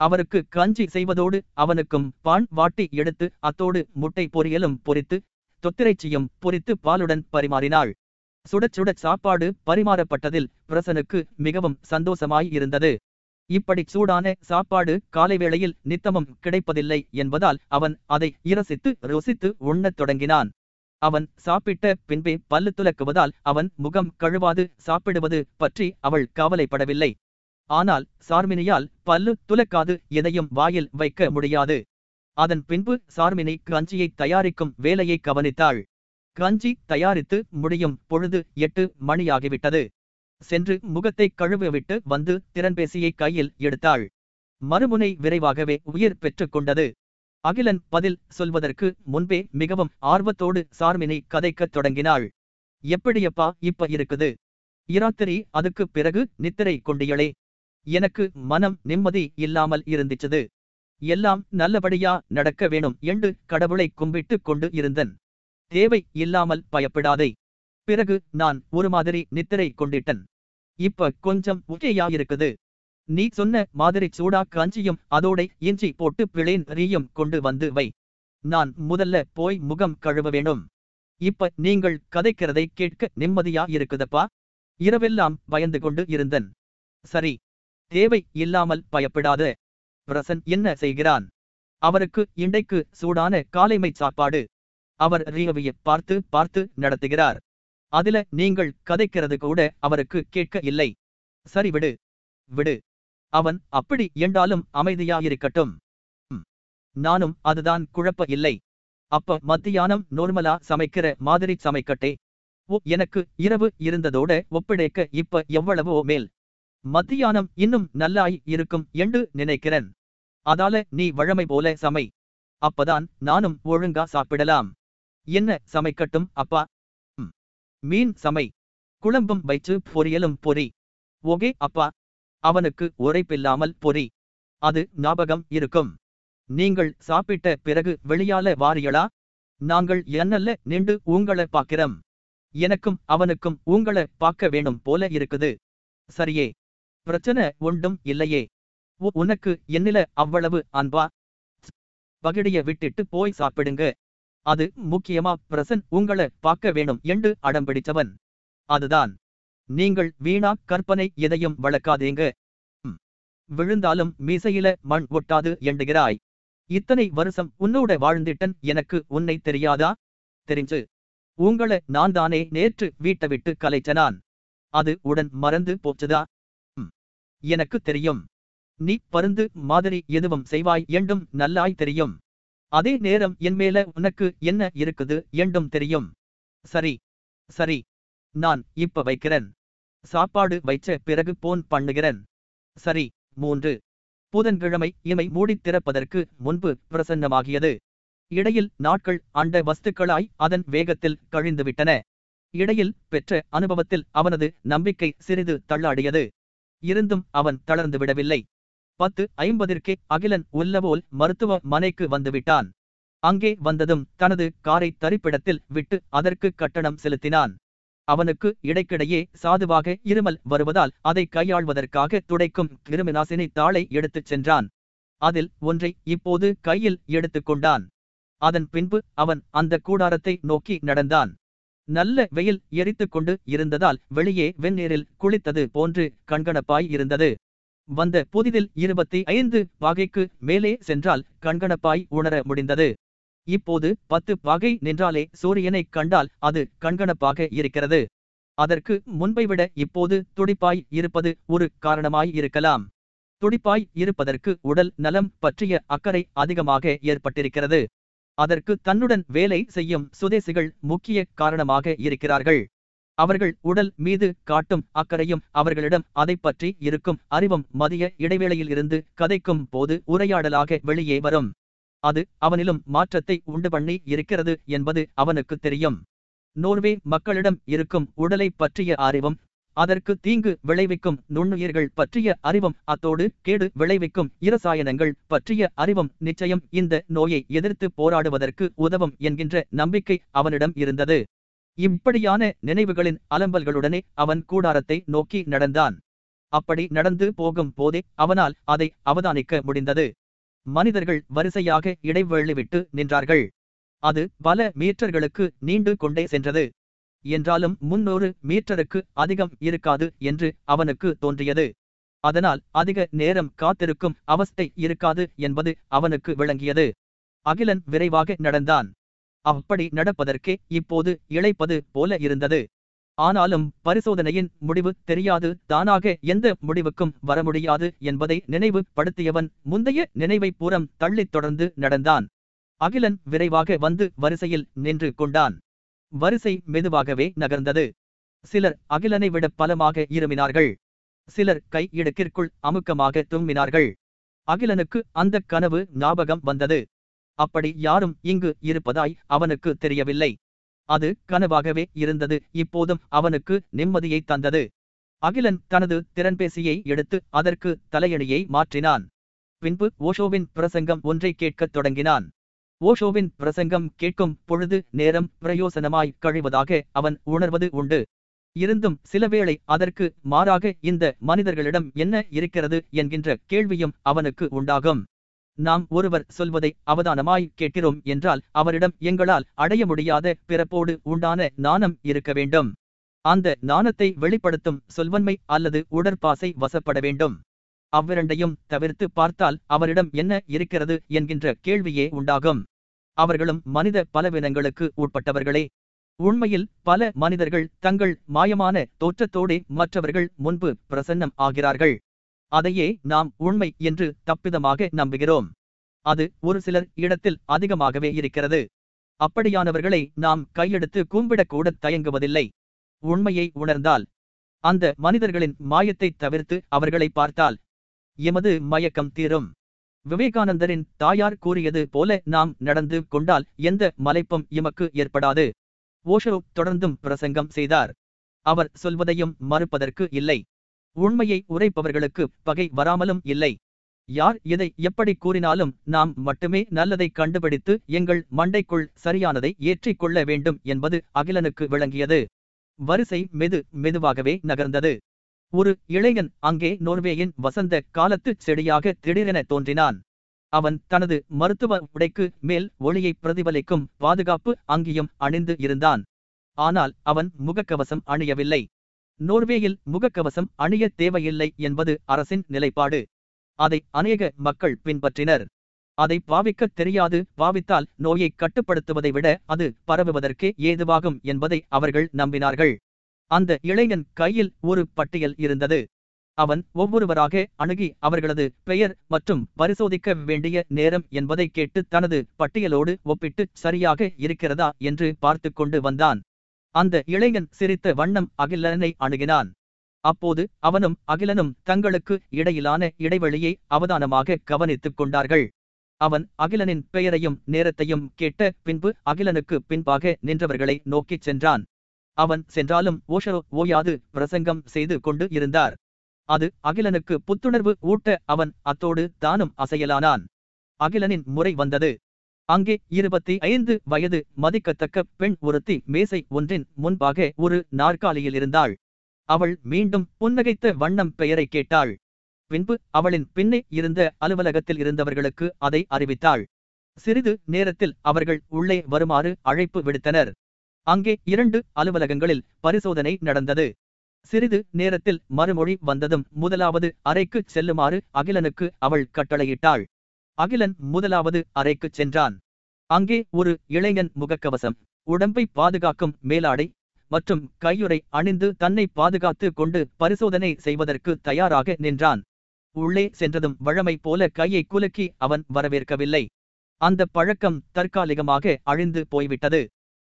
அவருக்கு கஞ்சி செய்வதோடு அவனுக்கும் பான் வாட்டி எடுத்து அத்தோடு முட்டை பொரியலும் பொரித்து தொத்திரைச்சியும் பொரித்து பாலுடன் பரிமாறினாள். சுடச் சுடச் சாப்பாடு பரிமாறப்பட்டதில் பிரசனுக்கு மிகவும் சந்தோஷமாய் இருந்தது. இப்படி சூடான சாப்பாடு காலை வேளையில் நித்தமும் கிடைப்பதில்லை என்பதால் அவன் அதை இரசித்து ருசித்து உண்ணத் தொடங்கினான். அவன் சாப்பிட்ட பின்பே பல்லு துலக்குவதால் அவன் முகம் கழுவாது சாப்பிடுவது பற்றி அவள் கவலைப்படவில்லை. ஆனால் சார்மினியால் பல்லு துலக்காது எதையும் வாயில் வைக்க முடியாது. அதன் பின்பு சார்மினி கஞ்சியை தயாரிக்கும் வேலையை கவனித்தாள். கஞ்சி தயாரித்து முடியும் பொழுது எட்டு மணியாகிவிட்டது. சென்று முகத்தை கழுவிவிட்டு வந்து திறன்பேசியை கையில் எடுத்தாள். மறுமுனை விரைவாகவே உயிர் பெற்றுக் கொண்டது. அகிலன் பதில் சொல்வதற்கு முன்பே மிகவும் ஆர்வத்தோடு சார்மினி கதைக்கத் தொடங்கினாள். எப்படியப்பா இப்ப இருக்குது? இராத்திரி அதுக்கு பிறகு நித்திரை கொண்டியளே எனக்கு மனம் நிம்மதி இல்லாமல் இருந்துச்சது. எல்லாம் நல்லபடியா நடக்க வேணும் என்று கடவுளை கும்பிட்டு கொண்டு இருந்தன். தேவை இல்லாமல் பயப்படாதே. பிறகு நான் ஒரு மாதிரி நித்திரை கொண்டிட்டன். இப்ப கொஞ்சம் உச்சையாயிருக்குது இருக்குது. நீ சொன்ன மாதிரி சூடா கஞ்சியும் அதோட இஞ்சி போட்டு பிளேன் ரீயும் கொண்டு வந்து வை. நான் முதல்ல போய் முகம் கழுவ வேணும். இப்ப நீங்கள் கதைக்கிறதை கேட்க நிம்மதியா இருக்குதப்பா? இரவெல்லாம் பயந்து கொண்டு இருந்தன். சரி தேவை இல்லாமல் பயப்படாத. பிரசன் என்ன செய்கிறான்? அவருக்கு இண்டைக்கு சூடான காலைமை சாப்பாடு. அவர் ரீவியை பார்த்து பார்த்து நடத்துகிறார். அதில நீங்கள் கதைக்கிறது கூட அவருக்கு கேட்க இல்லை. சரி விடு. விடு. அவன் அப்படி என்றாலும் அமைதியாயிருக்கட்டும். நானும் அதுதான் குழப்ப இல்லை. அப்ப மத்தியானம் நோர்மலா சமைக்கிற மாதிரி சமைக்கட்டே. ஓ எனக்கு இரவு இருந்ததோட ஒப்படைக்க இப்ப எவ்வளவோ மேல். மத்தியானம் இன்னும் நல்லாய் இருக்கும் என்று நினைக்கிறேன். அதால நீ வழமை போல சமை. அப்பதான் நானும் ஒழுங்கா சாப்பிடலாம். என்ன சமைக்கட்டும் அப்பா? மீன் சமை. குழம்பும் வைச்சு பொரியலும் பொறி ஓகே அப்பா. அவனுக்கு உரைப்பில்லாமல் பொறி அது ஞாபகம் இருக்கும். நீங்கள் சாப்பிட்ட பிறகு வெளியால வாரியலா? நாங்கள் என்னல்ல நின்று உங்களை பாக்கிறோம் எனக்கும் அவனுக்கும் உங்கள பார்க்க வேணும் போல இருக்குது. சரியே. பிரச்சனை ஒன்றும் இல்லையே. உனக்கு என்னில அவ்வளவு அன்பா? பகிடிய விட்டுட்டு போய் சாப்பிடுங்க. அது முக்கியமா பிரசன் உங்களை பார்க்க வேணும் என்று அடம்பிடிச்சவன் அதுதான். நீங்கள் வீணா கற்பனை எதையும் வளர்க்காதீங்க. விழுந்தாலும் மீசையில மண் ஒட்டாது எண்டுகிறாய் இத்தனை வருஷம் உன்னோட வாழ்ந்திட்டன் எனக்கு உன்னை தெரியாதா? தெரிஞ்சு. உங்கள நான் தானே நேற்று வீட்டை விட்டு கலைச்சனான். அது உடன் மறந்து போச்சுதா? எனக்கு தெரியும். நீ பருந்து மாதிரி எதுவும் செய்வாய் என்றும் நல்லாய் தெரியும். அதே நேரம் என் மேல உனக்கு என்ன இருக்குது என்றும் தெரியும். சரி சரி நான் இப்ப வைக்கிறேன். சாப்பாடு வைச்ச பிறகு போன் பண்ணுகிறேன். சரி மூன்று. புதன்கிழமை இமை மூடித் திறப்பதற்கு முன்பு பிரசன்னமாகியது. இடையில் நாட்கள் அண்ட வஸ்துக்களாய் அதன் வேகத்தில் கழிந்துவிட்டன. இடையில் பெற்ற அனுபவத்தில் அவனது நம்பிக்கை சிறிது தள்ளாடியது. இருந்தும் அவன் தளர்ந்து விடவில்லை. பத்து ஐம்பதிற்கே அகிலன் உள்ளபோல் மருத்துவ மனைக்கு வந்துவிட்டான். அங்கே வந்ததும் தனது காரை தரிப்பிடத்தில் விட்டு அதற்கு கட்டணம் செலுத்தினான். அவனுக்கு இடைக்கிடையே சாதுவாக இருமல் வருவதால் அதை கையாள்வதற்காக துடைக்கும் கிருமிநாசினி தாளை எடுத்துச் சென்றான். அதில் ஒன்றை இப்போது கையில் எடுத்துக் கொண்டான். அதன் பின்பு அவன் அந்த கூடாரத்தை நோக்கி நடந்தான். நல்ல வெயில் எரித்து கொண்டு இருந்ததால் வெளியே வெந்நீரில் குளித்தது போன்று கண்கணப்பாய் இருந்தது. வந்த புதிதில் இருபத்தி ஐந்து பாகைக்கு மேலே சென்றால் கண்கணப்பாய் உணர முடிந்தது. இப்போது பத்து பாகை நின்றாலே சூரியனைக் கண்டால் அது கண்கணப்பாக இருக்கிறது. அதற்கு முன்பை விட இப்போது துடிப்பாய் இருப்பது ஒரு காரணமாய் இருக்கலாம். துடிப்பாய் இருப்பதற்கு உடல் நலம் பற்றிய அக்கறை அதிகமாக ஏற்பட்டிருக்கிறது. அதற்கு தன்னுடன் வேலை செய்யும் சுதேசிகள் முக்கிய காரணமாக இருக்கிறார்கள். அவர்கள் உடல் மீது காட்டும் அக்கறையும் அவர்களிடம் அதைப் பற்றி இருக்கும் அறிவும் மதிய இடைவேளையில் இருந்து கதைக்கும் போது உரையாடலாக வெளியே வரும். அது அவனிலும் மாற்றத்தை உண்டு பண்ணி இருக்கிறது என்பது அவனுக்கு தெரியும். நோர்வே மக்களிடம் இருக்கும் உடலை பற்றிய அறிவும் அதற்கு தீங்கு விளைவிக்கும் நுண்ணுயிர்கள் பற்றிய அறிவும் அத்தோடு கேடு விளைவிக்கும் இரசாயனங்கள் பற்றிய அறிவும் நிச்சயம் இந்த நோயை எதிர்த்து போராடுவதற்கு உதவும் என்கின்ற நம்பிக்கை அவனிடம் இருந்தது. இப்படியான நினைவுகளின் அலம்பல்களுடனே அவன் கூடாரத்தை நோக்கி நடந்தான். அப்படி நடந்து போகும் போதே அவனால் அதை அவதானிக்க முடிந்தது. மனிதர்கள் வரிசையாக இடைவெளி விட்டு நின்றார்கள். அது பல மீட்டர்களுக்கு நீண்டு கொண்டே சென்றது. என்றாலும் முன்னூறு மீட்டருக்கு அதிகம் இருக்காது என்று அவனுக்கு தோன்றியது. அதனால் அதிக நேரம் காத்திருக்கும் அவஸ்தை இருக்காது என்பது அவனுக்கு விளங்கியது. அகிலன் விரைவாக நடந்தான். அப்படி நடப்பதற்கே இப்போது இழைப்பது போல இருந்தது. ஆனாலும் பரிசோதனையின் முடிவு தெரியாது. தானாக எந்த முடிவுக்கும் வர முடியாது என்பதை நினைவு படுத்தியவன் முந்தைய நினைவை பூரம் தள்ளித் தொடர்ந்து நடந்தான். அகிலன் விரைவாக வந்து வரிசையில் நின்று கொண்டான். வரிசை மெதுவாகவே நகர்ந்தது. சிலர் அகிலனை விட பலமாக இருமினார்கள். சிலர் கை இடுக்கிற்குள் அமுக்கமாக தும்மினார்கள் அகிலனுக்கு அந்த கனவு ஞாபகம் வந்தது. அப்படி யாரும் இங்கு இருப்பதாய் அவனுக்கு தெரியவில்லை. அது கனவாகவே இருந்தது. இப்போதும் அவனுக்கு நிம்மதியை தந்தது. அகிலன் தனது திறன்பேசியை எடுத்து அதற்கு தலையணியை மாற்றினான். பின்பு ஓஷோவின் பிரசங்கம் ஒன்றை கேட்கத் தொடங்கினான். ஓஷோவின் பிரசங்கம் கேட்கும் பொழுது நேரம் பிரயோசனமாய் கழிவதாக அவன் உணர்வது உண்டு. இருந்தும் சிலவேளை அதற்கு மாறாக இந்த மனிதர்களிடம் என்ன இருக்கிறது என்கின்ற கேள்வியும் அவனுக்கு உண்டாகும். நாம் ஒருவர் சொல்வதை அவதானமாய் கேட்கிறோம் என்றால் அவரிடம் எங்களால் அடைய முடியாத பிறப்போடு உண்டான நாணம் இருக்க வேண்டும். அந்த நாணத்தை வெளிப்படுத்தும் சொல்வன்மை அல்லது உடற்பாசை வசப்பட வேண்டும். அவ்விரண்டையும் தவிர்த்து பார்த்தால் அவரிடம் என்ன இருக்கிறது என்கின்ற கேள்வியே உண்டாகும். அவர்களும் மனித பலவீனங்களுக்கு உட்பட்டவர்களே. உண்மையில் பல மனிதர்கள் தங்கள் மாயமான தோற்றத்தோடே மற்றவர்கள் முன்பு பிரசன்னம் ஆகிறார்கள். அதையே நாம் உண்மை என்று தப்பிதமாக நம்புகிறோம். அது ஒரு சிலர் இடத்தில் அதிகமாகவே இருக்கிறது. அப்படியானவர்களை நாம் கையெடுத்து கும்பிடக்கூட தயங்குவதில்லை. உண்மையை உணர்ந்தால் அந்த மனிதர்களின் மாயத்தை தவிர்த்து அவர்களை பார்த்தால் எமது மயக்கம் தீரும். விவேகானந்தரின் தாயார் கூறியது போல நாம் நடந்து கொண்டால் எந்த மலைப்பும் எமக்கு ஏற்படாது. ஓஷோ தொடர்ந்தும் பிரசங்கம் செய்தார். அவர் சொல்வதையும் மறுப்பதற்கு இல்லை. உண்மையை உரைப்பவர்களுக்கு பகை வராமலும் இல்லை. யார் எதை எப்படி கூறினாலும் நாம் மட்டுமே நல்லதை கண்டுபிடித்து எங்கள் மண்டைக்குள் சரியானதை ஏற்றிக் கொள்ள வேண்டும் என்பது அகிலனுக்கு விளங்கியது. வரிசை மெது மெதுவாகவே நகர்ந்தது. ஒரு இளைஞன் அங்கே நோர்வேயின் வசந்த காலத்து செடியாக திடீரென தோன்றினான். அவன் தனது மருத்துவ உடைக்கு மேல் ஒளியை பிரதிபலிக்கும் பாதுகாப்பு அங்கியும் அணிந்து இருந்தான். ஆனால் அவன் முகக்கவசம் அணியவில்லை. நோர்வேயில் முகக்கவசம் அணிய தேவையில்லை என்பது அரசின் நிலைப்பாடு. அதை அநேக மக்கள் பின்பற்றினர். அதை பாவிக்கத் தெரியாது பாவித்தால் நோயை கட்டுப்படுத்துவதை விட அது பரவுவதற்கே ஏதுவாகும் என்பதை அவர்கள் நம்பினார்கள். அந்த இளைஞன் கையில் ஒரு பட்டியல் இருந்தது. அவன் ஒவ்வொருவராக அணுகி அவர்களது பெயர் மற்றும் பரிசோதிக்க வேண்டிய நேரம் என்பதை கேட்டு தனது பட்டியலோடு ஒப்பிட்டு சரியாக இருக்கிறதா என்று பார்த்து கொண்டு வந்தான். அந்த இளைஞன் சிரித்த வண்ணம் அகிலனை அணுகினான். அப்போது அவனும் அகிலனும் தங்களுக்கு இடையிலான இடைவெளியை அவதானமாக கவனித்துக் கொண்டார்கள். அவன் அகிலனின் பெயரையும் நேரத்தையும் கேட்ட பின்பு அகிலனுக்கு பின்பாக நின்றவர்களை நோக்கிச் சென்றான். அவன் சென்றாலும் ஓஷரோ ஓயாது பிரசங்கம் செய்து கொண்டு இருந்தார். அது அகிலனுக்கு புத்துணர்வு ஊட்ட அவன் அத்தோடு தானும் அசையலானான். அகிலனின் முறை வந்தது. அங்கே இருபத்தி ஐந்து வயது மதிக்கத்தக்க பெண் ஒருத்தி மேசை ஒன்றின் முன்பாக ஒரு நாற்காலியில் இருந்தாள். அவள் மீண்டும் புன்னகைத்த வண்ணம் பெயரை கேட்டாள். பின்பு அவளின் பின்னே இருந்த அலுவலகத்தில் இருந்தவர்களுக்கு அதை அறிவித்தாள். சிறிது நேரத்தில் அவர்கள் உள்ளே வருமாறு அழைப்பு விடுத்தனர். அங்கே இரண்டு அலுவலகங்களில் பரிசோதனை நடந்தது. சிறிது நேரத்தில் மறுமொழி வந்ததும் முதலாவது அறைக்கு செல்லுமாறு அகிலனுக்கு அவள் கட்டளையிட்டாள். அகிலன் முதலாவது அறைக்கு சென்றான். அங்கே ஒரு இளைஞன் முகக்கவசம் உடம்பை பாதுகாக்கும் மேலாடை மற்றும் கையுறை அணிந்து தன்னை பாதுகாத்து கொண்டு பரிசோதனை செய்வதற்கு தயாராக நின்றான். உள்ளே சென்றதும் வழமை போல கையை குலுக்கி அவன் வரவேற்கவில்லை. அந்த பழக்கம் தற்காலிகமாக அழிந்து போய்விட்டது.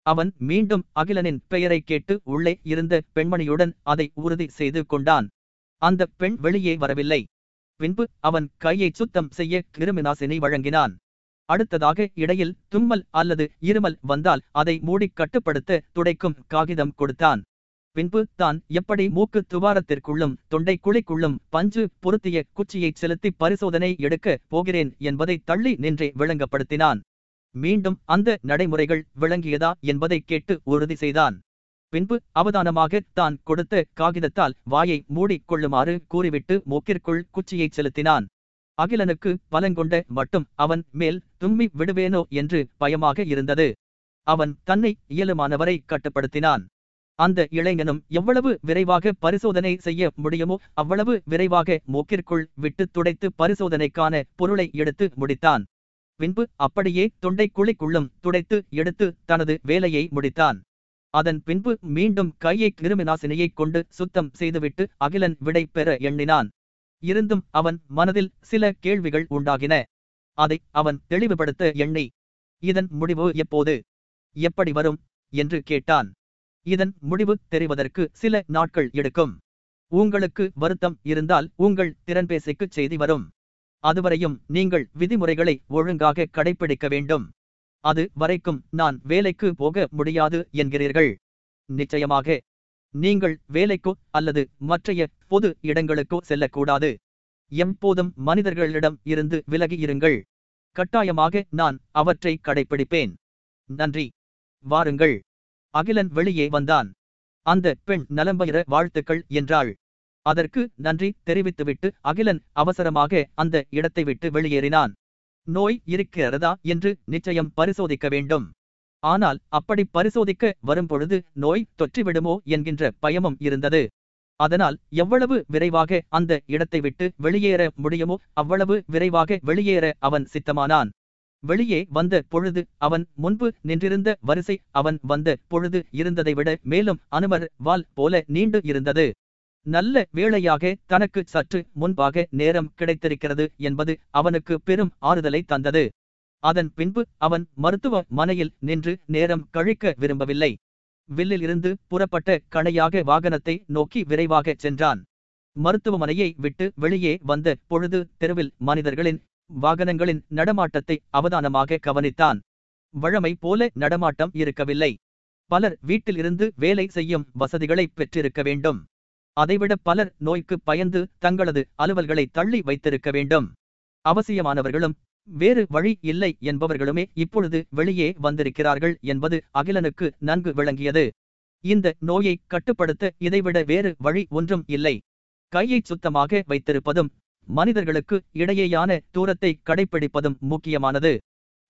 அவன் மீண்டும் அகிலனின் பெயரை கேட்டு உள்ளே இருந்த பெண்மணியுடன் அதை உறுதி செய்து கொண்டான். அந்த பெண் வெளியே வரவில்லை. பின்பு அவன் கையை சுத்தம் செய்ய கிருமிநாசினி வழங்கினான். அடுத்ததாக இடையில் தும்மல் அல்லது இருமல் வந்தால் அதை மூடிக் கட்டுப்படுத்த துடைக்கும் காகிதம் கொடுத்தான். பின்பு தான் எப்படி மூக்கு துவாரத்திற்குள்ளும் தொண்டை குழிக்குள்ளும் பஞ்சு பொருத்திய குச்சியை செலுத்தி பரிசோதனை எடுக்க போகிறேன் என்பதை தள்ளி நின்றே விளங்கப்படுத்தினான். மீண்டும் அந்த நடைமுறைகள் விளங்கியதா என்பதை கேட்டு உறுதி செய்தான். பின்பு அவதானமாக தான் கொடுத்த காகிதத்தால் வாயை மூடிக் கொள்ளுமாறு கூறிவிட்டு மூக்கிற்குள் குச்சியை செலுத்தினான். அகிலனுக்கு பலங்கொண்ட மட்டும் அவன் மேல் தும்மி விடுவேனோ என்று பயமாக இருந்தது. அவன் தன்னை இயலுமானவரை கட்டுப்படுத்தினான். அந்த இளைஞனும் எவ்வளவு விரைவாக பரிசோதனை செய்ய முடியுமோ அவ்வளவு விரைவாக மூக்கிற்குள் விட்டு துடைத்து பரிசோதனைக்கான பொருளை எடுத்து முடித்தான். பின்பு அப்படியே தொண்டை குழிக்குள்ளும் துடைத்து எடுத்து தனது வேலையை முடித்தான். அதன் பின்பு மீண்டும் கையை கிருமிநாசினியைக் கொண்டு சுத்தம் செய்துவிட்டு அகிலன் விடை பெற எண்ணினான். இருந்தும் அவன் மனதில் சில கேள்விகள் உண்டாகின. அதை அவன் தெளிவுபடுத்த எண்ணி இதன் முடிவு எப்போது? எப்படி வரும்? என்று கேட்டான். இதன் முடிவு தெரிவதற்கு சில நாட்கள் எடுக்கும். உங்களுக்கு வருத்தம் இருந்தால் உங்கள் திறன்பேசிக்கு செய்தி வரும். அதுவரையும் நீங்கள் விதிமுறைகளை ஒழுங்காக கடைப்பிடிக்க வேண்டும். அது வரைக்கும் நான் வேலைக்கு போக முடியாது என்கிறீர்கள். நிச்சயமாக நீங்கள் வேலைக்கோ அல்லது மற்றைய பொது இடங்களுக்கோ செல்லக்கூடாது. எப்போதும் மனிதர்களிடம் இருந்து விலகி இருங்கள். கட்டாயமாக நான் அவற்றை கடைப்பிடிப்பேன். நன்றி. வாருங்கள். அகிலன் வெளியே வந்தான். அந்த பெண் நலம்பயிர வாழ்த்துக்கள் என்றாள். அதற்கு நன்றி தெரிவித்துவிட்டு அகிலன் அவசரமாக அந்த இடத்தை விட்டு வெளியேறினான். நோய் இருக்கிறதா என்று நிச்சயம் பரிசோதிக்க வேண்டும். ஆனால் அப்படி பரிசோதிக்க வரும்பொழுது நோய் தொற்றிவிடுமோ என்கின்ற பயமும் இருந்தது. அதனால் எவ்வளவு விரைவாக அந்த இடத்தை விட்டு வெளியேற முடியுமோ அவ்வளவு விரைவாக வெளியேற அவன் சித்தமானான். வெளியே வந்த பொழுது அவன் முன்பு நின்றிருந்த வரிசை அவன் வந்த பொழுது இருந்ததை விட மேலும் அனுமர் வால் போல நீண்டு இருந்தது. நல்ல வேளையாக தனக்கு சற்று முன்பாக நேரம் கிடைத்திருக்கிறது என்பது அவனுக்கு பெரும் ஆறுதலை தந்தது. அதன் பின்பு அவன் மருத்துவ மனையில் நின்று நேரம் கழிக்க விரும்பவில்லை. வில்லில் இருந்து புறப்பட்ட கணையாக வாகனத்தை நோக்கி விரைவாக சென்றான். மருத்துவமனையை விட்டு வெளியே வந்த பொழுது தெருவில் மனிதர்களின் வாகனங்களின் நடமாட்டத்தை அவதானமாக கவனித்தான். வழமை போல நடமாட்டம் இருக்கவில்லை. பலர் வீட்டிலிருந்து வேலை செய்யும் வசதிகளை பெற்றிருக்க வேண்டும். அதைவிட பலர் நோய்க்கு பயந்து தங்களது அலுவல்களை தள்ளி வைத்திருக்க வேண்டும். அவசியமானவர்களும் வேறு வழி இல்லை என்பவர்களுமே இப்பொழுது வெளியே வந்திருக்கிறார்கள் என்பது அகிலனுக்கு நன்கு விளங்கியது. இந்த நோயை கட்டுப்படுத்த இதைவிட வேறு வழி ஒன்றும் இல்லை. கையை சுத்தமாக வைத்திருப்பதும் மனிதர்களுக்கு இடையேயான தூரத்தை கடைப்பிடிப்பதும் முக்கியமானது.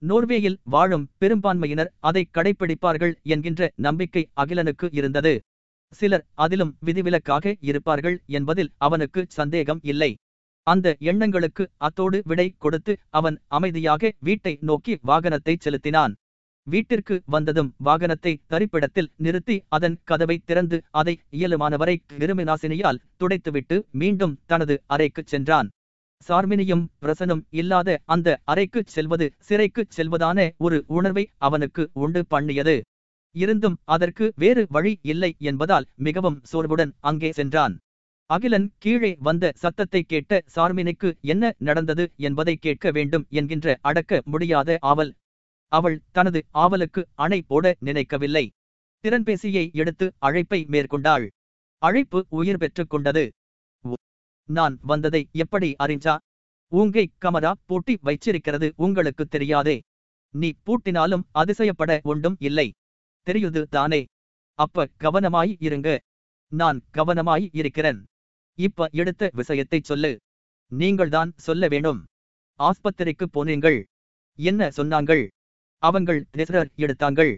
நோர்வேயில் வாழும் பெரும்பான்மையினர் அதை கடைப்பிடிப்பார்கள் என்கின்ற நம்பிக்கை அகிலனுக்கு இருந்தது. சிலர் அதிலும் விதிவிலக்காக இருப்பார்கள் என்பதில் அவனுக்கு சந்தேகம் இல்லை. அந்த எண்ணங்களுக்கு அத்தோடு விடை கொடுத்து அவன் அமைதியாக வீட்டை நோக்கி வாகனத்தை செலுத்தினான். வீட்டிற்கு வந்ததும் வாகனத்தை தரிப்பிடத்தில் நிறுத்தி அதன் கதவை திறந்து அதை இயலுமானவரை கிருமிநாசினியால் துடைத்துவிட்டு மீண்டும் தனது அறைக்குச் சென்றான். சார்மினியும் பிரசனும் இல்லாத அந்த அறைக்குச் செல்வது சிறைக்குச் செல்வதான ஒரு உணர்வை அவனுக்கு உண்டு பண்ணியது. இருந்தும் அதற்கு வேறு வழி இல்லை என்பதால் மிகவும் சோர்வுடன் அங்கே சென்றான். அகிலன் கீழே வந்த சத்தத்தை கேட்ட சார்மினிக்கு என்ன நடந்தது என்பதை கேட்க வேண்டும் என்கின்ற அடக்க முடியாத ஆவல். அவள் தனது ஆவலுக்கு அணை போட நினைக்கவில்லை. திறன்பேசியை எடுத்து அழைப்பை மேற்கொண்டாள். அழைப்பு உயிர் பெற்றுக் கொண்டது. நான் வந்ததை எப்படி அறிஞ்சா? உங்கை கமரா பூட்டி வைச்சிருக்கிறது உங்களுக்கு தெரியாதே. நீ பூட்டினாலும் அதிசயப்பட ஒன்றும் இல்லை. தெரியுது தானே. அப்ப கவனமாய் இருங்க. நான் கவனமாய் இருக்கிறேன். இப்ப எடுத்த விஷயத்தை சொல்லு. நீங்கள்தான் சொல்ல வேணும் ஆஸ்பத்திரிக்கு போனீங்கள். என்ன சொன்னாங்கள்? அவங்கள் டெஸ்டர் எடுத்தாங்கள்.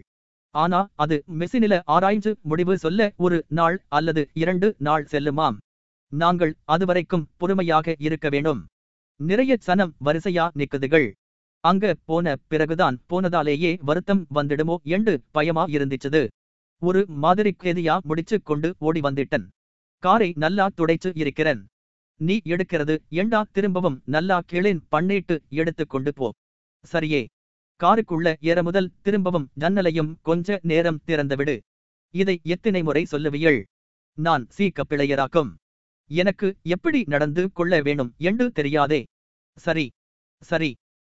ஆனா அது மெசினில ஆராய்ஞ்சு முடிவு சொல்ல ஒரு நாள் அல்லது இரண்டு நாள் செல்லுமாம். நாங்கள் அதுவரைக்கும் பொறுமையாக இருக்க வேணும் நிறைய சனம் வரிசையா நிக்குதுகள். அங்க போன பிறகுதான் போனதாலேயே வருத்தம் வந்துடுமோ என்று பயமா இருந்துச்சது. ஒரு மாதிரி கேதியா முடிச்சு கொண்டு ஓடி வந்துட்டன். காரை நல்லா துடைச்சு இருக்கிறேன். நீ எடுக்கிறது ஏண்டா திரும்பவும் நல்லா கிளேன் பண்ணிட்டு எடுத்து கொண்டு போ. சரியே. காருக்குள்ள ஏற முதல் திரும்பவும் ஜன்னலையும் கொஞ்ச நேரம் திறந்துவிடு. இதை எத்தனை முறை சொல்லுவியள் நான் சீக்க பிழையராக்கும். எனக்கு எப்படி நடந்து கொள்ள வேணும் என்று தெரியாதே. சரி. சரி.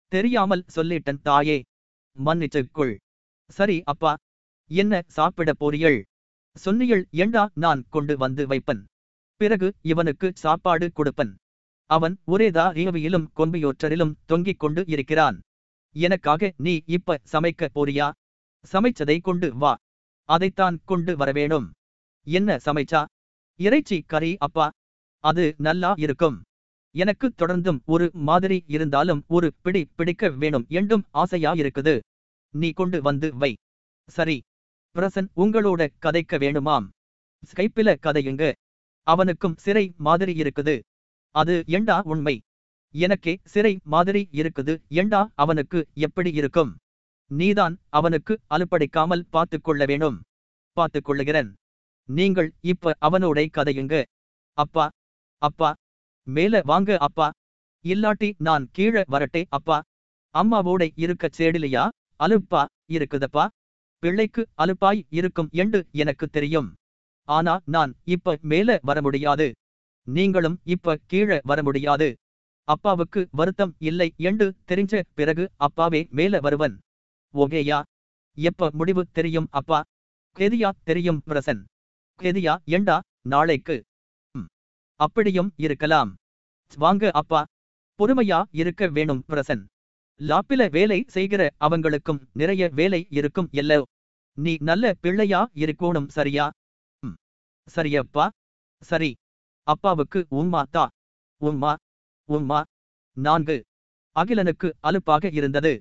தெரியாமல் சொல்லிட்டன் தாயே. மன்னிச்சுக்குள். சரி அப்பா. என்ன சாப்பிட போறியள் சொன்னியள் ஏண்டா நான் கொண்டு வந்து வைப்பன்? பிறகு இவனுக்கு சாப்பாடு கொடுப்பன். அவன் ஒரேதா இரவியிலும் கொம்பியோற்றரிலும் தொங்கிக் கொண்டு இருக்கிறான். எனக்காக நீ இப்ப சமைக்க போறியா? சமைச்சதை கொண்டு வா. அதைத்தான் கொண்டு வரவேணும். என்ன சமைச்சா? இறைச்சி கறி அப்பா. அது நல்லா இருக்கும். எனக்கு தொடர்ந்தும் ஒரு மாதிரி இருந்தாலும் ஒரு பிடி பிடிக்க வேணும் என்றும் ஆசையா இருக்குது நீ கொண்டு வந்து வை. சரி. பிரசன் உங்களோட கதைக்க வேணுமாம். ஸ்கைப்பில கதையுங்க. அவனுக்கும் சிறை மாதிரி இருக்குது. அது எண்டா உண்மை? எனக்கே சிறை மாதிரி இருக்குது. எண்டா அவனுக்கு எப்படி இருக்கும்? நீதான் அவனுக்கு அலுப்படைக்காமல் பார்த்துக் கொள்ள வேணும். பார்த்துக் கொள்ளுகிறேன். நீங்கள் இப்ப அவனோட கதையுங்க. அப்பா. அப்பா. மேல வாங்க அப்பா. இல்லாட்டி நான் கீழே வரட்டே அப்பா. அம்மாவோட இருக்க சேடிலையா? அலுப்பா இருக்குதப்பா. பிள்ளைக்கு அலுப்பாய் இருக்கும் என்று எனக்கு தெரியும். ஆனா நான் இப்ப மேல வர முடியாது. நீங்களும் இப்ப கீழே வர முடியாது. அப்பாவுக்கு வருத்தம் இல்லை என்று தெரிஞ்ச பிறகு அப்பாவே மேல வருவன். ஓகேயா? எப்ப முடிவு தெரியும் அப்பா? கெதியா தெரியும் பிரசன். கெதியா எண்டா நாளைக்கு. அப்படியும் இருக்கலாம். வாங்க அப்பா. பொறுமையா இருக்க வேணும் பிரசன். லாப்பில வேலை செய்கிற அவங்களுக்கும் நிறைய வேலை இருக்கும் எல்ல. நீ நல்ல பிள்ளையா இருக்கணும் சரியா? சரியப்பா. சரி. அப்பாவுக்கு உம்மா தா. உம்மா உம்மா நான்கு. அகிலனுக்கு அலுப்பாக இருந்தது.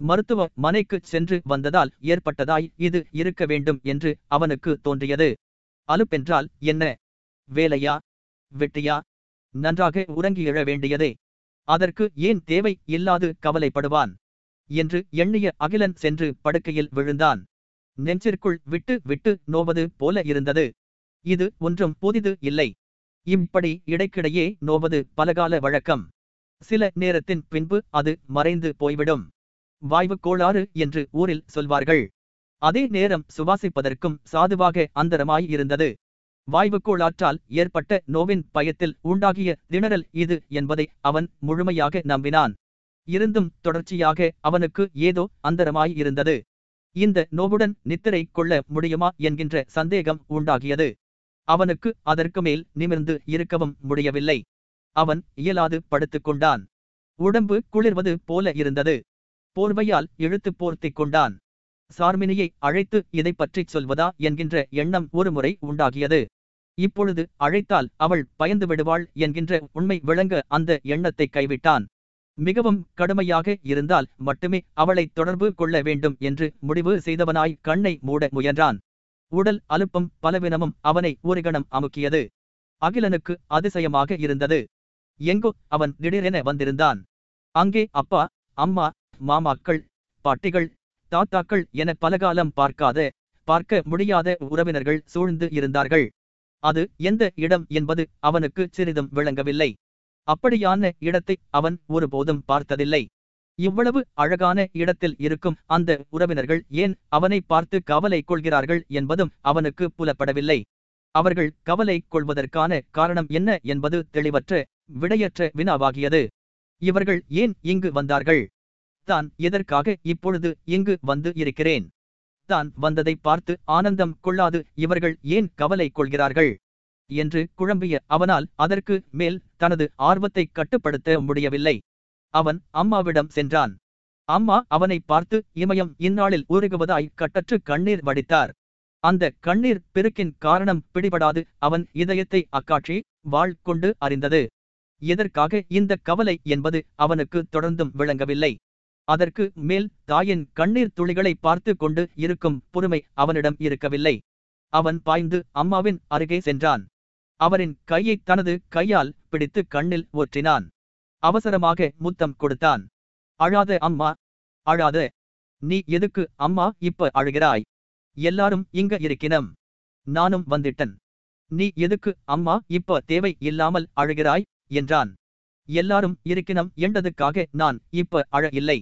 மருத்துவ மனைக்கு சென்று வந்ததால் ஏற்பட்டதாய் இது இருக்க வேண்டும் என்று அவனுக்கு தோன்றியது. அலுப்பென்றால் என்ன? வேலையா? வெட்டியா? நன்றாக உறங்கி எழ வேண்டியதே. அதற்கு ஏன் தேவை இல்லாது கவலைப்படுவான்? என்று எண்ணிய அகிலன் சென்று படுக்கையில் விழுந்தான். நெஞ்சிற்குள் விட்டு விட்டு நோவது போல இருந்தது. இது ஒன்றும் புதிது இல்லை. இப்படி இடைக்கிடையே நோவது பலகால வழக்கம். சில நேரத்தின் பின்பு அது மறைந்து போய்விடும். வாய்வு கோளாறு என்று ஊரில் சொல்வார்கள். அதே நேரம் சுவாசிப்பதற்கும் சாதுவாக அந்தரமாய் இருந்தது. வாய்வுக்கோளாற்றால் ஏற்பட்ட நோவின் பயத்தில் உண்டாகிய திணறல் இது என்பதை அவன் முழுமையாக நம்பினான். இருந்தும் தொடர்ச்சியாக அவனுக்கு ஏதோ அந்தரமாயிருந்தது இந்த நோவுடன் நித்திரை கொள்ள முடியுமா என்கின்ற சந்தேகம் உண்டாகியது. அவனுக்கு அதற்கு மேல் நிமிர்ந்து இருக்கவும் முடியவில்லை. அவன் இயலாது படுத்துக் கொண்டான். உடம்பு குளிர்வது போல இருந்தது. போர்வையால் இழுத்து போர்த்திக் கொண்டான். சார்மினியை அழைத்து இதை பற்றிச் சொல்வதா என்கின்ற எண்ணம் ஒருமுறை உண்டாகியது. இப்பொழுது அழைத்தால் அவள் பயந்து விடுவாள் என்கின்ற உண்மை விளங்க அந்த எண்ணத்தை கைவிட்டான். மிகவும் கடுமையாக இருந்தால் மட்டுமே அவளை தொடர்பு கொள்ள வேண்டும் என்று முடிவு செய்தவனாய் கண்ணை மூட முயன்றான். உடல் அலுப்பும் பலவீனமும் அவனை ஊரிகணம் அமுக்கியது. அகிலனுக்கு அதிசயமாக இருந்தது. எங்கோ அவன் திடீரென வந்திருந்தான். அங்கே அப்பா அம்மா மாமாக்கள் பாட்டிகள் தாத்தாக்கள் என பலகாலம் பார்க்காத பார்க்க முடியாத உறவினர்கள் சூழ்ந்து இருந்தார்கள். அது எந்த இடம் என்பது அவனுக்கு சிறிதும் விளங்கவில்லை. அப்படியான இடத்தை அவன் ஒருபோதும் பார்த்ததில்லை. இவ்வளவு அழகான இடத்தில் இருக்கும் அந்த உறவினர்கள் ஏன் அவனை பார்த்து கவலை கொள்கிறார்கள் என்பதும் அவனுக்கு புலப்படவில்லை. அவர்கள் கவலை கொள்வதற்கான காரணம் என்ன என்பது தெளிவற்ற விடையற்ற வினாவாகியது. இவர்கள் ஏன் இங்கு வந்தார்கள்? தான் எதற்காக இப்பொழுது இங்கு வந்து இருக்கிறேன்? தான் வந்ததை பார்த்து ஆனந்தம் கொள்ளாது இவர்கள் ஏன் கவலை கொள்கிறார்கள்? என்று குழம்பிய அவனால் அதற்கு மேல் தனது ஆர்வத்தை கட்டுப்படுத்த முடியவில்லை. அவன் அம்மாவிடம் சென்றான். அம்மா அவனை பார்த்து இமயம் இந்நாளில் உருகுவதாய் கட்டற்று கண்ணீர் வடித்தார். அந்த கண்ணீர் பெருக்கின் காரணம் பிடிபடாது அவன் இதயத்தை அக்காட்சி வாழ் கொண்டு அறிந்தது. எதற்காக இந்த கவலை என்பது அவனுக்கு தொடர்ந்தும் விளங்கவில்லை. அதற்கு மேல் தாயின் கண்ணீர் துளிகளை பார்த்து கொண்டு இருக்கும் பொறுமை அவனிடம் இருக்கவில்லை. அவன் பாய்ந்து அம்மாவின் அருகே சென்றான். அவரின் கையை தனது கையால் பிடித்து கண்ணில் ஒற்றினான் அவசரமாக முத்தம் கொடுத்தான். அழாத அம்மா அழாத. நீ எதுக்கு அம்மா இப்ப அழுகிறாய்? எல்லாரும் இங்க இருக்கினம். நானும் வந்துட்டன். நீ எதுக்கு அம்மா இப்ப தேவை இல்லாமல் அழுகிறாய்? என்றான். எல்லாரும் இருக்கினம் என்றதுக்காக நான் இப்ப அழ இல்லை.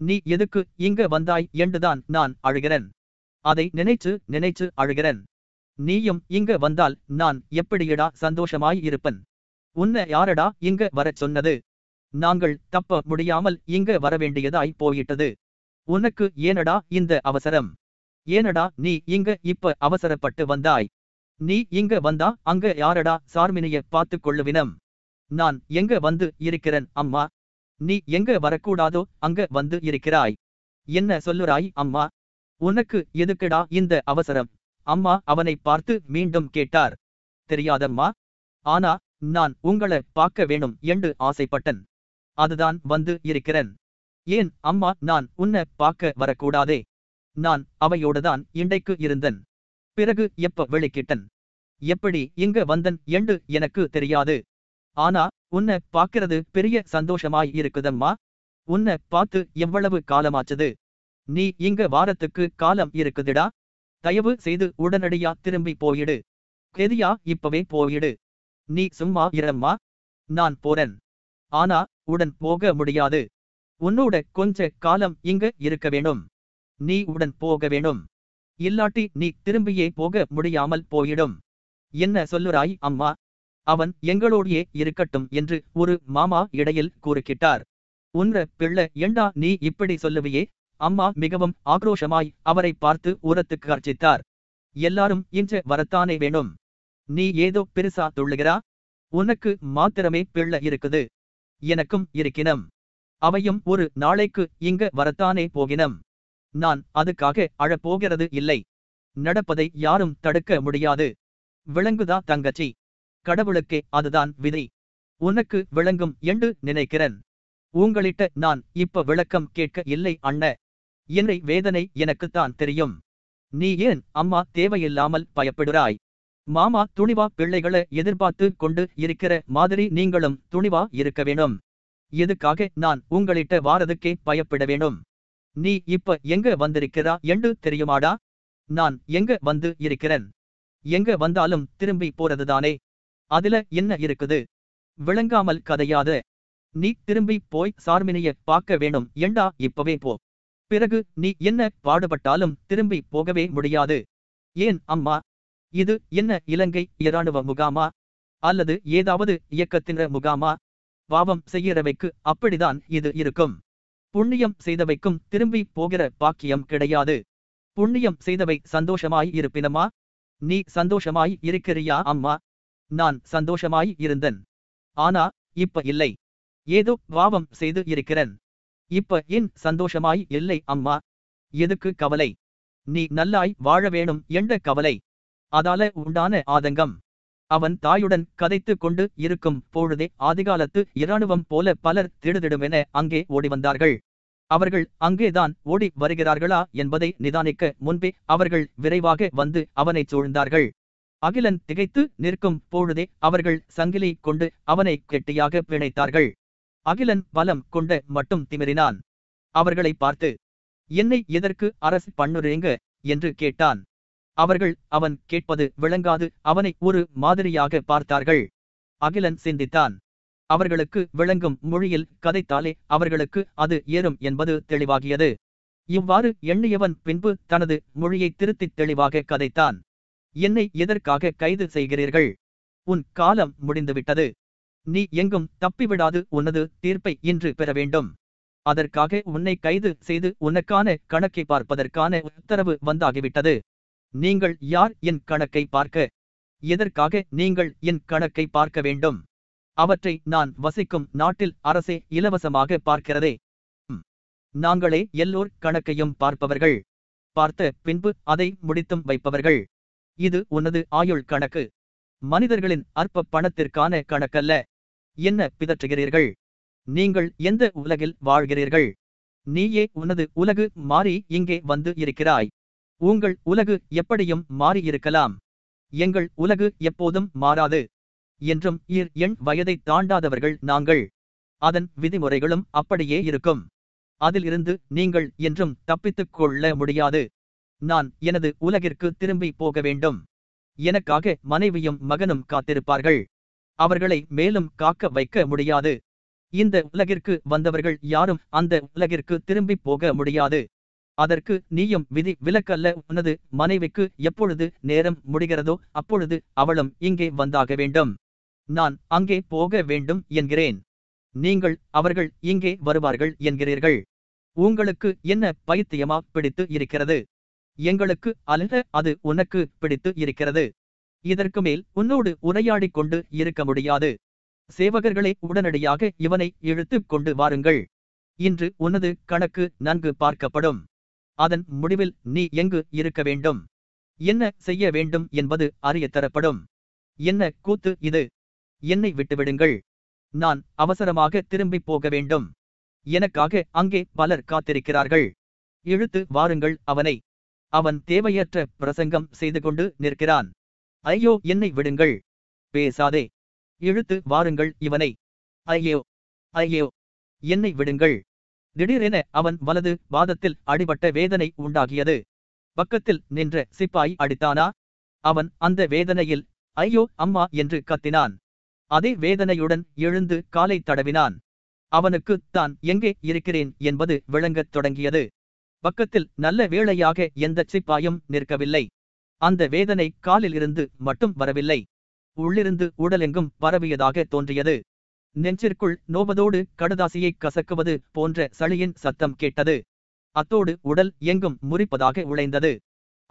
நீ எதுக்கு இங்க வந்தாய் என்றுதான் நான் அழுகிறேன். அதை நினைச்சு நினைச்சு அழுகிறேன். நீயும் இங்க வந்தால் நான் எப்படியடா சந்தோஷமாய் இருப்பன்? உன்ன யாரடா இங்க வரச் சொன்னது? நாங்கள் தப்ப முடியாமல் இங்க வரவேண்டியதாய் போயிட்டது. உனக்கு ஏனடா இந்த அவசரம்? ஏனடா நீ இங்க இப்ப அவசரப்பட்டு வந்தாய்? நீ இங்க வந்தா அங்க யாரடா சார்மினிய பார்த்து கொள்ளுவினம்? நான் எங்க வந்து இருக்கிறேன் அம்மா? நீ எங்க வரக்கூடாதோ அங்க வந்து இருக்கிறாய். என்ன சொல்லுறாய் அம்மா? உனக்கு எதுக்குடா இந்த அவசரம்? அம்மா அவனை பார்த்து மீண்டும் கேட்டார். தெரியாதம்மா? ஆனா நான் உங்களை பார்க்க வேணும் என்று ஆசைப்பட்டன். அதுதான் வந்து இருக்கிறேன். ஏன் அம்மா நான் உன்னை பார்க்க வரக்கூடாதே? நான் அவையோடுதான் இண்டைக்கு இருந்தன். பிறகு எப்ப வெளிக்கிட்டன்? எப்படி இங்க வந்தன் என்று எனக்கு தெரியாது. ஆனா உன்னை பார்க்கிறது பெரிய சந்தோஷமாய் இருக்குதம்மா. உன்னை பார்த்து எவ்வளவு காலமாச்சது. நீ இங்க வாரத்துக்கு காலம் இருக்குதுடா. தயவு செய்து உடனடியா திரும்பி போயிடு. கெதியா இப்பவே போயிடு. நீ சும்மா இரம்மா. நான் போறேன். ஆனா உடன் போக முடியாது. உன்னோட கொஞ்ச காலம் இங்க இருக்க வேணும் நீ உடன் போக வேணும் இல்லாட்டி நீ திரும்பியே போக முடியாமல் போயிடும். என்ன சொல்லுறாய் அம்மா? அவன் எங்களோடையே இருக்கட்டும் என்று ஒரு மாமா இடையில் குறுக்கிட்டார் உன்ற பிள்ளை ஏண்டா நீ இப்படி சொல்லுவையே? அம்மா மிகவும் ஆக்ரோஷமாய் அவரை பார்த்து உரத்துக்கு கர்ச்சித்தார் எல்லாரும் இன்று வரத்தானே வேணும். நீ ஏதோ பெருசா துள்ளுகிறா? உனக்கு மாத்திரமே பிள்ளை இருக்குது. எனக்கும் இருக்கினம். அவையும் ஒரு நாளைக்கு இங்க வரத்தானே போகினம். நான் அதுக்காக அழப்போகிறது இல்லை. நடப்பதை யாரும் தடுக்க முடியாது. விளங்குதா தங்கச்சி? கடவுளுக்கே அதுதான் விதி. உனக்கு விளங்கும் என்று நினைக்கிறேன். உங்களிட்ட நான் இப்ப விளக்கம் கேட்க இல்லை அண்ண. என்னை வேதனை எனக்குத்தான் தெரியும். நீ ஏன் அம்மா தேவையில்லாமல் பயப்படுறாய் மாமா துணிவா பிள்ளைகளை எதிர்பார்த்து கொண்டு இருக்கிற மாதிரி நீங்களும் துணிவா இருக்க வேணும் எதுக்காக நான் உங்களிட்ட வாரதுக்கே பயப்பட வேணும் நீ இப்ப எங்க வந்திருக்கிறா என்று தெரியுமாடா? நான் எங்க வந்து இருக்கிறேன்? எங்க வந்தாலும் திரும்பி போறதுதானே? அதுல என்ன இருக்குது? விளங்காமல் கதையாத. நீ திரும்பி போய் சார்மினிய பார்க்க வேணும். ஏண்டா இப்பவே போ. பிறகு நீ என்ன பாடுபட்டாலும் திரும்பி போகவே முடியாது. ஏன் அம்மா? இது என்ன இலங்கை இராணுவ முகாமா? அல்லது ஏதாவது இயக்கத்தின முகாமா? பாவம் செய்கிறவைக்கு அப்படிதான் இது இருக்கும். புண்ணியம் செய்தவைக்கும் திரும்பி போகிற பாக்கியம் கிடையாது. புண்ணியம் செய்தவை சந்தோஷமாய் இருப்பினமா? நீ சந்தோஷமாய் இருக்கிறியா அம்மா? நான் சந்தோஷமாய் இருந்தன். ஆனா இப்ப இல்லை. ஏதோ பாவம் செய்து இருக்கிறேன். இப்ப என் சந்தோஷமாய் இல்லை அம்மா? எதுக்கு கவலை? நீ நல்லாய் வாழ வேணும் என்ற கவலை? அதால உண்டான ஆதங்கம். அவன் தாயுடன் கதைத்து கொண்டு இருக்கும் பொழுதே ஆதிகாலத்து இராணுவம் போல பலர் திடுதிடுமென அங்கே ஓடி வந்தார்கள். அவர்கள் அங்கேதான் ஓடி வருகிறார்களா என்பதை நிதானிக்க முன்பே அவர்கள் விரைவாக வந்து அவனைச் சூழ்ந்தார்கள். அகிலன் திகைத்து நிற்கும் பொழுதே அவர்கள் சங்கிலி கொண்டு அவனை கெட்டியாக பிணைத்தார்கள். அகிலன் பலம் கொண்டு மட்டும் திமிரினான். அவர்களை பார்த்து என்னை எதற்கு அரசு பண்ணுறீங்க? என்று கேட்டான். அவர்கள் அவன் கேட்பது விளங்காது அவனை ஒரு மாதிரியாக பார்த்தார்கள். அகிலன் சிந்தித்தான். அவர்களுக்கு விளங்கும் மொழியில் கதைத்தாலே அவர்களுக்கு அது ஏறும் என்பது தெளிவாகியது. இவ்வாறு எண்ணியவன் பின்பு தனது மொழியை திருத்தித் தெளிவாக கதைத்தான். என்னை எதற்காக கைது செய்கிறீர்கள்? உன் காலம் முடிந்துவிட்டது. நீ எங்கும் தப்பிவிடாது உனது தீர்ப்பை இன்று பெற வேண்டும். அதற்காக உன்னை கைது செய்து உனக்கான கணக்கை பார்ப்பதற்கான உத்தரவு வந்தாகிவிட்டது. நீங்கள் யார் என் கணக்கை பார்க்க? எதற்காக நீங்கள் என் கணக்கை பார்க்க வேண்டும்? அவற்றை நான் வசிக்கும் நாட்டில் அரசே இலவசமாக பார்க்கிறதே. நாங்களே எல்லோர் கணக்கையும் பார்ப்பவர்கள். பார்த்த பின்பு அதை முடித்தும் வைப்பவர்கள். இது உனது ஆயுள் கணக்கு. மனிதர்களின் அற்ப பணத்திற்கான கணக்கல்ல. என்ன பிதற்றுகிறீர்கள்? நீங்கள் எந்த உலகில் வாழ்கிறீர்கள்? நீயே உனது உலகு மாறி இங்கே வந்து இருக்கிறாய். உங்கள் உலகு எப்படியும் மாறியிருக்கலாம் எங்கள் உலகு எப்போதும் மாறாது. என்றும் இர் எண் வயதை தாண்டாதவர்கள் நாங்கள். அதன் விதிமுறைகளும் அப்படியே இருக்கும். அதிலிருந்து நீங்கள் என்றும் தப்பித்துக் கொள்ள முடியாது. நான் எனது உலகிற்கு திரும்பி போக வேண்டும். எனக்காக மனைவியும் மகனும் காத்திருப்பார்கள். அவர்களை மேலும் காக்க வைக்க முடியாது. இந்த உலகிற்கு வந்தவர்கள் யாரும் அந்த உலகிற்கு திரும்பி போக முடியாது. அதற்கு நீயும் விதி விலக்கல்ல. உனது மனைவிக்கு எப்பொழுது நேரம் முடிகிறதோ அப்பொழுது அவளும் இங்கே வந்தாக வேண்டும். நான் அங்கே போக வேண்டும் என்கிறேன். நீங்கள் அவர்கள் இங்கே வருவார்கள் என்கிறீர்கள். உங்களுக்கு என்ன பைத்தியமா பிடித்து இருக்கிறது? எங்களுக்கு அல்ல அது உனக்கு பிடித்து இருக்கிறது. இதற்கு மேல் உன்னோடு உரையாடிக் கொண்டு இருக்க முடியாது. சேவகர்களே உடனடியாக இவனை இழுத்துக் கொண்டு வாருங்கள். இன்று உனது கணக்கு நன்கு பார்க்கப்படும். அதன் முடிவில் நீ எங்கு இருக்க வேண்டும்? என்ன செய்ய வேண்டும் என்பது அறியத் தரப்படும் என்ன கூத்து இது? என்னை விட்டுவிடுங்கள். நான் அவசரமாக திரும்பிப் போக வேண்டும். எனக்காக அங்கே பலர் காத்திருக்கிறார்கள். இழுத்து வாருங்கள் அவனை. அவன் தேவையற்ற பிரசங்கம் செய்து கொண்டு நிற்கிறான். ஐயோ என்னை விடுங்கள். பேசாதே. இழுத்து வாருங்கள் இவனை. ஐயோ ஐயோ என்னை விடுங்கள். திடீரென அவன் வலது வாதத்தில் அடிபட்ட வேதனை உண்டாகியது. பக்கத்தில் நின்ற சிப்பாய் அடித்தானா? அவன் அந்த வேதனையில் ஐயோ அம்மா என்று கத்தினான். அதே வேதனையுடன் எழுந்து காலை தடவினான். அவனுக்கு தான் எங்கே இருக்கிறேன் என்பது விளங்கத் தொடங்கியது. பக்கத்தில் நல்ல வேளையாக எந்த சிப்பாயும் நிற்கவில்லை. அந்த வேதனை காலில் இருந்து மட்டும் வரவில்லை. உள்ளிருந்து உடலெங்கும் பரவியதாக தோன்றியது. நெஞ்சிற்குள் நோவதோடு கடுதாசியை கசக்குவது போன்ற சளியின் சத்தம் கேட்டது. அத்தோடு உடல் எங்கும் முறிப்பதாக உழைந்தது.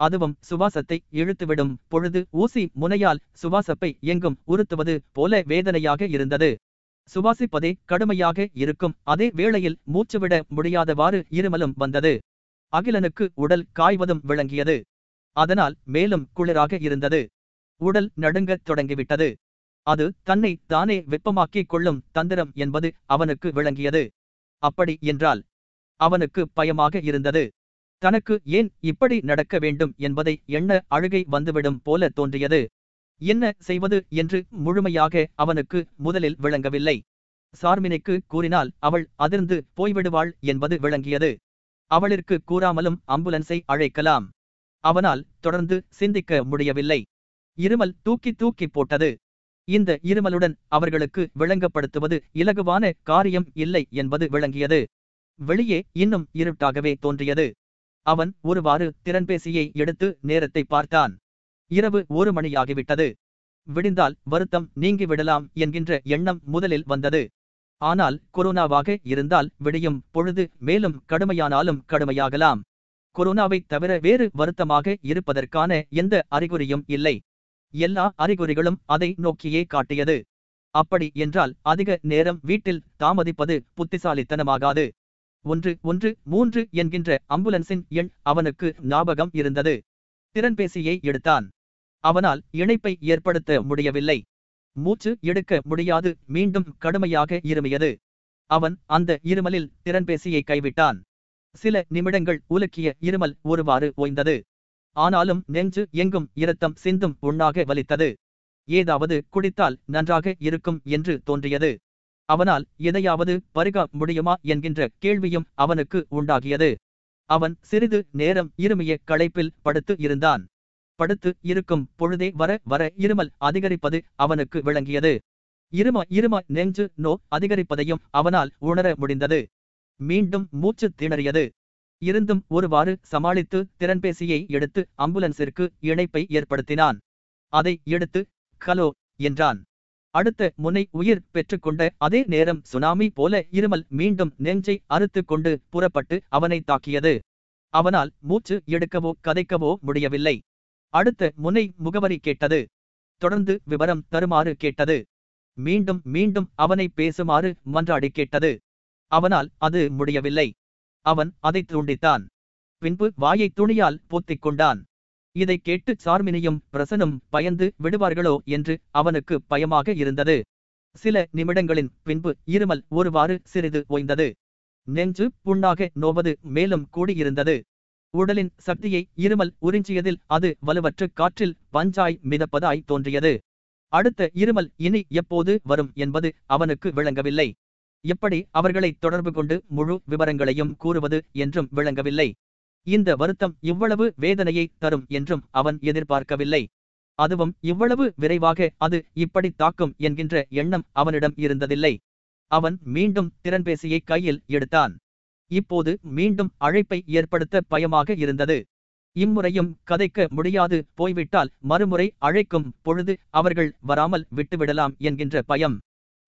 அதுவும் சுவாசத்தை இழுத்துவிடும் பொழுது ஊசி முனையால் சுவாசப்பை எங்கும் உறுத்துவது போல வேதனையாக இருந்தது. சுவாசிப்பதே கடுமையாக இருக்கும். அதே வேளையில் மூச்சுவிட முடியாதவாறு இருமலும் வந்தது. அகிலனுக்கு உடல் காய்வதும் விளங்கியது. அதனால் மேலும் குளிராக இருந்தது. உடல் நடுங்கத் தொடங்கிவிட்டது. அது தன்னை தானே வெப்பமாக்கிக் கொள்ளும் தந்திரம் என்பது அவனுக்கு விளங்கியது. அப்படி என்றால் அவனுக்கு பயமாக இருந்தது. தனக்கு ஏன் இப்படி நடக்க வேண்டும் என்பதை எண்ண அழுகை வந்துவிடும் போல தோன்றியது. என்ன செய்வது என்று முழுமையாக அவனுக்கு முதலில் விளங்கவில்லை. சார்மினைக்கு கூறினால் அவள் அதிர்ந்து போய்விடுவாள் என்பது விளங்கியது. அவளிற்கு கூறாமலும் அம்புலன்ஸை அழைக்கலாம். அவனால் தொடர்ந்து சிந்திக்க முடியவில்லை. இருமல் தூக்கி தூக்கி போட்டது. இந்த இருமலுடன் அவர்களுக்கு விளங்கப்படுத்துவது இலகுவான காரியம் இல்லை என்பது விளங்கியது. வெளியே இன்னும் இருட்டாகவே தோன்றியது. அவன் ஒருவாறு திறன்பேசியை எடுத்து நேரத்தை பார்த்தான். இரவு ஒரு மணியாகிவிட்டது. விடிந்தால் வருத்தம் நீங்கிவிடலாம் என்கின்ற எண்ணம் முதலில் வந்தது. ஆனால் கொரோனாவாக இருந்தால் விடியும் பொழுது மேலும் கடுமையானாலும் கடுமையாகலாம். கொரோனாவைத் தவிர வேறு வருத்தமாக இருப்பதற்கான எந்த அறிகுறியும் இல்லை. எல்லா அறிகுறிகளும் அதை நோக்கியே காட்டியது. அப்படி என்றால் அதிக நேரம் வீட்டில் தாமதிப்பது புத்திசாலித்தனமாகாது. ஒன்று ஒன்று மூன்று என்கின்ற அம்புலன்ஸின் எண் அவனுக்கு ஞாபகம் இருந்தது. திறன்பேசியை எடுத்தான். அவனால் இணைப்பை ஏற்படுத்த முடியவில்லை. மூச்சு எடுக்க முடியாது மீண்டும் கடுமையாக இருமியது. அவன் அந்த இருமலில் திறன்பேசியை கைவிட்டான். சில நிமிடங்கள் உலுக்கிய இருமல் ஒருவாறு ஓய்ந்தது. ஆனாலும் நெஞ்சு எங்கும் இரத்தம் சிந்தும் உண்ணாக வலித்தது. ஏதாவது குடித்தால் நன்றாக இருக்கும் என்று தோன்றியது. அவனால் எதையாவது பருக முடியுமா என்கின்ற கேள்வியும் அவனுக்கு உண்டாகியது. அவன் சிறிது நேரம் இருமைய களைப்பில் படுத்து இருந்தான். படுத்து இருக்கும் பொழுதே வர வர இருமல் அதிகரிப்பது அவனுக்கு விளங்கியது. இரும இரும நெஞ்சு நோ அதிகரிப்பதையும் அவனால் உணர முடிந்தது. மீண்டும் மூச்சு திணறியது. இருந்தும் ஒருவாறு சமாளித்து திறன்பேசியை எடுத்து அம்புலன்ஸிற்கு இணைப்பை ஏற்படுத்தினான். அதை எடுத்து ஹலோ என்றான். அடுத்த முனை உயிர் பெற்றுக்கொண்ட அதே நேரம் சுனாமி போல இருமல் மீண்டும் நெஞ்சை அறுத்து கொண்டு புறப்பட்டு அவனை தாக்கியது. அவனால் மூச்சு எடுக்கவோ கதைக்கவோ முடியவில்லை. அடுத்த முனை முகவரி கேட்டது. தொடர்ந்து விவரம் தருமாறு கேட்டது. மீண்டும் மீண்டும் அவனை பேசுமாறு மன்றாடி கேட்டது. அவனால் அது முடியவில்லை. அவன் அதை தூண்டித்தான். பின்பு வாயை துணியால் போத்திக் கொண்டான். இதை கேட்டு சார்மினியும் பிரசனும் பயந்து விடுவார்களோ என்று அவனுக்கு பயமாக இருந்தது. சில நிமிடங்களின் பின்பு இருமல் ஒருவாறு சிறிது ஓய்ந்தது. நெஞ்சு புண்ணாக நோவது மேலும் கூடியிருந்தது. உடலின் சக்தியை இருமல் உறிஞ்சியதில் அது வலுவற்று காற்றில் பஞ்சாய் மிதப்பதாய் தோன்றியது. அடுத்த இருமல் இனி எப்போது வரும் என்பது அவனுக்கு விளங்கவில்லை. எப்படி அவர்களை தொடர்பு கொண்டு முழு விவரங்களையும் கூறுவது என்றும் விளங்கவில்லை. இந்த வருத்தம் இவ்வளவு வேதனையை தரும் என்றும் அவன் எதிர்பார்க்கவில்லை. அதுவும் இவ்வளவு விரைவாக அது இப்படி தாக்கும் என்கின்ற எண்ணம் அவனிடம் இருந்ததில்லை. அவன் மீண்டும் திறன்பேசியை கையில் எடுத்தான். இப்போது மீண்டும் அழைப்பை ஏற்படுத்த பயமாக இருந்தது. இம்முறையும் கதைக்க முடியாது போய்விட்டால் மறுமுறை அழைக்கும் பொழுது அவர்கள் வராமல் விட்டுவிடலாம் என்கின்ற பயம்.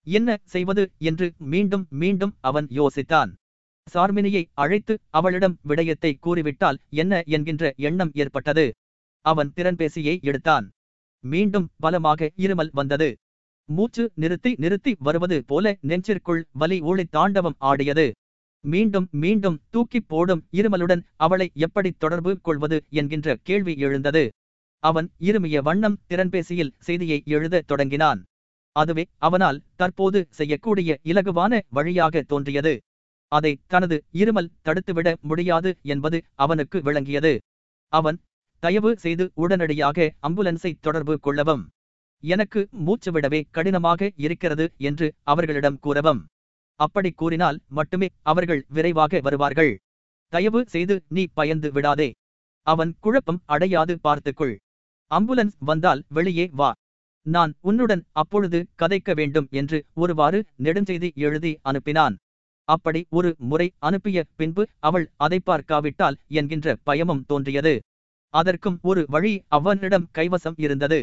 என்ன செய்வது என்று மீண்டும் மீண்டும் அவன் யோசித்தான். சார்மினியை அழைத்து அவளிடம் விடயத்தை கூறிவிட்டால் என்ன என்கின்ற எண்ணம் ஏற்பட்டது. அவன் திறன்பேசியை எடுத்தான். மீண்டும் பலமாக இருமல் வந்தது. மூச்சு நிறுத்தி நிறுத்தி வருவது போல நெஞ்சிற்குள் வலி ஊழி தாண்டவம் ஆடியது. மீண்டும் மீண்டும் தூக்கிப் போடும் இருமலுடன் அவளை எப்படி தொடர்பு கொள்வது என்கின்ற கேள்வி எழுந்தது. அவன் இருமிய வண்ணம் திறன்பேசியில் செய்தியை எழுதத் தொடங்கினான். அதுவே அவனால் தற்போது செய்யக்கூடிய இலகுவான வழியாக தோன்றியது. அதை தனது இருமல் தடுத்துவிட முடியாது என்பது அவனுக்கு விளங்கியது. அவன் தயவு செய்து உடனடியாக அம்புலன்ஸை தொடர்பு கொள்ளவும். எனக்கு மூச்சுவிடவே கடினமாக இருக்கிறது என்று அவர்களிடம் கூறவும். அப்படி கூறினால் மட்டுமே அவர்கள் விரைவாக வருவார்கள். தயவு செய்து நீ பயந்து விடாதே. அவன் குழப்பம் அடையாது பார்த்துக்குள். அம்புலன்ஸ் வந்தால் வெளியே வா. நான் உன்னுடன் அப்பொழுது கதைக்க வேண்டும் என்று ஒருவாறு நெடுஞ்செய்தி எழுதி அனுப்பினான். அப்படி ஒரு முறை அனுப்பிய பின்பு அவள் அதை பார்க்காவிட்டால் என்கின்ற பயமும் தோன்றியது. அதற்கும் ஒரு வழி அவனிடம் கைவசம் இருந்தது.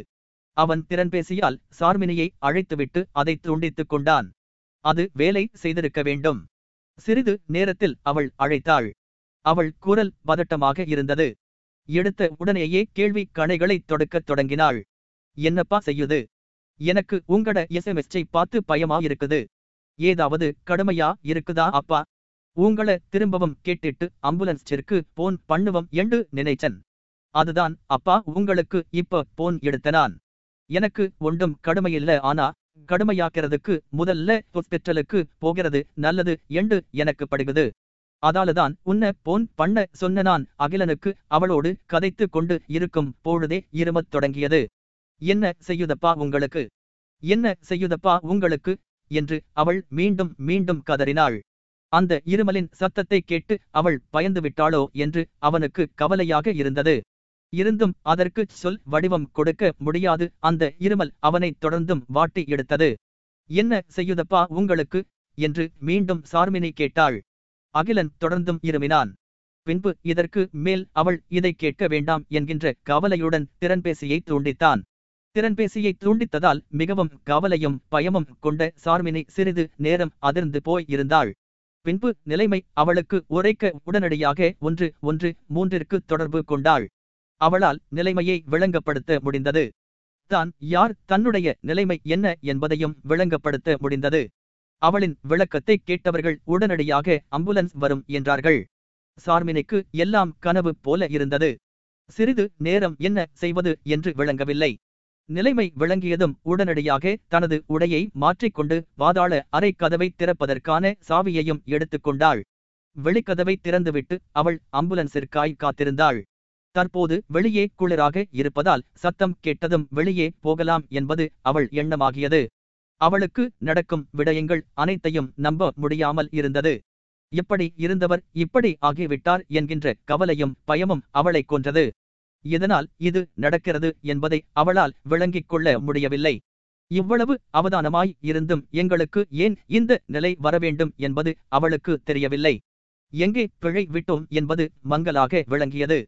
அவன் திறன்பேசியால் சார்மினியை அழைத்துவிட்டு அதை துண்டித்துக் கொண்டான். அது வேலை செய்திருக்க வேண்டும். சிறிது நேரத்தில் அவள் அழைத்தாள். அவள் குரல் பதட்டமாக இருந்தது. எடுத்த உடனேயே கேள்வி கணைகளை தொடுக்கத் தொடங்கினாள். என்னப்பா செய்யுது? எனக்கு உங்கட எஸ்எம்எஸ்ஐ பார்த்து பயமா இருக்குது? ஏதாவது கடுமையா இருக்குதா அப்பா? உங்கள திரும்பவும் கேட்டுட்டு அம்புலன்ஸ்டிற்கு போன் பண்ணுவம் என்று நினைச்சன். அதுதான் அப்பா உங்களுக்கு இப்ப போன் எடுத்தனான். எனக்கு ஒன்றும் கடுமையில்ல ஆனா கடுமையாக்கிறதுக்கு முதல்ல பெற்றலுக்கு போகிறது நல்லது என்று எனக்கு படுகுது. அதாலதான் உன்ன போன் பண்ண சொன்ன நான் அகிலனுக்கு அவளோடு கதைத்து கொண்டு இருக்கும் பொழுதே இருமத் தொடங்கியது. என்ன செய்யுதப்பா உங்களுக்கு? என்ன செய்யுதப்பா உங்களுக்கு? என்று அவள் மீண்டும் மீண்டும் கதறினாள். அந்த இருமலின் சத்தத்தை கேட்டு அவள் பயந்து விட்டாளோ என்று அவனுக்கு கவலையாக இருந்தது. இருந்தும் அதற்கு சொல் வடிவம் கொடுக்க முடியாது. அந்த இருமல் அவனை தொடர்ந்தும் வாட்டி எடுத்தது. என்ன செய்யுதப்பா உங்களுக்கு? என்று மீண்டும் சார்மினி கேட்டாள். அகிலன் தொடர்ந்தும் இருமினான். பின்பு இதற்கு மேல் அவள் இதை கேட்க வேண்டாம் என்கின்ற கவலையுடன் திறன்பேசியை தூண்டித்தான். திறன்பேசியை தூண்டித்ததால் மிகவும் கவலையும் பயமும் கொண்ட சார்மினி சிறிது நேரம் அதிர்ந்து போய் இருந்தாள். பின்பு நிலைமை அவளுக்கு உரைக்க உடனடியாக ஒன்று ஒன்று மூன்றிற்கு தொடர்பு கொண்டாள். அவளால் நிலைமையை விளங்கப்படுத்த முடிந்தது. தான் யார் தன்னுடைய நிலைமை என்ன என்பதையும் விளங்கப்படுத்த முடிந்தது. அவளின் விளக்கத்தை கேட்டவர்கள் உடனடியாக அம்புலன்ஸ் வரும் என்றார்கள். சார்மினிக்கு எல்லாம் கனவு போல இருந்தது. சிறிது நேரம் என்ன செய்வது என்று விளங்கவில்லை. நிலைமை விளங்கியதும் உடனடியாக தனது உடையை மாற்றிக்கொண்டு வாதாள அறை கதவை திறப்பதற்கான சாவியையும் எடுத்துக்கொண்டாள். வெளிக்கதவை திறந்துவிட்டு அவள் அம்புலன்ஸிற்காய் காத்திருந்தாள். தற்போது வெளியே குளிராக இருப்பதால் சத்தம் கேட்டதும் வெளியே போகலாம் என்பது அவள் எண்ணமாகியது. அவளுக்கு நடக்கும் விடயங்கள் அனைத்தையும் நம்ப முடியாமல் இருந்தது. இப்படி இருந்தவர் இப்படி ஆகிவிட்டார் என்கின்ற கவலையும் பயமும் அவளை கொன்றது. இதனால் இது நடக்கிறது என்பதை அவளால் விளங்கிக் கொள்ள முடியவில்லை. இவ்வளவு அவதானமாய் இருந்தும் எங்களுக்கு ஏன் இந்த நிலை வரவேண்டும் என்பது அவளுக்கு தெரியவில்லை. எங்கே பிழை விட்டோம் என்பது மங்கலாக விளங்கியது.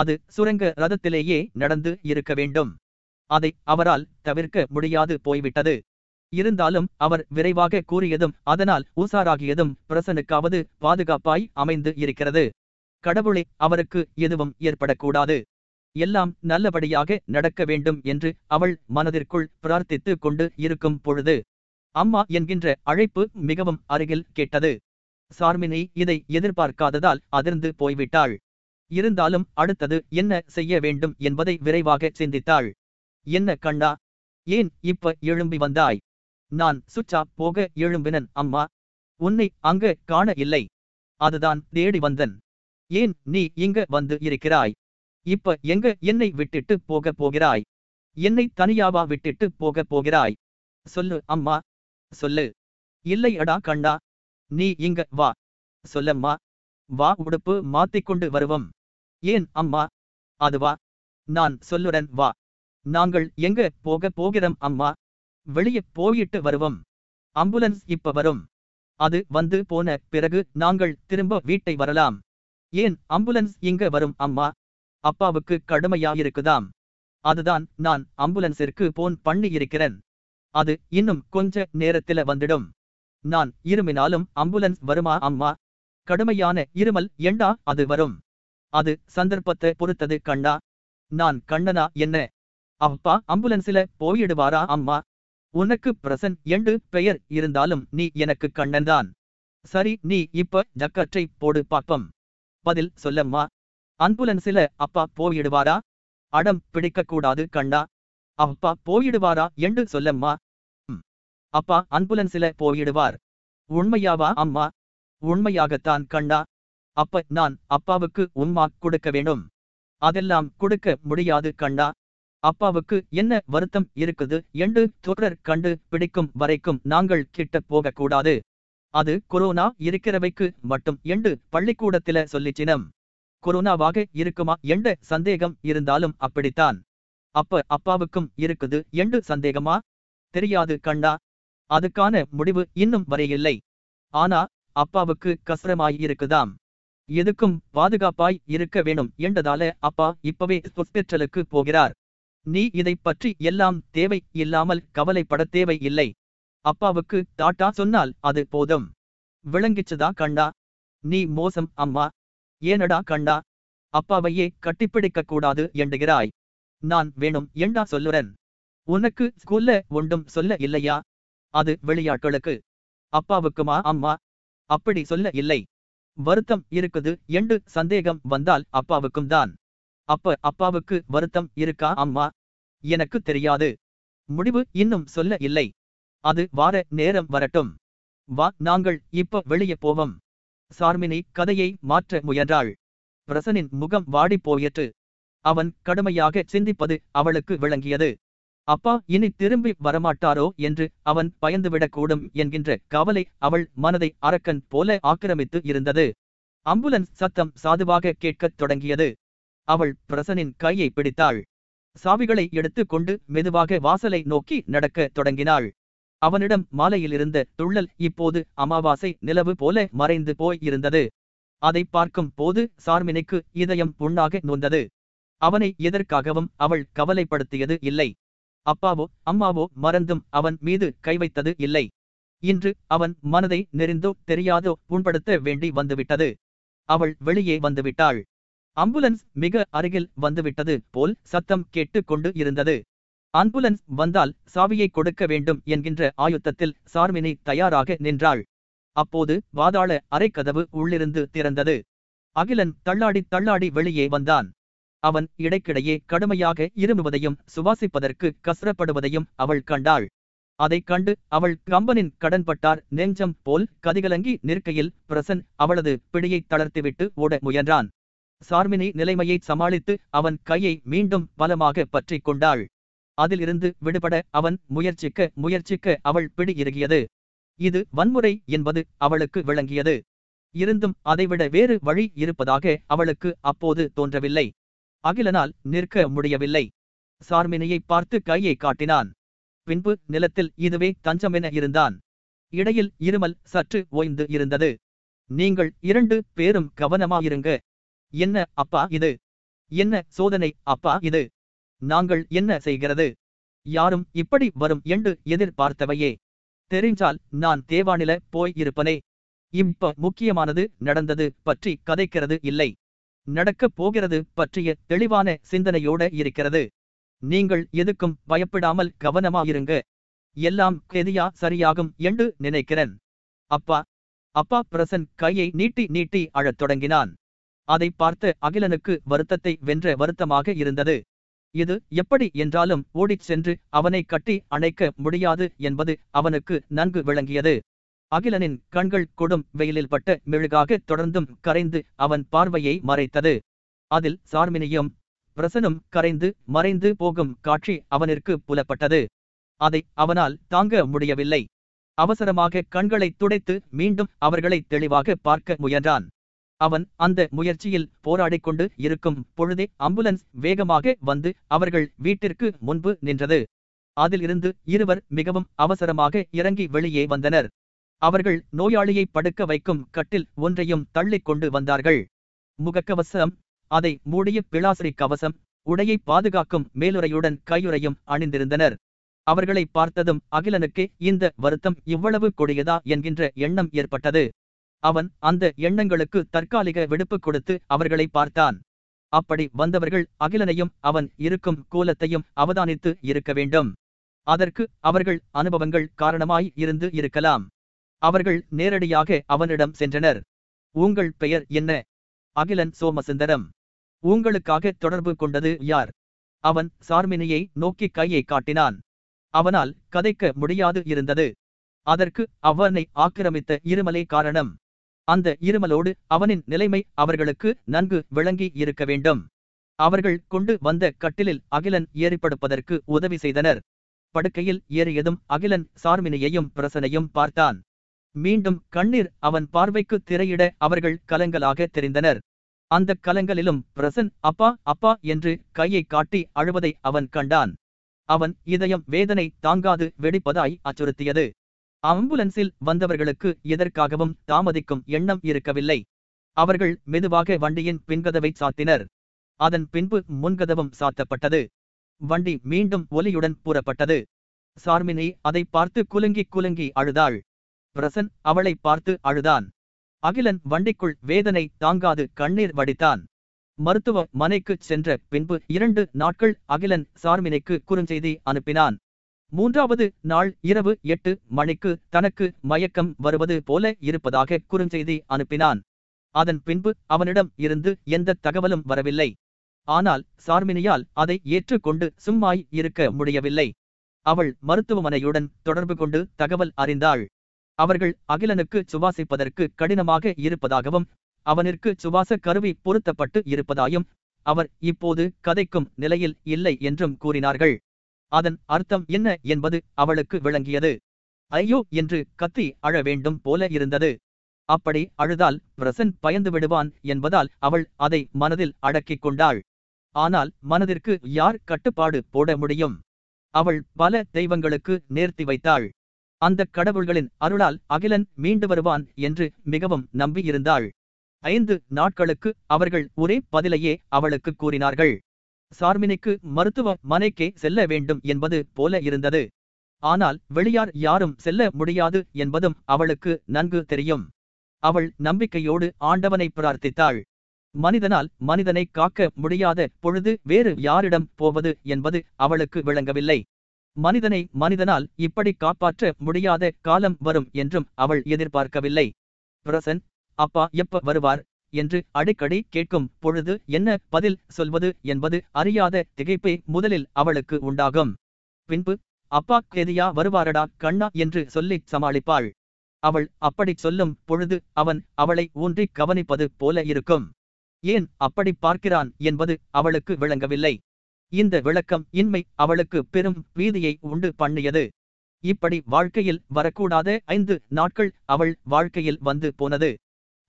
அது சுரங்க ரதத்திலேயே நடந்து இருக்க வேண்டும். அதை அவரால் தவிர்க்க முடியாது போய்விட்டது. இருந்தாலும் அவர் விரைவாக கூறியதும் அதனால் ஊசாராகியதும் பிரசனுக்காவது பாதுகாப்பாய் அமைந்து இருக்கிறது. கடவுளே அவருக்கு எதுவும் ஏற்படக்கூடாது. எல்லாம் நல்லபடியாக நடக்க வேண்டும் என்று அவள் மனதிற்குள் பிரார்த்தித்து கொண்டு இருக்கும் பொழுது அம்மா என்கின்ற அழைப்பு மிகவும் அருகில் கேட்டது. சார்மினி இதை எதிர்பார்க்காததால் அதிர்ந்து போய்விட்டாள். இருந்தாலும் அடுத்தது என்ன செய்ய வேண்டும் என்பதை விரைவாக சிந்தித்தாள். என்ன கண்டா ஏன் இப்ப எழும்பி வந்தாய்? நான் சுச்சா போக எழும்பினன் அம்மா. உன்னை அங்க காண இல்லை. அதுதான் தேடி வந்தன். ஏன் நீ இங்க வந்து இருக்கிறாய்? இப்ப எங்க என்னை விட்டுட்டு போக போகிறாய்? என்னை தனியாவா விட்டுட்டு போக போகிறாய்? சொல்லு அம்மா. சொல்லு. இல்லை அடா கண்டா நீ இங்க வா. சொல்லம்மா. வா உடுப்பு மாத்திக்கொண்டு வருவோம். ஏன் அம்மா? அது வா நான் சொல்லுடன் வா. நாங்கள் எங்க போக போகிறோம் அம்மா? வெளியே போயிட்டு வருவோம். அம்புலன்ஸ் இப்ப வரும். அது வந்து போன பிறகு நாங்கள் திரும்ப வீட்டை வரலாம். ஏன் அம்புலன்ஸ் இங்க வரும் அம்மா? அப்பாவுக்கு கடுமையாயிருக்குதாம். அதுதான் நான் அம்புலன்ஸிற்கு போன் பண்ணி இருக்கிறேன் அது இன்னும் கொஞ்ச நேரத்தில வந்துடும். நான் இருமினாலும் அம்புலன்ஸ் வருமா அம்மா? கடுமையான இருமல் எண்டா அது வரும்? அது சந்தர்ப்பத்தை பொறுத்தது கண்ணா நான் கண்ணனா என்ன? அப்பா அம்புலன்ஸில போயிடுவாரா அம்மா? உனக்கு பிரசன் என்று பெயர் இருந்தாலும் நீ எனக்கு கண்ணன்தான். சரி நீ இப்ப ஜக்கற்றை போடு பாப்பம். பதில் சொல்லம்மா. அம்புலன்ஸில அப்பா போயிடுவாரா? அடம் பிடிக்கக்கூடாது கண்டா? அப்பா போயிடுவாரா என்று சொல்லம்மா? அப்பா அன்புலன்ஸில போயிடுவார். உண்மையாவா அம்மா? உண்மையாகத்தான் கண்டா. அப்ப நான் அப்பாவுக்கு உம்மா கொடுக்க வேண்டும். அதெல்லாம் கொடுக்க முடியாது கண்டா. அப்பாவுக்கு என்ன வருத்தம் இருக்குது என்று தொடர் கண்டு பிடிக்கும் வரைக்கும் நாங்கள் கிட்ட போகக்கூடாது அது கொரோனா இருக்கிறவைக்கு மட்டும் என்று பள்ளிக்கூடத்தில சொல்லிச்சினம். கொரோனாவாக இருக்குமா என்ற சந்தேகம் இருந்தாலும் அப்படித்தான். அப்ப அப்பாவுக்கும் இருக்குது என்று சந்தேகமா? தெரியாது கண்டா. அதுக்கான முடிவு இன்னும் வரையில்லை. ஆனா அப்பாவுக்கு கசரமாய் இருக்குதாம். எதுக்கும் பாதுகாப்பாய் இருக்க வேணும் என்றதால அப்பா இப்பவே ஹாஸ்பிட்டலுக்கு போகிறார். நீ இதைப் பற்றி எல்லாம் தேவை இல்லாமல் கவலைப்பட தேவை இல்லை அப்பாவுக்கு டாட்டா சொன்னால் அது போதும். விளங்கிச்சதா கண்டா நீ மோசம் அம்மா. ஏனடா கண்டா அப்பாவையே கட்டிப்பிடிக்க கூடாது எண்டுகிறாய் நான் வேணும் ஏண்டா சொல்லுறேன். உனக்கு ஸ்கூல்ல ஒன்றும் சொல்ல இல்லையா? அது வெளியாட்களுக்கு அப்பாவுக்குமா அம்மா? அப்படி சொல்ல இல்லை. வருத்தம் இருக்குது. என்று சந்தேகம் வந்தால் அப்பாவுக்கும் தான். அப்ப அப்பாவுக்கு வருத்தம் இருக்கா? அம்மா எனக்கு தெரியாது. முடிவு இன்னும் சொல்ல இல்லை. அது வார நேரம் வரட்டும். வா நாங்கள் இப்ப வெளியே போவோம். சார்மினி கதையை மாற்ற முயன்றாள். பிரசனின் முகம் வாடிப் போயிற்று. அவன் கடுமையாக சிந்திப்பது அவளுக்கு விளங்கியது. அப்பா இனி திரும்பி வரமாட்டாரோ என்று அவன் பயந்துவிடக்கூடும் என்கின்ற கவலை அவள் மனதை அரக்கன் போல ஆக்கிரமித்து இருந்தது. அம்புலன்ஸ் சத்தம் சாதுவாக கேட்கத் தொடங்கியது. அவள் பிரசனின் கையை பிடித்தாள். சாவிகளை எடுத்துக் கொண்டு மெதுவாக வாசலை நோக்கி நடக்கத் தொடங்கினாள். அவனிடம் மாலையிலிருந்த துள்ளல் இப்போது அமாவாசை நிலவு போல மறைந்து போய் இருந்தது. அதை பார்க்கும் போது சார்மினிக்கு இதயம் புண்ணாக நொந்தது. அவனை எதற்காகவும் அவள் கவலைப்படுத்தியது இல்லை. அப்பாவோ அம்மாவோ மறந்தும் அவன் மீது கை வைத்தது இல்லை. இன்று அவன் மனதை நெறிந்தோ தெரியாதோ புண்படுத்த வேண்டி வந்துவிட்டது. அவள் வெளியே வந்துவிட்டாள். அம்புலன்ஸ் மிக அருகில் வந்துவிட்டது போல் சத்தம் கேட்டுக் கொண்டு இருந்தது. ஆம்புலன்ஸ் வந்தால் சாவியை கொடுக்க வேண்டும் என்கின்ற ஆயுத்தத்தில் சார்மினி தயாராக நின்றாள். அப்போது வாதாள அரைக்கதவு உள்ளிருந்து திறந்தது. அகிலன் தள்ளாடி தள்ளாடி வெளியே வந்தான். அவன் இடைக்கிடையே கடுமையாக இருமுவதையும் சுவாசிப்பதற்கு கசரப்படுவதையும் அவள் கண்டாள். அதைக் கண்டு அவள் கம்பனின் கடன்பட்டார் நெஞ்சம் போல் கதிகலங்கி நிற்கையில் பிரசன் அவளது பிடியைத் தளர்த்திவிட்டு ஓட முயன்றான். சார்மினி நிலைமையைச் சமாளித்து அவன் கையை மீண்டும் பலமாக பற்றிக் கொண்டாள். அதிலிருந்து விடுபட அவன் முயற்சிக்க முயற்சிக்க அவள் பிடி இறுகியது. இது வன்முறை என்பது அவளுக்கு விளங்கியது. இருந்தும் அதைவிட வேறு வழி இருப்பதாக அவளுக்கு அப்போது தோன்றவில்லை. அகிலனால் நிற்க முடியவில்லை. சார்மினியை பார்த்து கையை காட்டினான். பின்பு நிலத்தில் இதுவே தஞ்சமென இருந்தான். இடையில் இருமல் சற்று ஓய்ந்து இருந்தது. நீங்கள் இரண்டு பேரும் கவனமாயிருங்க. என்ன அப்பா இது? என்ன சோதனை அப்பா இது? நாங்கள் என்ன செய்கிறது? யாரும் இப்படி வரும் என்று எதிர்பார்த்தவையே. தெரிஞ்சால் நான் தேவானில போய் இருப்பனே. இப்ப முக்கியமானது நடந்தது பற்றி கதைக்கிறது இல்லை. நடக்கப் போகிறது பற்றிய தெளிவான சிந்தனையோட இருக்கிறது. நீங்கள் எதுக்கும் பயப்படாமல் கவனமாயிருங்க. எல்லாம் கெதியா சரியாகும் என்று நினைக்கிறேன். அப்பா அப்பா பிரசன் கையை நீட்டி நீட்டி அழத் தொடங்கினான். அதை பார்த்த அகிலனுக்கு வருத்தத்தை வென்ற வருத்தமாக இருந்தது. இது எப்படி என்றாலும் ஓடிச் சென்று அவனை கட்டி அணைக்க முடியாது என்பது அவனுக்கு நன்கு விளங்கியது. அகிலனின் கண்கள் கொடும் வெயிலில் பட்ட மெழுகாக தொடர்ந்தும் கரைந்து அவன் பார்வையை மறைத்தது. அதில் சார்மினியும் பிரசனும் கரைந்து மறைந்து போகும் காட்சி அவனிற்கு புலப்பட்டது. அதை அவனால் தாங்க முடியவில்லை. அவசரமாக கண்களை துடைத்து மீண்டும் அவர்களை தெளிவாக பார்க்க முயன்றான். அவன் அந்த முயற்சியில் போராடிக் கொண்டு இருக்கும் பொழுதே அம்புலன்ஸ் வேகமாக வந்து அவர்கள் வீட்டிற்கு முன்பு நின்றது. அதிலிருந்து இருவர் மிகவும் அவசரமாக இறங்கி வெளியே வந்தனர். அவர்கள் நோயாளியை படுக்க வைக்கும் கட்டில் ஒன்றையும் தள்ளிக் கொண்டு வந்தார்கள். முகக்கவசம் அதை மூடிய பிளாசரி கவசம் உடையை பாதுகாக்கும் மேலுரையுடன் கையுறையும் அணிந்திருந்தனர். அவர்களை பார்த்ததும் அகிலனுக்கு இந்த வருத்தம் இவ்வளவு கொடியதா என்கின்ற எண்ணம் ஏற்பட்டது. அவன் அந்த எண்ணங்களுக்கு தற்காலிக விடுப்பு கொடுத்து அவர்களை பார்த்தான். அப்படி வந்தவர்கள் அகிலனையும் அவன் இருக்கும் கோலத்தையும் அவதானித்து இருக்க வேண்டும். அதற்கு அவர்கள் அனுபவங்கள் காரணமாய் இருந்து இருக்கலாம். அவர்கள் நேரடியாக அவனிடம் சென்றனர். உங்கள் பெயர் என்ன? அகிலன் சோமசுந்தரம். உங்களுக்காக தொடர்பு கொண்டது யார்? அவன் சார்மினியை நோக்கி கையை காட்டினான். அவனால் கதைக்க முடியாது இருந்தது. அதற்கு அவனை ஆக்கிரமித்த இருமலே காரணம். அந்த இருமலோடு அவனின் நிலைமை அவர்களுக்கு நன்கு விளங்கி இருக்க வேண்டும். அவர்கள் கொண்டு வந்த கட்டிலில் அகிலன் ஏறிப்படுப்பதற்கு உதவி செய்தனர். படுக்கையில் ஏறியதும் அகிலன் சார்மினியையும் பிரசனையும் பார்த்தான். மீண்டும் கண்ணீர் அவன் பார்வைக்கு திரையிட அவர்கள் கலங்கலாக தெரிந்தனர். அந்த கலங்களிலும் பிரசன் அப்பா அப்பா என்று கையை காட்டி அழுவதை அவன் கண்டான். அவன் இதயம் வேதனை தாங்காது வெடிப்பதாய் அச்சுறுத்தியது. ஆம்புலன்ஸில் வந்தவர்களுக்கு எதற்காகவும் தாமதிக்கும் எண்ணம் இருக்கவில்லை. அவர்கள் மெதுவாக வண்டியின் பின்கதவை சாத்தினர். அதன் பின்பு முன்கதவும் சாத்தப்பட்டது. வண்டி மீண்டும் ஒலியுடன் கூறப்பட்டது சார்மினி அதை பார்த்து குலுங்கி குலுங்கி அழுதாள். பிரசன் அவளை பார்த்து அழுதான். அகிலன் வண்டிக்குள் வேதனை தாங்காது கண்ணீர் வடித்தான். மருத்துவ மனைக்குச் சென்ற பின்பு இரண்டு நாட்கள் அகிலன் சார்மினைக்கு குறுஞ்செய்தி அனுப்பினான். மூன்றாவது நாள் இரவு எட்டு மணிக்கு தனக்கு மயக்கம் வருவது போல இருப்பதாக குறுஞ்செய்தி அனுப்பினான். அதன் பின்பு அவனிடம் இருந்து எந்த தகவலும் வரவில்லை. ஆனால் சார்மினியால் அதை ஏற்றுக்கொண்டு சும்மாய் இருக்க முடியவில்லை. அவள் மருத்துவமனையுடன் தொடர்பு கொண்டு தகவல் அறிந்தாள். அவர்கள் அகிலனுக்கு சுவாசிப்பதற்கு கடினமாக இருப்பதாகவும் அவனிற்கு சுவாச கருவி பொருத்தப்பட்டு இருப்பதாயும் அவர் இப்போது கதைக்கும் நிலையில் இல்லை என்றும் கூறினார்கள். அதன் அர்த்தம் என்ன என்பது அவளுக்கு விளங்கியது. ஐயோ என்று கத்தி அழ வேண்டும் போல இருந்தது. அப்படி அழுதால் பிரசன் பயந்து விடுவான் என்பதால் அவள் அதை மனதில் அடக்கிக் கொண்டாள். ஆனால் மனதிற்கு யார் கட்டுப்பாடு போட முடியும்? அவள் பல தெய்வங்களுக்கு நேர்த்தி வைத்தாள். அந்த கடவுள்களின் அருளால் அகிலன் மீண்டு வருவான் என்று மிகவும் நம்பியிருந்தாள். ஐந்து நாட்களுக்கு அவர்கள் ஒரே பதிலையே அவளுக்கு கூறினார்கள். சார்மினிக்கு மருத்துவ மனைக்கே செல்ல வேண்டும் என்பது போல இருந்தது. ஆனால் வெளியார் யாரும் செல்ல முடியாது என்பதும் அவளுக்கு நன்கு தெரியும். அவள் நம்பிக்கையோடு ஆண்டவனை பிரார்த்தித்தாள். மனிதனால் மனிதனை காக்க முடியாத பொழுது வேறு யாரிடம் போவது என்பது அவளுக்கு விளங்கவில்லை. மனிதனை மனிதனால் இப்படி காப்பாற்ற முடியாத காலம் வரும் என்றும் அவள் எதிர்பார்க்கவில்லை. பிரசன் அப்பா எப்ப வருவார்? என்று அடிக்கடி கேட்கும் பொழுது என்ன பதில் சொல்வது என்பது அறியாத திகைப்பே முதலில் அவளுக்கு உண்டாகும். பின்பு அப்பா கேதியா வருவாரடா கண்ணா? என்று சொல்லிச் சமாளிப்பாள். அவள் அப்படிச் சொல்லும் பொழுது அவன் அவளை ஊன்றிக் கவனிப்பது போல இருக்கும். ஏன் அப்படி பார்க்கிறான்? என்பது அவளுக்கு விளங்கவில்லை. இந்த விளக்கம் இன்மை அவளுக்கு பெரும் பீதியை உண்டு பண்ணியது. இப்படி வாழ்க்கையில் வரக்கூடாத ஐந்து நாட்கள் அவள் வாழ்க்கையில் வந்து போனது.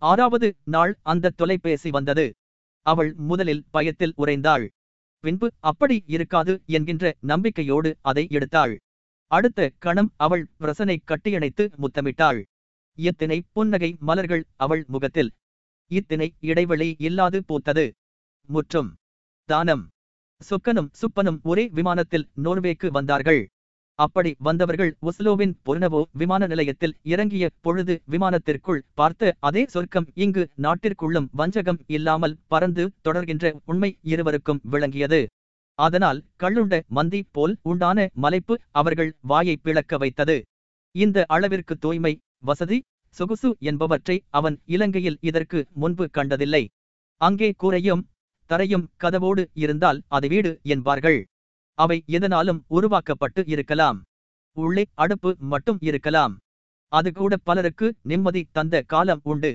ஆறாவது நாள் அந்த தொலைபேசி வந்தது. அவள் முதலில் பயத்தில் உறைந்தாள். பின்பு அப்படி இருக்காது என்கின்ற நம்பிக்கையோடு அதை எடுத்தாள். அடுத்த கணம் அவள் பிரசனை கட்டியணைத்து முத்தமிட்டாள். எத்தனை புன்னகை மலர்கள் அவள் முகத்தில். இத்தனை இடைவெளி இல்லாது பூத்தது. முற்றும். தானம். சுக்கனும் சுப்பனும் ஒரே விமானத்தில் நோர்வேக்கு வந்தார்கள். அப்படி வந்தவர்கள் ஒஸ்லோவின் பொருணவோ விமான நிலையத்தில் இறங்கிய பொழுது விமானத்திற்குள் பார்த்த அதே சொர்க்கம் இங்கு நாட்டிற்குள்ளும் வஞ்சகம் இல்லாமல் பறந்து தொடர்கின்ற உண்மை இருவருக்கும் விளங்கியது. அதனால் கள்ளுண்ட மந்தி போல் உண்டான மலைப்பு அவர்கள் வாயை பிளக்க வைத்தது. இந்த அளவிற்கு தூய்மை வசதி சொகுசு என்பவற்றை அவன் இலங்கையில் இதற்கு முன்பு கண்டதில்லை. அங்கே கூரையும் தரையும் கதவோடு இருந்தால் அது வீடு என்பார்கள். அவை எதனாலும் உருவாக்கப்பட்டு இருக்கலாம். உள்ளே அடுப்பு மட்டும் இருக்கலாம். அது கூட பலருக்கு நிம்மதி தந்த காலம் உண்டு.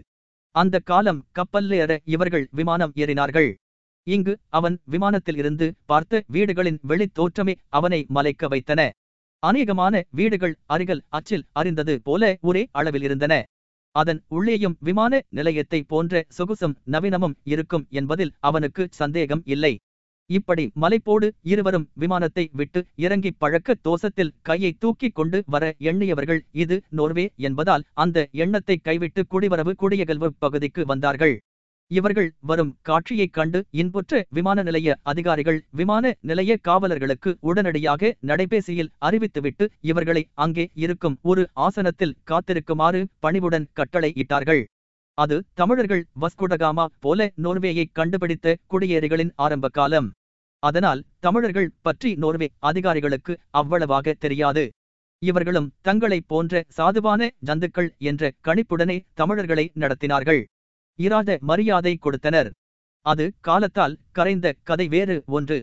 அந்த காலம் கப்பல்லேற இவர்கள் விமானம் ஏறினார்கள். இங்கு அவன் விமானத்தில் இருந்து பார்த்த வீடுகளின் வெளித் தோற்றமே அவனை மலைக்க வைத்தன. அநேகமான வீடுகள் அருகில் அச்சில் அறிந்தது போல ஒரே அளவில் இருந்தன. அதன் உள்ளேயும் விமான நிலையத்தை போன்ற சொகுசும் நவீனமும் இருக்கும் என்பதில் அவனுக்கு சந்தேகம் இல்லை. இப்படி மலைப்போடு இருவரும் விமானத்தை விட்டு இறங்கி பழக்க தோசத்தில் கையை தூக்கிக் கொண்டு வர எண்ணியவர்கள் இது நோர்வே என்பதால் அந்த எண்ணத்தை கைவிட்டு குடிவரவு குடியகல்வு பகுதிக்கு வந்தார்கள். இவர்கள் வரும் காட்சியைக் கண்டு இன்புற்ற விமான நிலைய அதிகாரிகள் விமான நிலைய காவலர்களுக்கு உடனடியாக நடைபேசியில் அறிவித்துவிட்டு இவர்களை அங்கே இருக்கும் ஒரு ஆசனத்தில் காத்திருக்குமாறு பணிவுடன் கட்டளை இட்டார்கள். அது தமிழர்கள் வஸ்குடகாமா போல நோர்வேயை கண்டுபிடித்த குடியேறிகளின் ஆரம்ப காலம். அதனால் தமிழர்கள் பற்றி நோர்வே அதிகாரிகளுக்கு அவ்வளவாக தெரியாது. இவர்களும் தங்களைப் போன்ற சாதுவான ஜந்துக்கள் என்ற கணிப்புடனே தமிழர்களை நடத்தினார்கள். இராத மரியாதை கொடுத்தனர். அது காலத்தால் கரைந்த கதை வேறு ஒன்று.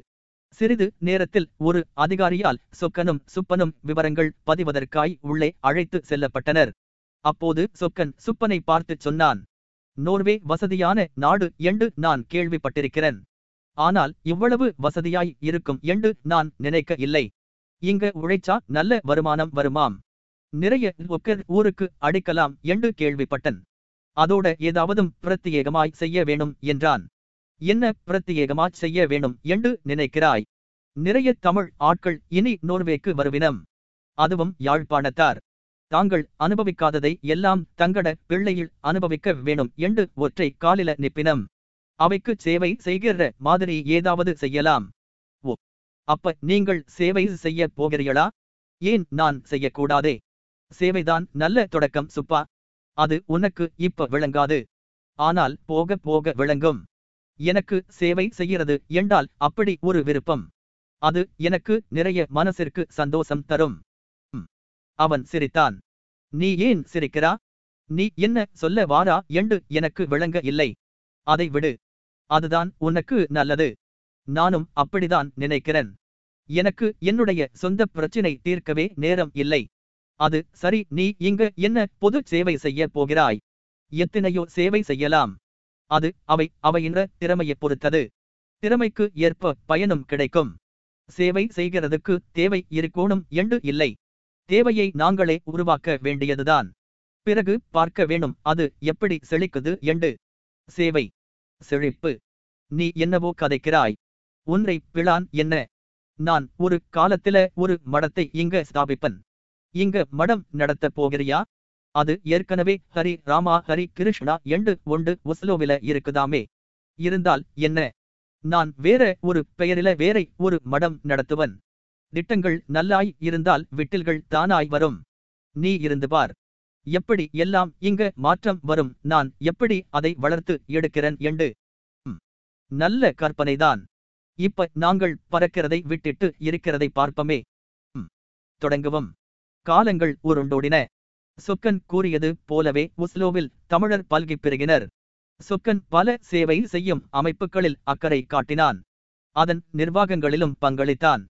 சிறிது நேரத்தில் ஒரு அதிகாரியால் சொக்கனும் சுப்பனும் விவரங்கள் பதிவதற்காய் உள்ளே அழைத்து செல்லப்பட்டனர். அப்போது சொக்கன் சுப்பனை பார்த்துச் சொன்னான் நோர்வே வசதியான நாடு என்று நான் கேள்விப்பட்டிருக்கிறேன். ஆனால் இவ்வளவு வசதியாய் இருக்கும் என்று நான் நினைக்க இல்லை. இங்க உழைச்சா நல்ல வருமானம் வருமாம். நிறைய ஒக்கர் ஊருக்கு அடிக்கலாம் என்று கேள்விப்பட்டன். அதோட ஏதாவதும் பிரத்தியேகமாய் செய்ய வேணும் என்றான். என்ன பிரத்தியேகமாய் செய்ய வேணும் என்று நினைக்கிறாய்? நிறைய தமிழ் ஆட்கள் இனி நோர்வேக்கு வருவினம். அதுவும் யாழ்ப்பாணத்தார். தாங்கள் அனுபவிக்காததை எல்லாம் தங்கட பிள்ளையில் அனுபவிக்க வேணும் என்று ஒற்றை காலில நிப்பினம் அவைக்கு சேவை செய்கிற மாதிரி ஏதாவது செய்யலாம். ஓ அப்ப நீங்கள் சேவை செய்ய போகிறீர்களா? ஏன் நான் செய்யக்கூடாதே? சேவைதான் நல்ல தொடக்கம் சுப்பா. அது உனக்கு இப்ப விளங்காது. ஆனால் போக போக விளங்கும். எனக்கு சேவை செய்கிறது என்றால் அப்படி ஒரு விருப்பம். அது எனக்கு நிறைய மனசிற்கு சந்தோஷம் தரும். அவன் சிரித்தான். நீ ஏன் சிரிக்கிறா? நீ என்ன சொல்ல வாரா என்று எனக்கு விளங்க இல்லை. அதை விடு. அதுதான் உனக்கு நல்லது. நானும் அப்படிதான் நினைக்கிறேன். எனக்கு என்னுடைய சொந்த பிரச்சினை தீர்க்கவே நேரம் இல்லை. அது சரி நீ இங்க என்ன பொது சேவை செய்ய போகிறாய்? எத்தனையோ சேவை செய்யலாம். அது அவை அவையின்ற திறமையைப் பொறுத்தது. திறமைக்கு ஏற்ப பயனும் கிடைக்கும். சேவை செய்கிறதுக்கு தேவை இருக்கோணும் என்று இல்லை. தேவையை நாங்களே உருவாக்க வேண்டியதுதான். பிறகு பார்க்க வேணும் அது எப்படி செழிக்குது என்று சேவை. செழிப்பு. நீ என்னவோ கதைக்கிறாய். உன்னை பிளான் என்ன? நான் ஒரு காலத்தில ஒரு மடத்தை இங்க ஸ்தாபிப்பன். இங்க மடம் நடத்தப் போகிறியா? அது ஏற்கனவே ஹரி ராமா ஹரி கிருஷ்ணா எண்டு ஒண்டு ஒஸ்லோவில இருக்குதாமே. இருந்தால் என்ன? நான் வேற ஒரு பெயரில வேறை ஒரு மடம் நடத்துவன். திட்டங்கள் நல்லாய் இருந்தால் விட்டில்கள் தானாய் வரும். நீ இருந்து பார். எப்படி எல்லாம் இங்க மாற்றம் வரும்? நான் எப்படி அதை வளர்த்து எடுக்கிறேன் என்று? நல்ல கற்பனைதான். இப்ப நாங்கள் பறக்கிறதை விட்டிட்டு இருக்கிறதை பார்ப்பமே. தொடங்குவோம். காலங்கள் உருண்டோடின. சொக்கன் கூறியது போலவே உஸ்லோவில் தமிழர் பல்கி பெருகினர். சொக்கன் பல சேவை செய்யும் அமைப்புகளில் அக்கறை காட்டினான். அதன் நிர்வாகங்களிலும் பங்களித்தான்.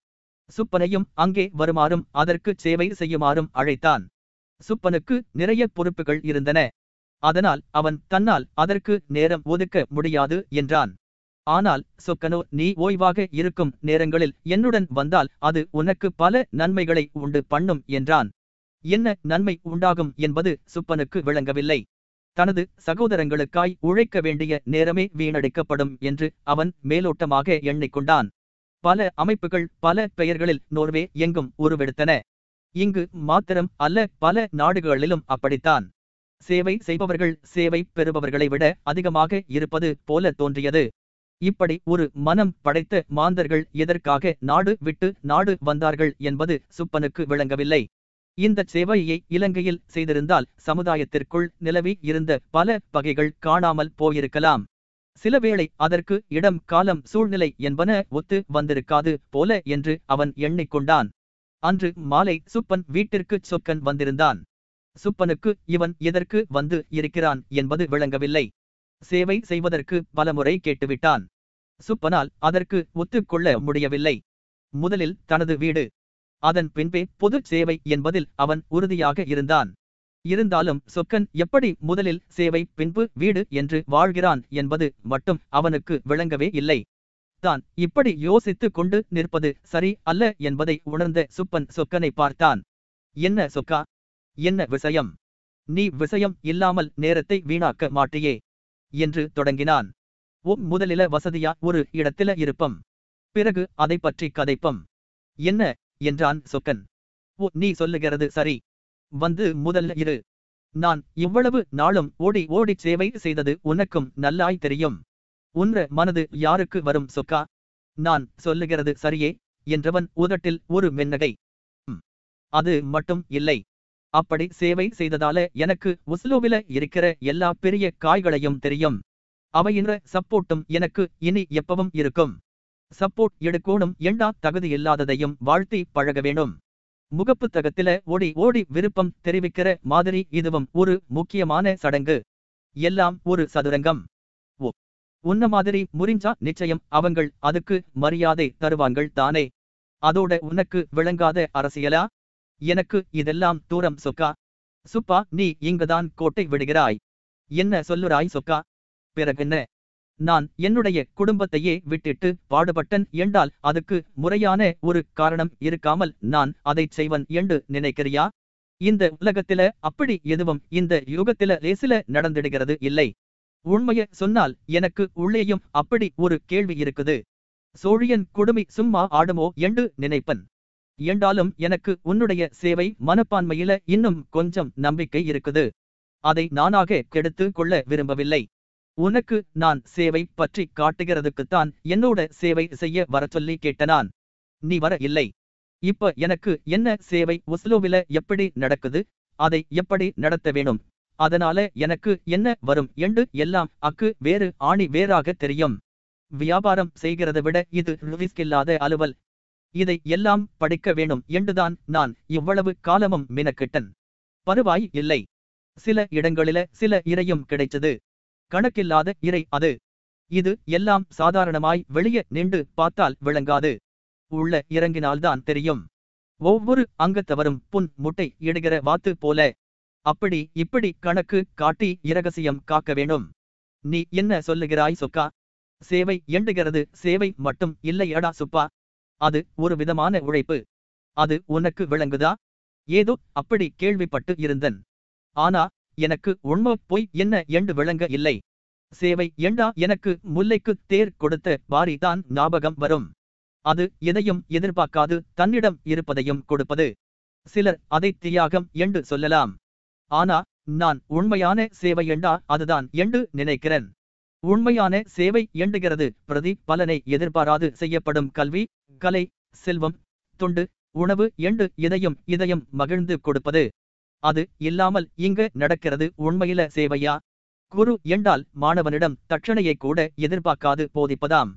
சுப்பனையும் அங்கே வருமாறும் அதற்கு சேவை செய்யுமாறும் அழைத்தான். சுப்பனுக்கு நிறைய பொறுப்புகள் இருந்தன. அதனால் அவன் தன்னால் அதற்கு நேரம் ஒதுக்க முடியாது என்றான். ஆனால் சொக்கனோ நீ ஓய்வாக இருக்கும் நேரங்களில் என்னுடன் வந்தால் அது உனக்கு பல நன்மைகளை உண்டு பண்ணும் என்றான். என்ன நன்மை உண்டாகும் என்பது சுப்பனுக்கு விளங்கவில்லை. தனது சகோதரங்களுக்காய் உழைக்க வேண்டிய நேரமே வீணடிக்கப்படும் என்று அவன் மேலோட்டமாக எண்ணிக்கொண்டான். பல அமைப்புகள் பல பெயர்களில் நோர்வே எங்கும் உருவெடுத்தன. இங்கு மாத்திரம் அல்ல பல நாடுகளிலும் அப்படித்தான். சேவை செய்பவர்கள் சேவை பெறுபவர்களை விட அதிகமாக இருப்பது போல தோன்றியது. இப்படி ஒரு மனம் படைத்த மாந்தர்கள் எதற்காக நாடு விட்டு நாடு வந்தார்கள் என்பது சுப்பனுக்கு விளங்கவில்லை. இந்த சேவையை இலங்கையில் செய்திருந்தால் சமுதாயத்திற்குள் நிலவி இருந்த பல பகைகள் காணாமல் போயிருக்கலாம். சிலவேளை அதற்கு இடம் காலம் சூழ்நிலை என்பன ஒத்து வந்திருக்காது போல என்று அவன் எண்ணிக்கொண்டான். அன்று மாலை சுப்பன் வீட்டிற்கு சொக்கன் வந்திருந்தான். சுப்பனுக்கு இவன் எதற்கு வந்து இருக்கிறான் என்பது விளங்கவில்லை. சேவை செய்வதற்கு பலமுறை கேட்டுவிட்டான். சுப்பனால் அதற்கு ஒத்துக்கொள்ள முடியவில்லை. முதலில் தனது வீடு அதன் பின்பே பொது சேவை என்பதில் அவன் உறுதியாக இருந்தான். இருந்தாலும் சொக்கன் எப்படி முதலில் சேவை பின்பு வீடு என்று வாழ்கிறான் என்பது மட்டும் அவனுக்கு விளங்கவே இல்லை. தான் இப்படி யோசித்துக் கொண்டு நிற்பது சரி அல்ல என்பதை உணர்ந்த சுப்பன் சொக்கனை பார்த்தான். என்ன சொக்கா? என்ன விஷயம்? நீ விஷயம் இல்லாமல் நேரத்தை வீணாக்க மாட்டியே. என்று தொடங்கினான். உம் முதலில வசதியா ஒரு இடத்தில இருப்பம். பிறகு அதை பற்றி கதைப்பம். என்ன? என்றான் சொக்கன். ஓ நீ சொல்லுகிறது சரி. வந்து முதல்ல இரு. நான் இவ்வளவு நாளும் ஓடி ஓடி சேவை செய்தது உனக்கும் நல்லாய் தெரியும். உன்ற மனது யாருக்கு வரும் சொக்கா? நான் சொல்லுகிறது சரியே என்றவன் உதட்டில் ஒரு மென்னகை. அது மட்டும் இல்லை. அப்படி சேவை செய்ததால எனக்கு உஸ்லோவில இருக்கிற எல்லா பெரிய காய்களையும் தெரியும். அவையின்ற சப்போர்ட்டும் எனக்கு இனி எப்பவும் இருக்கும். சப்போர்ட் எடுக்கோணும் எண்டா தகுதி இல்லாததையும் வாழ்த்தி பழக வேணும் முகப்பு தகத்தில ஓடி ஓடி விருப்பம் தெரிவிக்கிற மாதிரி இதுவும் ஒரு முக்கியமான சடங்கு. எல்லாம் ஒரு சதுரங்கம். ஓ உன்ன மாதிரி முறிஞ்சா நிச்சயம் அவங்கள் அதுக்கு மரியாதை தருவாங்கள் தானே அதோட உனக்கு விளங்காத அரசியலா? எனக்கு இதெல்லாம் தூரம் சொக்கா. சுப்பா நீ இங்குதான் கோட்டை விடுகிறாய். என்ன சொல்லுறாய் சொக்கா? பிறகென்ன நான் என்னுடைய குடும்பத்தையே விட்டிட்டு பாடுபட்டன் என்றால் அதுக்கு முறையான ஒரு காரணம் இருக்காமல் நான் அதைச் செய்வன் என்று நினைக்கிறியா? இந்த உலகத்தில அப்படி எதுவும் இந்த யுகத்தில லேசில நடந்திடுகிறது இல்லை. உண்மைய சொன்னால் எனக்கு உள்ளேயும் அப்படி ஒரு கேள்வி இருக்குது. சோழியன் குடுமி சும்மா ஆடுமோ என்று நினைப்பன். என்றாலும் எனக்கு உன்னுடைய சேவை மனப்பான்மையில இன்னும் கொஞ்சம் நம்பிக்கை இருக்குது. அதை நானாக கெடுத்து கொள்ள விரும்பவில்லை. உனக்கு நான் சேவை பற்றி காட்டுகிறதுக்குத்தான் என்னோட சேவை செய்ய வரச் சொல்லி கேட்டனான். நீ வர இல்லை. இப்ப எனக்கு என்ன சேவை ஒஸ்லோவில எப்படி நடக்குது? அதை எப்படி நடத்த வேணும்? அதனால எனக்கு என்ன வரும்? என்று எல்லாம் அக்கு வேறு ஆணி வேறாக தெரியும். வியாபாரம் செய்கிறதை விட இது ரிஸ்க் இல்லாத அலுவல். இதை எல்லாம் படிக்க வேணும் என்றுதான் நான் இவ்வளவு காலமும் மினக்கிட்டன். பருவாய் இல்லை. சில இடங்களில சில இரையும் கிடைச்சது. கணக்கில்லாத இறை அது. இது எல்லாம் சாதாரணமாய் வெளியே நின்று பார்த்தால் விளங்காது. உள்ள இறங்கினால்தான் தெரியும். ஒவ்வொரு அங்கத்தவரும் புன் முட்டை இடுகிற வாத்து போல. அப்படி இப்படி கணக்கு காட்டி இரகசியம் காக்க வேணும். நீ என்ன சொல்லுகிறாய் சொக்கா? சேவை எண்டுகிறது சேவை மட்டும் இல்லையடா சுப்பா? அது ஒரு விதமான உழைப்பு. அது உனக்கு விளங்குதா? ஏதோ அப்படி கேள்விப்பட்டு இருந்தன். ஆனா எனக்கு உண்மை பொய் என்ன என்று விளங்க இல்லை. சேவை எண்டா எனக்கு முல்லைக்கு தேர் கொடுத்த பாரி தான் ஞாபகம் வரும். அது எதையும் எதிர்பார்க்காது தன்னிடம் இருப்பதையும் கொடுப்பது. சிலர் அதை தியாகம் என்று சொல்லலாம். ஆனா நான் உண்மையான சேவை என்றா அதுதான் என்று நினைக்கிறேன். உண்மையான சேவை எண்டுகிறது பிரதி பலனை எதிர்பாராது. செய்யப்படும் கல்வி கலை செல்வம் தொண்டு உணவு எண்டு இதையும் இதயம் மகிழ்ந்து கொடுப்பது. அது இல்லாமல் இங்கு நடக்கிறது உண்மையில சேவையா? குரு என்றால் மாணவனிடம் தட்சணையை கூட எதிர்பார்க்காது போதிப்பதாம்.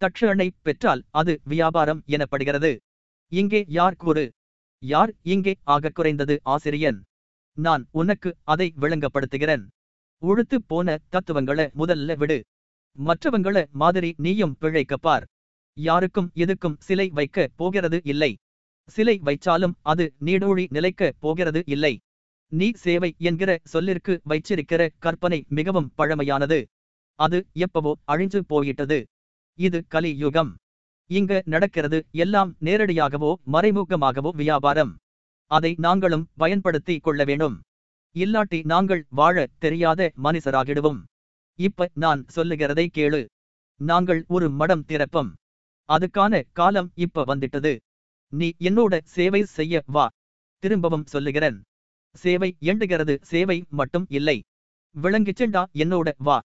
தட்சணை பெற்றால் அது வியாபாரம் எனப்படுகிறது. இங்கே யார் குரு? யார் இங்கே ஆகக் குறைந்தது ஆசிரியன்? நான் உனக்கு அதை விளங்கப்படுத்துகிறேன். உழுத்து போன தத்துவங்கள முதல்ல விடு. மற்றவங்கள மாதிரி நீயும் பிழைக்கப்பார் யாருக்கும் எதுக்கும் சிலை வைக்க போகிறது இல்லை. சிலை வைச்சாலும் அது நீடூழி நிலைக்க போகிறது இல்லை. நீ சேவை என்கிற சொல்லிற்கு வைச்சிருக்கிற கற்பனை மிகவும் பழமையானது. அது எப்பவோ அழிஞ்சு போயிட்டது. இது கலியுகம். இங்க நடக்கிறது எல்லாம் நேரடியாகவோ மறைமுகமாகவோ வியாபாரம். அதை நாங்களும் பயன்படுத்தி கொள்ள வேணும் இல்லாட்டி நாங்கள் வாழ தெரியாத மனுஷராகிடுவோம் இப்ப நான் சொல்லுகிறதை கேளு. நாங்கள் ஒரு மடம் திறப்போம். அதுக்கான காலம் இப்ப வந்துட்டது. நீ என்னோட சேவை செய்ய வா. திரும்பவும் சொல்லுகிறேன். சேவை எண்டுகிறது சேவை மட்டும் இல்லை. விளங்கிச்செண்டா என்னோட வா.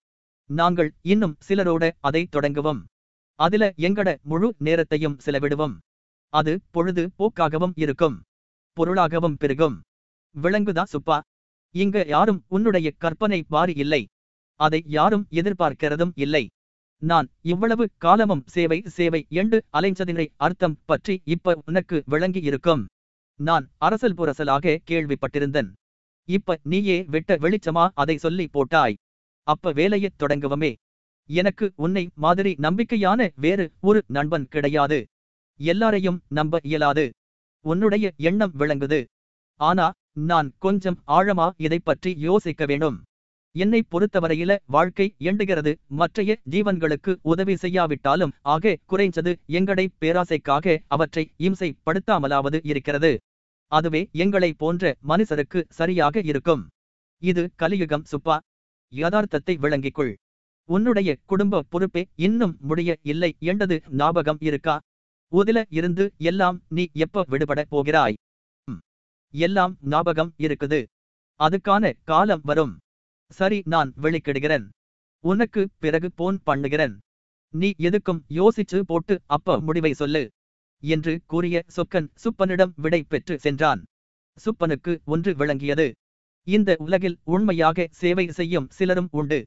நாங்கள் இன்னும் சிலரோட அதை தொடங்குவோம். அதுல எங்கட முழு நேரத்தையும் செலவிடுவோம். அது பொழுது போக்காகவும் இருக்கும். பொருளாகவும் பெருகும். விளங்குதா சுப்பா? இங்க யாரும் உன்னுடைய கற்பனை பாரி இல்லை. அதை யாரும் எதிர்பார்க்கிறதும் இல்லை. நான் இவ்வளவு காலமும் சேவை சேவை என்று அலைஞ்சதினை அர்த்தம் பற்றி இப்ப உனக்கு விளங்கி இருக்கும் நான் அரசல் புரசலாக கேள்விப்பட்டிருந்தேன். இப்ப நீயே வெட்ட வெளிச்சமா அதை சொல்லி போட்டாய். அப்ப வேலையைத் தொடங்குவமே. எனக்கு உன்னை மாதிரி நம்பிக்கையான வேறு ஒரு நண்பன் கிடையாது. எல்லாரையும் நம்ப இயலாது. உன்னுடைய எண்ணம் விளங்குது. ஆனா நான் கொஞ்சம் ஆழமா இதைப் பற்றி யோசிக்க வேணும் என்னை பொறுத்தவரையில வாழ்க்கை எண்டுகிறது மற்றைய ஜீவன்களுக்கு உதவி செய்யாவிட்டாலும் ஆக குறைஞ்சது எங்களை பேராசைக்காக அவற்றை இம்சைப்படுத்தாமலாவது இருக்கிறது. அதுவே எங்களை போன்ற மனுஷருக்கு சரியாக இருக்கும். இது கலியுகம் சுப்பா. யதார்த்தத்தை விளங்கிக்கொள். உன்னுடைய குடும்ப பொறுப்பே இன்னும் முடிய இல்லை என்றது ஞாபகம் இருக்கா? உதில இருந்து எல்லாம் நீ எப்ப விடுபட போகிறாய்? எல்லாம் ஞாபகம் இருக்குது. அதுக்கான காலம் வரும். சரி நான் வெளிக்கிடுகிறேன். உனக்கு பிறகு போன் பண்ணுகிறேன். நீ எதுக்கும் யோசிச்சு போட்டு அப்ப முடிவை சொல்லு என்று கூறிய சொக்கன் சுப்பனிடம் விடை பெற்று சென்றான். சுப்பனுக்கு ஒன்று விளங்கியது. இந்த உலகில் உண்மையாக சேவை செய்யும் சிலரும் உண்டு.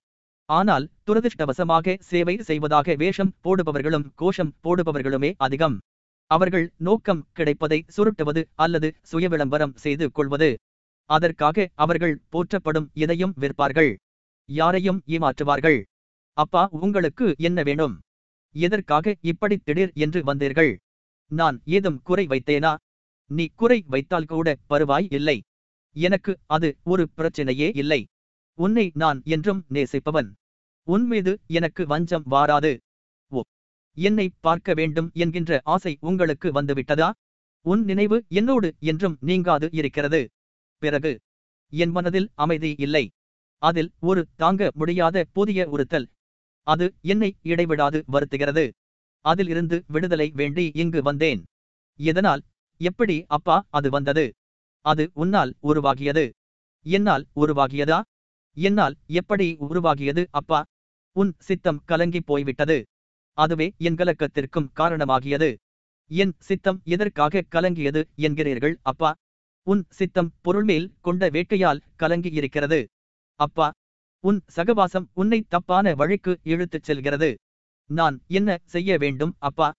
ஆனால் துரதிருஷ்டவசமாக சேவை செய்வதாக வேஷம் போடுபவர்களும் கோஷம் போடுபவர்களுமே அதிகம். அவர்கள் நோக்கம் கிடைப்பதை சுருட்டுவது அல்லது சுயவிளம்பரம் செய்து கொள்வது. அதற்காக அவர்கள் போற்றப்படும் எதையும் விற்பார்கள் யாரையும் ஏமாற்றுவார்கள். அப்பா உங்களுக்கு என்ன வேணும்? எதற்காக இப்படி திடீர் என்று வந்தீர்கள்? நான் ஏதும் குறை வைத்தேனா? நீ குறை வைத்தால் கூட பருவாய் இல்லை. எனக்கு அது ஒரு பிரச்சனையே இல்லை. உன்னை நான் என்றும் நேசிப்பவன். உன்மீது எனக்கு வஞ்சம் வாராது. என்னை பார்க்க வேண்டும் என்கின்ற ஆசை உங்களுக்கு வந்துவிட்டதா? உன் நினைவு என்னோடு என்றும் நீங்காது இருக்கிறது. பிறகு என் மனதில் அமைதி இல்லை. அதில் ஒரு தாங்க முடியாத புதிய உறுத்தல். அது என்னை இடைவிடாது வருத்துகிறது. அதிலிருந்து விடுதலை வேண்டி இங்கு வந்தேன். எதனால்? எப்படி அப்பா அது வந்தது? அது உன்னால் உருவாகியது. என்னால் உருவாகியதா? என்னால் எப்படி உருவாகியது அப்பா? உன் சித்தம் கலங்கி போய்விட்டது. அதுவே என் கலக்கத்திற்கும் காரணமாகியது. என் சித்தம் எதற்காக கலங்கியது என்கிறீர்கள் அப்பா? உன் சித்தம் பொருள்மேல் கொண்ட வேட்கையால் கலங்கி இருக்கிறது அப்பா? உன் சகவாசம் உன்னை தப்பான வழிக்கு இழுத்துச் செல்கிறது. நான் என்ன செய்ய வேண்டும் அப்பா?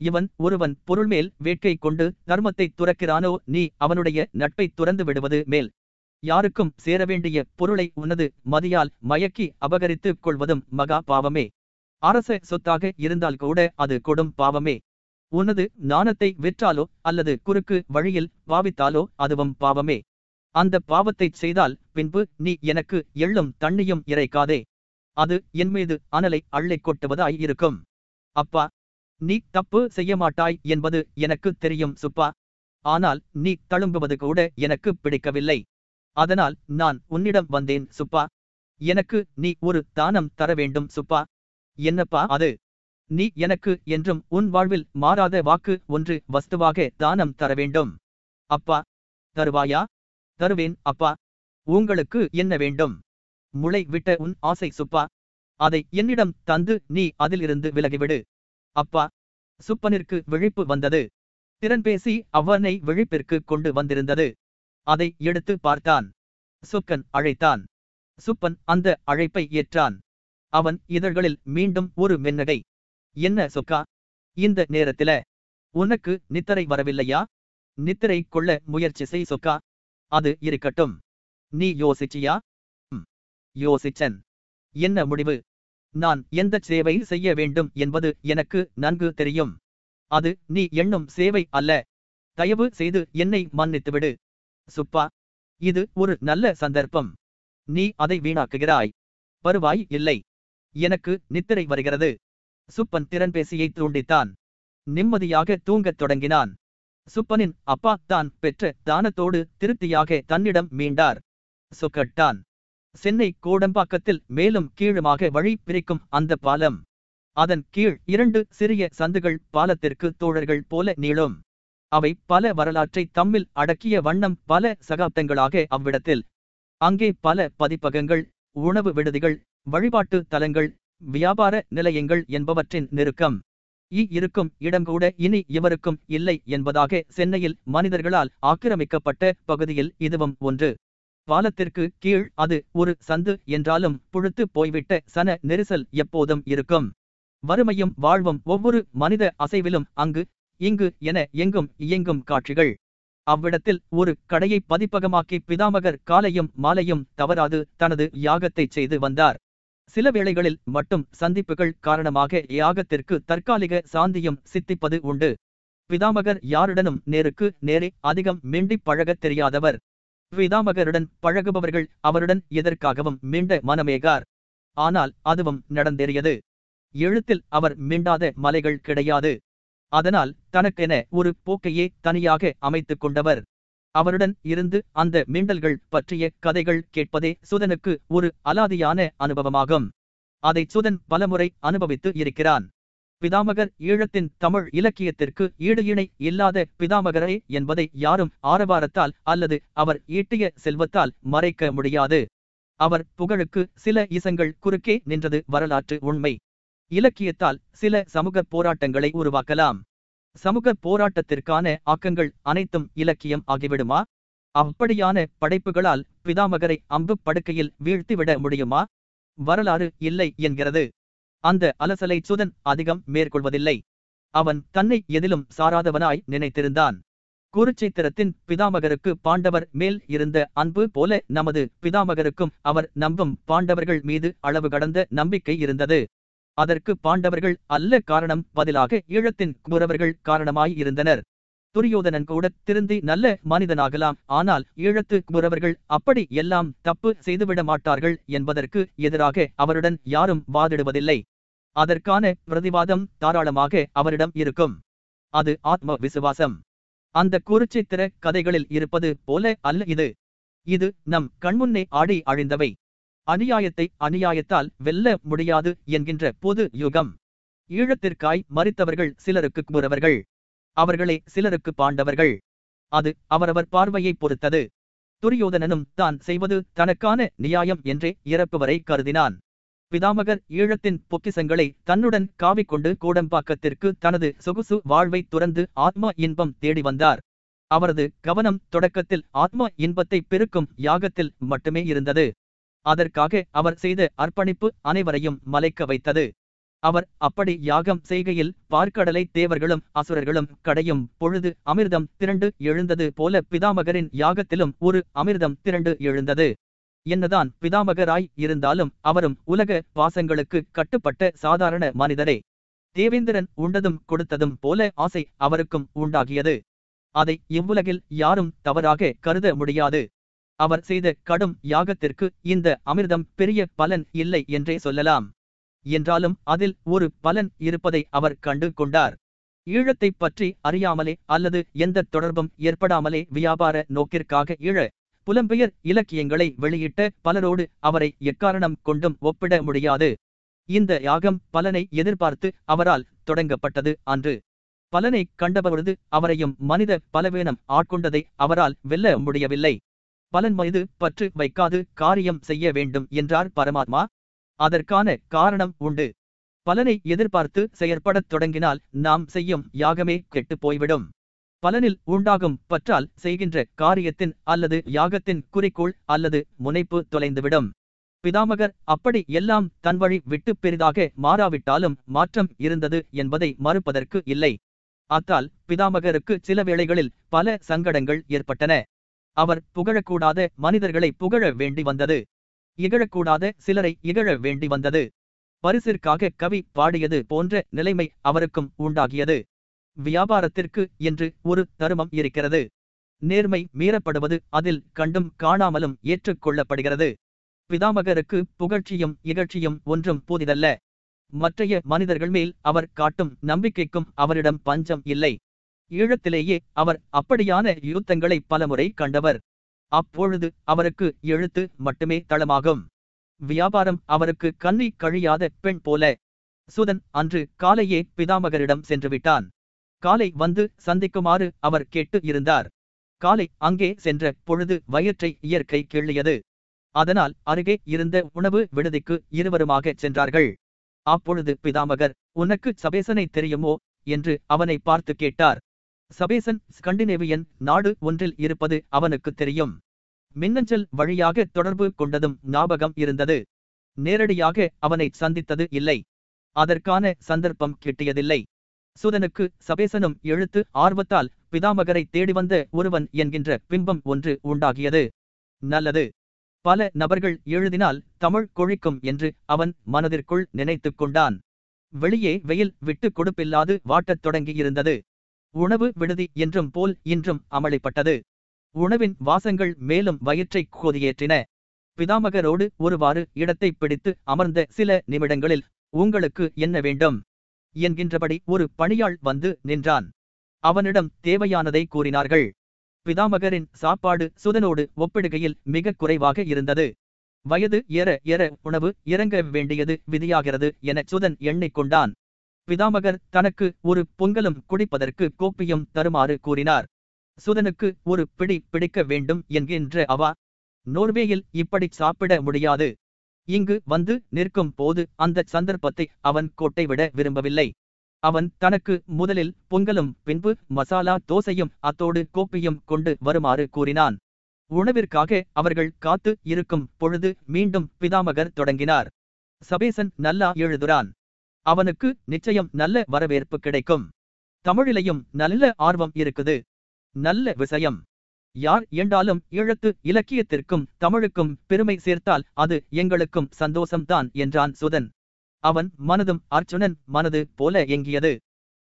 இவன் ஒருவன் பொருள்மேல் வேட்கை கொண்டு தர்மத்தை துறக்கிறானோ நீ அவனுடைய நட்பை துறந்து விடுவது மேல். யாருக்கும் சேர வேண்டிய பொருளை உனது மதியால் மயக்கி அபகரித்துக் கொள்வதும் மகா பாவமே. அரச சொத்தாக இருந்தால் கூட அது கொடும் பாவமே. உனது நாணத்தை விற்றாலோ அல்லது குறுக்கு வழியில் பாவித்தாலோ அதுவும் பாவமே. அந்த பாவத்தைச் செய்தால் பின்பு நீ எனக்கு எள்ளும் தண்ணியும் இறைக்காதே. அது என் மீது அனலை அள்ளை கொட்டுவதாய் இருக்கும். அப்பா நீ தப்பு செய்ய மாட்டாய் என்பது எனக்கு தெரியும் சுப்பா. ஆனால் நீ தழும்புவது கூட எனக்கு பிடிக்கவில்லை. அதனால் நான் உன்னிடம் வந்தேன் சுப்பா. எனக்கு நீ ஒரு தானம் தர வேண்டும் சுப்பா. என்னப்பா அது? நீ எனக்கு என்றும் உன் வாழ்வில் மாறாத வாக்கு ஒன்று வஸ்துவாக தானம் தர வேண்டும். அப்பா தருவாயா? தருவேன் அப்பா. உங்களுக்கு என்ன வேண்டும்? முளை விட்ட உன் ஆசை சுப்பா. அதை என்னிடம் தந்து நீ அதிலிருந்து விலகிவிடு. அப்பா சுப்பனிற்கு விழிப்பு வந்தது. திறன்பேசி அவனை விழிப்பிற்கு கொண்டு வந்திருந்தது. அதை எடுத்து பார்த்தான். சுக்கன் அழைத்தான். சுப்பன் அந்த அழைப்பை ஏற்றான். அவன் இதழ்களில் மீண்டும் ஒரு மென்னகை என்ன சொக்கா? இந்த நேரத்தில உனக்கு நித்தரை வரவில்லையா? நித்திரை கொள்ள முயற்சி செய் சொக்கா. அது இருக்கட்டும். நீ யோசிச்சியா? யோசிச்சன். என்ன முடிவு? நான் எந்த சேவை செய்ய வேண்டும் என்பது எனக்கு நன்கு தெரியும். அது நீ எண்ணும் சேவை அல்ல. தயவு செய்து என்னை மன்னித்துவிடு. சுப்பா இது ஒரு நல்ல சந்தர்ப்பம். நீ அதை வீணாக்குகிறாய். வருவாய் இல்லை. எனக்கு நித்திரை வருகிறது. சுப்பன் திறன்பேசியை தூண்டித்தான். நிம்மதியாக தூங்கத் தொடங்கினான். சுப்பனின் அப்பா தான் பெற்ற தானத்தோடு திருப்தியாக தன்னிடம் மீண்டார். சுக்கட்டான். சென்னை கோடம்பாக்கத்தில் மேலும் கீழுமாக வழி பிரிக்கும் அந்த பாலம். அதன் கீழ் இரண்டு சிறிய சந்துகள் பாலத்திற்கு தோழர்கள் போல நீளும். அவை பல வரலாற்றை தம்மில் அடக்கிய வண்ணம் பல சகாப்தங்களாக அவ்விடத்தில். அங்கே பல பதிப்பகங்கள் உணவு விடுதிகள் வழிபாட்டு தலங்கள் வியாபார நிலையங்கள் என்பவற்றின் நெருக்கம். இ இருக்கும் இடங்கூட இனி இவருக்கும் இல்லை என்பதாக சென்னையில் மனிதர்களால் ஆக்கிரமிக்கப்பட்ட பகுதியில் இதுவும் ஒன்று. பாலத்திற்கு கீழ் அது ஒரு சந்து என்றாலும் புழுத்து போய்விட்ட சன நெரிசல் எப்போதும் இருக்கும். வறுமையும் வாழ்வும் ஒவ்வொரு மனித அசைவிலும் அங்கு இங்கு என எங்கும் இயங்கும் காட்சிகள். அவ்விடத்தில் ஒரு கடையை பதிப்பகமாக்கி பிதாமகர் காலையும் மாலையும் தவறாது தனது யாகத்தைச் செய்து வந்தார். சில வேளைகளில் மட்டும் சந்திப்புகள் காரணமாக யாகத்திற்கு தற்காலிக சாந்தியும் சித்திப்பது உண்டு. பிதாமகர் யாருடனும் நேருக்கு நேரே அதிகம் மிண்டிப் பழகத் தெரியாதவர். பிதாமகருடன் பழகுபவர்கள் அவருடன் எதற்காகவும் மிண்ட மனமேகார். ஆனால் அதுவும் நடந்தேறியது. எழுத்தில் அவர் மிண்டாத மலைகள் கிடையாது. அதனால் தனக்கென ஒரு போக்கையே தனியாக அமைத்துக் கொண்டவர். அவருடன் இருந்து அந்த மீண்டல்கள் பற்றிய கதைகள் கேட்பதே சுதனுக்கு ஒரு அலாதியான அனுபவமாகும். அதை சுதன் பலமுறை அனுபவித்து இருக்கிறான். பிதாமகர் ஈழத்தின் தமிழ் இலக்கியத்திற்கு ஈடு இணை இல்லாத பிதாமகரே என்பதை யாரும் ஆரவாரத்தால் அல்லது அவர் ஈட்டிய செல்வத்தால் மறைக்க முடியாது. அவர் புகழுக்கு சில இசங்கள் குறுக்கே நின்றது வரலாற்று உண்மை. இலக்கியத்தால் சில சமூக போராட்டங்களை உருவாக்கலாம். சமூக போராட்டத்திற்கான ஆக்கங்கள் அனைத்தும் இலக்கியம் ஆகிவிடுமா? அப்படியான படைப்புகளால் பிதாமகரை அம்பு படுக்கையில் வீழ்த்திவிட முடியுமா? வரலாறு இல்லை என்கிறது. அந்த அலசலை சுதன் அதிகம் மேற்கொள்வதில்லை. அவன் தன்னை எதிலும் சாராதவனாய் நினைத்திருந்தான். குருச்சைத்திரத்தின் பிதாமகருக்கு பாண்டவர் மேல் இருந்த அன்பு போல நமது பிதாமகருக்கும் அவர் நம்பும் பாண்டவர்கள் மீது அளவு கடந்த நம்பிக்கை இருந்தது. அதற்கு பாண்டவர்கள் அல்ல காரணம் பதிலாக ஈழத்தின் குமரவர்கள் காரணமாயிருந்தனர் துரியோதனன் கூட திருந்தி நல்ல மனிதனாகலாம் ஆனால் ஈழத்து குமரவர்கள் அப்படி எல்லாம் தப்பு செய்துவிட மாட்டார்கள் என்பதற்கு எதிராக அவருடன் யாரும் வாதிடுவதில்லை. அதற்கான பிரதிவாதம் தாராளமாக அவரிடம் இருக்கும். அது ஆத்ம விசுவாசம் அந்த குருச்சித்திர கதைகளில் இருப்பது போல அல்ல இது. இது நம் கண்முன்னே ஆடி அழிந்தவை. அநியாயத்தை அநியாயத்தால் வெல்ல முடியாது என்கின்ற பொது யுகம். ஈழத்திற்காய் மறித்தவர்கள் சிலருக்கு குறவர்கள் அவர்களே சிலருக்கு பாண்டவர்கள். அது அவரவர் பார்வையை பொறுத்தது. துரியோதனனும் தான் செய்வது தனக்கான நியாயம் என்றே இறப்புவரை கருதினான். பிதாமகர் ஈழத்தின் பொக்கிசங்களை தன்னுடன் காவிக்கொண்டு கோடம்பாக்கத்திற்கு தனது சொகுசு வாழ்வை துறந்து ஆத்மா இன்பம் தேடி வந்தார். அவரது கவனம் தொடக்கத்தில் ஆத்மா இன்பத்தை பெருக்கும் யாகத்தில் மட்டுமே இருந்தது. அதற்காக அவர் செய்த அர்ப்பணிப்பு அனைவரையும் மலைக்க வைத்தது. அவர் அப்படி யாகம் செய்கையில் பார்க்கடலை தேவர்களும் அசுரர்களும் கடையும் பொழுது அமிர்தம் திரண்டு எழுந்தது போல பிதாமகரின் யாகத்திலும் ஒரு அமிர்தம் திரண்டு எழுந்தது. என்னதான் பிதாமகராய் இருந்தாலும் அவரும் உலக பாசங்களுக்கு கட்டுப்பட்ட சாதாரண மனிதரே. தேவேந்திரன் உண்டதும் கொடுத்ததும் போல ஆசை அவருக்கும் உண்டாகியது. அதை இவ்வுலகில் யாரும் தவறாக கருத முடியாது. அவர் செய்த கடும் யாகத்திற்கு இந்த அமிர்தம் பெரிய பலன் இல்லை என்றே சொல்லலாம். என்றாலும் அதில் ஒரு பலன் இருப்பதை அவர் கண்டு கொண்டார். ஈழத்தைப் பற்றி அறியாமலே அல்லது எந்த தொடர்பும் ஏற்படாமலே வியாபார நோக்கிற்காக ஈழ புலம்பெயர் இலக்கியங்களை வெளியிட்ட பலரோடு அவரை எக்காரணம் கொண்டும் ஒப்பிட முடியாது. இந்த யாகம் பலனை எதிர்பார்த்து அவரால் தொடங்கப்பட்டது அன்று. பலனை கண்டபொழுது அவரையும் மனித பலவீனம் ஆட்கொண்டதை அவரால் வெல்ல முடியவில்லை. பலன் மீது பற்று வைக்காது காரியம் செய்ய வேண்டும் என்றார் பரமாத்மா. அதற்கான காரணம் உண்டு. பலனை எதிர்பார்த்து செயற்படத் தொடங்கினால் நாம் செய்யும் யாகமே கெட்டுப் போய்விடும். பலனில் உண்டாகும் பற்றால் செய்கின்ற காரியத்தின் அல்லது யாகத்தின் குறிக்கோள் அல்லது முனைப்பு தொலைந்துவிடும். பிதாமகர் அப்படி எல்லாம் தன் வழி விட்டு பெரிதாக மாறாவிட்டாலும் மாற்றம் இருந்தது என்பதை மறுப்பதற்கு இல்லை. அத்தால் பிதாமகருக்கு சில வேளைகளில் பல சங்கடங்கள் ஏற்பட்டன. அவர் புகழக்கூடாத மனிதர்களை புகழ வேண்டி வந்தது. இகழக்கூடாத சிலரை இகழ வேண்டி வந்தது. பரிசிற்காக கவி பாடியது போன்ற நிலைமை அவருக்கும் உண்டாகியது. வியாபாரத்திற்கு என்று ஒரு தருமம் இருக்கிறது. நேர்மை மீறப்படுவது அதில் கண்டும் காணாமலும் ஏற்றுக்கொள்ளப்படுகிறது. பிதாமகருக்கு புகழ்ச்சியும் இகழ்ச்சியும் ஒன்றும் புதிதல்ல. மற்றைய மனிதர்கள் மேல் அவர் காட்டும் நம்பிக்கைக்கும் அவரிடம் பஞ்சம் இல்லை. ஈழத்திலேயே அவர் அப்படியான யுத்தங்களை பலமுறை கண்டவர். அப்பொழுது அவருக்கு எழுத்து மட்டுமே தளமாகும். வியாபாரம் அவருக்கு கண்ணி கழியாத பெண் போல. சுதன் அன்று காலையே பிதாமகரிடம் சென்றுவிட்டான். காலை வந்து சந்திக்குமாறு அவர் கேட்டு இருந்தார். காலை அங்கே சென்ற பொழுது வயிற்றை இயற்கை கிள்ளியது. அதனால் அருகே இருந்த உணவு விடுதிக்கு இருவருமாகச் சென்றார்கள். அப்பொழுது பிதாமகர் உனக்கு சபேசனை தெரியுமோ? என்று அவனை பார்த்து கேட்டார். சபேசன் ஸ்கண்டினேவியன் நாடு ஒன்றில் இருப்பது அவனுக்கு தெரியும். மின்னஞ்சல் வழியாக தொடர்பு கொண்டதும் ஞாபகம் இருந்தது. நேரடியாக அவனை சந்தித்தது இல்லை. அதற்கான சந்தர்ப்பம் கிட்டியதில்லை. சுதனுக்கு சபேசனும் எழுத்து ஆர்வத்தால் பிதாமகரை தேடி வந்த ஒருவன் என்கின்ற பிம்பம் ஒன்று உண்டாகியது. நல்லது. பல நபர்கள் எழுதினால் தமிழ் கொழிக்கும் என்று அவன் மனதிற்குள் நினைத்துக் கொண்டான். வெளியே வெயில் விட்டு கொடுப்பில்லாது வாட்டத் தொடங்கியிருந்தது. உணவு விடுதி என்றும் போல் இன்றும் அமளிப்பட்டது. உணவின் வாசங்கள் மேலும் வயிற்றைக் கோதியேற்றின. பிதாமகரோடு ஒருவாறு இடத்தை பிடித்து அமர்ந்த சில நிமிடங்களில் உங்களுக்கு என்ன வேண்டும்? என்கின்றபடி ஒரு பணியாள் வந்து நின்றான். அவனிடம் தேவையானதை கூறினார்கள். பிதாமகரின் சாப்பாடு சுதனோடு ஒப்பிடுகையில் மிக குறைவாக இருந்தது. வயது ஏற ஏற உணவு இறங்க வேண்டியது விதியாகிறது என சுதன் எண்ணிக்கொண்டான். பிதாமகர் தனக்கு ஒரு பொங்கலும் குடிப்பதற்கு கோப்பியும் தருமாறு கூறினார். சுதனுக்கு ஒரு பிடி பிடிக்க வேண்டும் என்கின்ற அவா நோர்வேயில் இப்படி சாப்பிட முடியாது. இங்கு வந்து நிற்கும் போது அந்த சந்தர்ப்பத்தை அவன் கோட்டை விட விரும்பவில்லை. அவன் தனக்கு முதலில் பொங்கலும் பின்பு மசாலா தோசையும் அத்தோடு கோப்பியும் கொண்டு வருமாறு கூறினான். உணவிற்காக அவர்கள் காத்து இருக்கும் பொழுது மீண்டும் பிதாமகர் தொடங்கினார். சபேசன் நல்லா எழுதுறான். அவனுக்கு நிச்சயம் நல்ல வரவேற்பு கிடைக்கும். தமிழிலையும் நல்ல ஆர்வம் இருக்குது. நல்ல விஷயம். யார் என்றாலும் ஈழத்து இலக்கியத்திற்கும் தமிழுக்கும் பெருமை சேர்த்தால் அது எங்களுக்கும் சந்தோஷம்தான் என்றான் சுதன். அவன் மனதும் அர்ச்சுனன் மனது போல எங்கியது.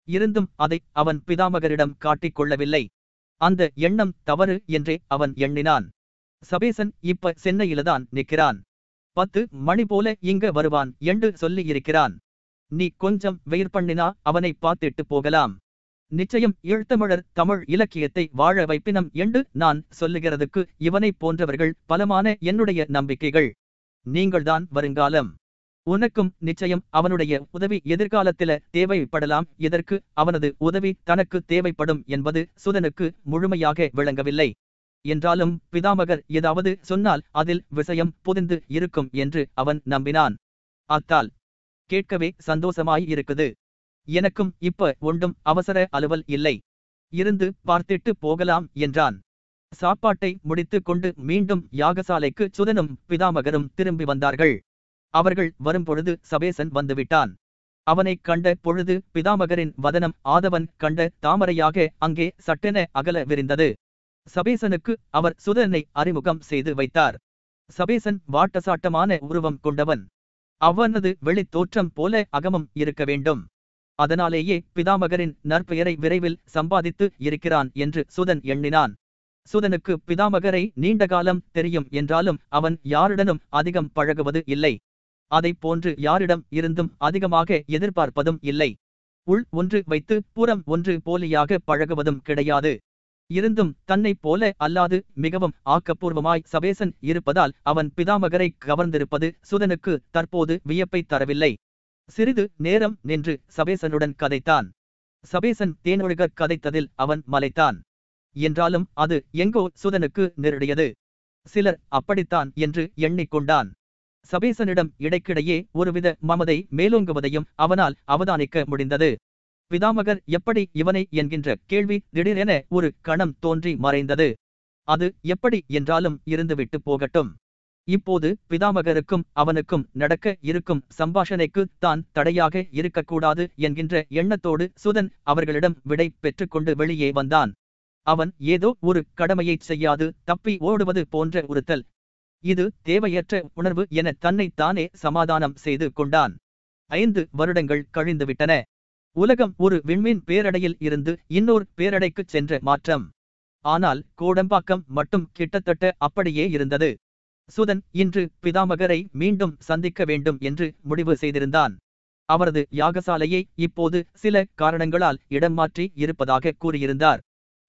இருந்தும் அதை அவன் பிதாமகரிடம் காட்டிக் கொள்ளவில்லை. அந்த எண்ணம் தவறு என்றே அவன் எண்ணினான். சபேசன் இப்ப சென்னையில்தான் நிற்கிறான். பத்து மணி போல இங்க வருவான் என்று சொல்லி இருக்கிறான். நீ கொஞ்சம் வெயிர் பண்ணினா அவனை பார்த்துட்டு போகலாம். நிச்சயம் ஈழ்த்தமிழர் தமிழ் இலக்கியத்தை வாழ வைப்பினம் என்று நான் சொல்லுகிறதுக்கு இவனைப் போன்றவர்கள் பலமான என்னுடைய நம்பிக்கைகள். நீங்கள்தான் வருங்காலம். உனக்கும் நிச்சயம் அவனுடைய உதவி எதிர்காலத்தில தேவைப்படலாம். இதற்கு அவனது உதவி தனக்கு தேவைப்படும் என்பது சுதனுக்கு முழுமையாக விளங்கவில்லை. என்றாலும் பிதாமகர் ஏதாவது சொன்னால் அதில் விஷயம் புதிந்து இருக்கும் என்று அவன் நம்பினான். அத்தால் கேட்கவே சந்தோஷமாய் இருக்குது. எனக்கும் இப்ப ஒன்றும் அவசர அலுவல் இல்லை. இருந்து பார்த்திட்டு போகலாம் என்றான். சாப்பாட்டை முடித்துக் கொண்டு மீண்டும் யாகசாலைக்கு சுதனும் பிதாமகரும் திரும்பி வந்தார்கள். அவர்கள் வரும்பொழுது சபேசன் வந்துவிட்டான். அவனைக் கண்ட பொழுது பிதாமகரின் வதனம் ஆதவன் கண்ட தாமரையாக அங்கே சட்டென அகல விரிந்தது. சபேசனுக்கு அவர் சுதனை அறிமுகம் செய்து வைத்தார். சபேசன் வாட்டசாட்டமான உருவம் கொண்டவன். அவனது வெளித் தோற்றம் போல அகமம் இருக்க வேண்டும். அதனாலேயே பிதாமகரின் நற்பெயரை விரைவில் சம்பாதித்து இருக்கிறான் என்று சுதன் எண்ணினான். சுதனுக்கு பிதாமகரை நீண்ட காலம் தெரியும் என்றாலும் அவன் யாருடனும் அதிகம் பழகுவது இல்லை. அதைப் போன்று யாரிடம் இருந்தும் அதிகமாக எதிர்பார்ப்பதும் இல்லை. உள் ஒன்று வைத்து புறம் ஒன்று போலியாக பழகுவதும் கிடையாது. இருந்தும் தன்னைப் போல அல்லாது மிகவும் ஆக்கப்பூர்வமாய் சபேசன் இருப்பதால் அவன் பிதாமகரை கவர்ந்திருப்பது சுதனுக்கு தற்போது வியப்பை தரவில்லை. சிறிது நேரம் நின்று சபேசனுடன் கதைத்தான். சபேசன் தேனொழுகக் கதைத்ததில் அவன் மலைத்தான். என்றாலும் அது எங்கோ சுதனுக்கு நெருடியது. சிலர் அப்படித்தான் என்று எண்ணிக்கொண்டான். சபேசனிடம் இடைக்கிடையே ஒருவித மமதை மேலோங்குவதையும் அவனால் அவதானிக்க முடிந்தது. பிதாமகர் எப்படி இவனை என்கின்ற கேள்வி திடீரென ஒரு கணம் தோன்றி மறைந்தது. அது எப்படி என்றாலும் இருந்துவிட்டு போகட்டும். இப்போது பிதாமகருக்கும் அவனுக்கும் நடக்க இருக்கும் சம்பாஷணைக்கு தான் தடையாக இருக்கக்கூடாது என்கின்ற எண்ணத்தோடு சுதன் அவர்களிடம் விடை பெற்றுக்கொண்டு வெளியே வந்தான். அவன் ஏதோ ஒரு கடமையைச் செய்யாது தப்பி ஓடுவது போன்ற உறுத்தல். இது தேவையற்ற உணர்வு என தன்னை தானே சமாதானம் செய்து கொண்டான். ஐந்து வருடங்கள் கழிந்துவிட்டன. உலகம் ஒரு விண்மீன் பேரடையில் இருந்து இன்னொரு பேரடைக்குச் சென்ற மாற்றம். ஆனால் கோடம்பாக்கம் மட்டும் கிட்டத்தட்ட அப்படியே இருந்தது. சுதன் இன்று பிதாமகரை மீண்டும் சந்திக்க வேண்டும் என்று முடிவு செய்திருந்தான். அவரது யாகசாலையை இப்போது சில காரணங்களால் இடம் மாற்றி இருப்பதாக கூறியிருந்தார்.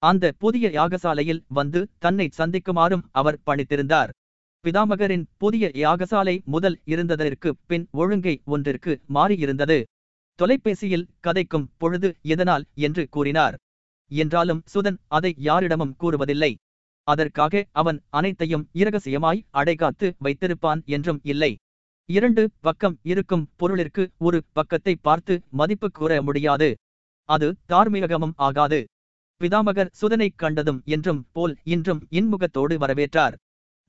அந்த புதிய யாகசாலையில் வந்து தன்னை சந்திக்குமாறும் அவர் பணித்திருந்தார். பிதாமகரின் புதிய யாகசாலை முதல் இருந்ததற்கு பின் ஒழுங்கை ஒன்றிற்கு மாறியிருந்தது. தொலைபேசியில் கதைக்கும் பொழுது எதனால் என்று கூறினார். என்றாலும் சுதன் அதை யாரிடமும் கூறுவதில்லை. அதற்காக அவன் அனைத்தையும் இரகசியமாய் அடைகாத்து வைத்திருப்பான் என்றும் இல்லை. இரண்டு பக்கம் இருக்கும் பொருளிற்கு ஒரு பக்கத்தை பார்த்து மதிப்பு கூற முடியாது. அது தார்மீகமும் ஆகாது. பிதாமகர் சுதனை கண்டதும் என்றும் போல் இன்றும் இன்முகத்தோடு வரவேற்றார்.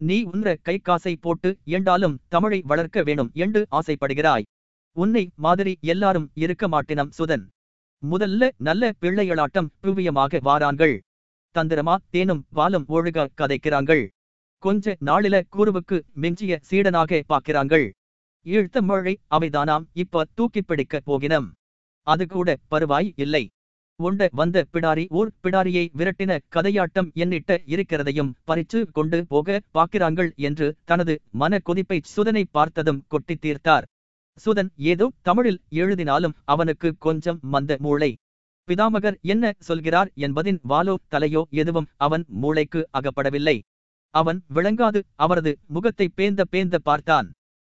நீ உன்ற கைக்காசை போட்டு எண்டாலும் தமிழை வளர்க்க வேணும் என்று ஆசைப்படுகிறாய். உன்னை மாதிரி எல்லாரும் இருக்க மாட்டினம் சுதன். முதல்ல நல்ல பிள்ளைகளாட்டம் புவியமாக வாராங்கள் தந்திரமா தேனும் வாலும் ஒழுக கதைக்கிறாங்கள். கொஞ்ச நாளில கூறுவுக்கு மிஞ்சிய சீடனாக பார்க்கிறாங்கள். ஈழ்த்த மழை அவைதானாம் இப்ப தூக்கிப் பிடிக்க போகினம். அது கூட பருவாய் இல்லை. உண்ட வந்த பிடாரி ஊர் பிடாரியை விரட்டின கதையாட்டம் எண்ணிட்ட இருக்கிறதையும் பறிச்சு கொண்டு போக பார்க்கிறாங்கள் என்று தனது மன கொதிப்பை சுதனை பார்த்ததும் கொட்டித் தீர்த்தார். சுதன் ஏதோ தமிழில் எழுதினாலும் அவனுக்கு கொஞ்சம் மந்த மூளை. பிதாமகர் என்ன சொல்கிறார் என்பதின் வாலோ தலையோ எதுவும் அவன் மூளைக்கு அகப்படவில்லை. அவன் விளங்காது அவரது முகத்தை பேந்த பேந்த பார்த்தான்.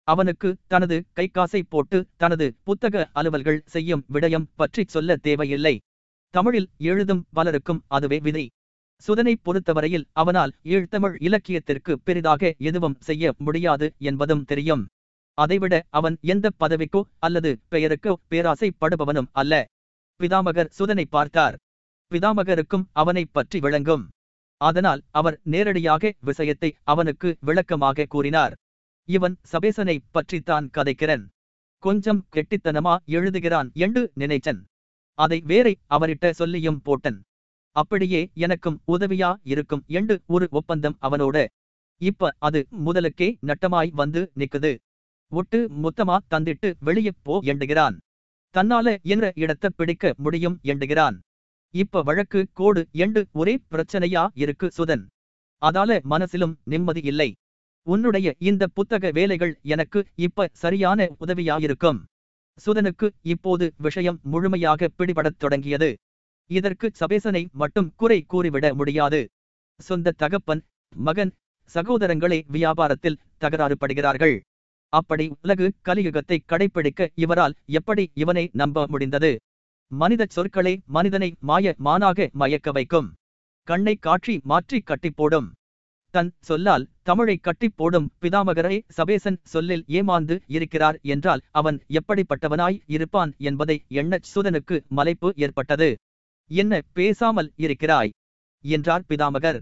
அவனுக்கு தனது கைக்காசை போட்டு தனது புத்தக அலுவல்கள் செய்யும் விடயம் பற்றிச் சொல்ல தேவையில்லை. தமிழில் எழுதும் பலருக்கும் அதுவே விதை. சுதனை பொறுத்தவரையில் அவனால் ஈழ்த்தமிழ் இலக்கியத்திற்கு பெரிதாக எதுவும் செய்ய முடியாது என்பதும் தெரியும். அதைவிட அவன் எந்த பதவிக்கோ அல்லது பெயருக்கோ பேராசைப்படுபவனும் அல்ல. பிதாமகர் சுதனை பார்த்தார். பிதாமகருக்கும் அவனை பற்றி விளங்கும். அதனால் அவர் நேரடியாக விஷயத்தை அவனுக்கு விளக்கமாக கூறினார். இவன் சபேசனை பற்றித்தான் கதைக்கிறன். கொஞ்சம் கெட்டித்தனமா எழுதுகிறான் என்று நினைச்சன். அதை வேறை அவரிட்ட சொல்லியும் போட்டன். அப்படியே எனக்கும் உதவியா இருக்கும் என்று ஒரு ஒப்பந்தம் அவனோட. இப்ப அது முதலுக்கே நட்டமாய் வந்து நிக்குது. ஒட்டு மொத்தமா தந்திட்டு வெளியே போ எண்டுகிறான் தன்னால என்ற இடத்த பிடிக்க முடியும் எண்டுகிறான் இப்ப வழக்கு கோடு எண்டு ஒரே பிரச்சனையா இருக்கு சுதன். அதால மனசிலும் நிம்மதி இல்லை. உன்னுடைய இந்த புத்தக வேலைகள் எனக்கு இப்ப சரியான உதவியாயிருக்கும். சுதனுக்கு இப்போது விஷயம் முழுமையாக பிடிபடத் தொடங்கியது. இதற்கு சபேசனை மட்டும் குறை கூறிவிட முடியாது. சொந்த தகப்பன் மகன் சகோதரங்களே வியாபாரத்தில் தகராறுபடுகிறார்கள் அப்படி உலகு கலியுகத்தை கடைப்பிடிக்க இவரால் எப்படி இவனை நம்ப முடிந்தது? மனித சொற்களே மனிதனை மாய மானாக மயக்க வைக்கும். கண்ணை காற்றி மாற்றி கட்டிப் போடும். தன் சொல்லால் தமிழை கட்டிப் போடும் பிதாமகரை சபேசன் சொல்லில் ஏமாந்து இருக்கிறார் என்றால் அவன் எப்படிப்பட்டவனாய் இருப்பான் என்பதை எண்ணச் சுதனுக்கு மலைப்பு ஏற்பட்டது. என்ன பேசாமல் இருக்கிறாய்? என்றார் பிதாமகர்.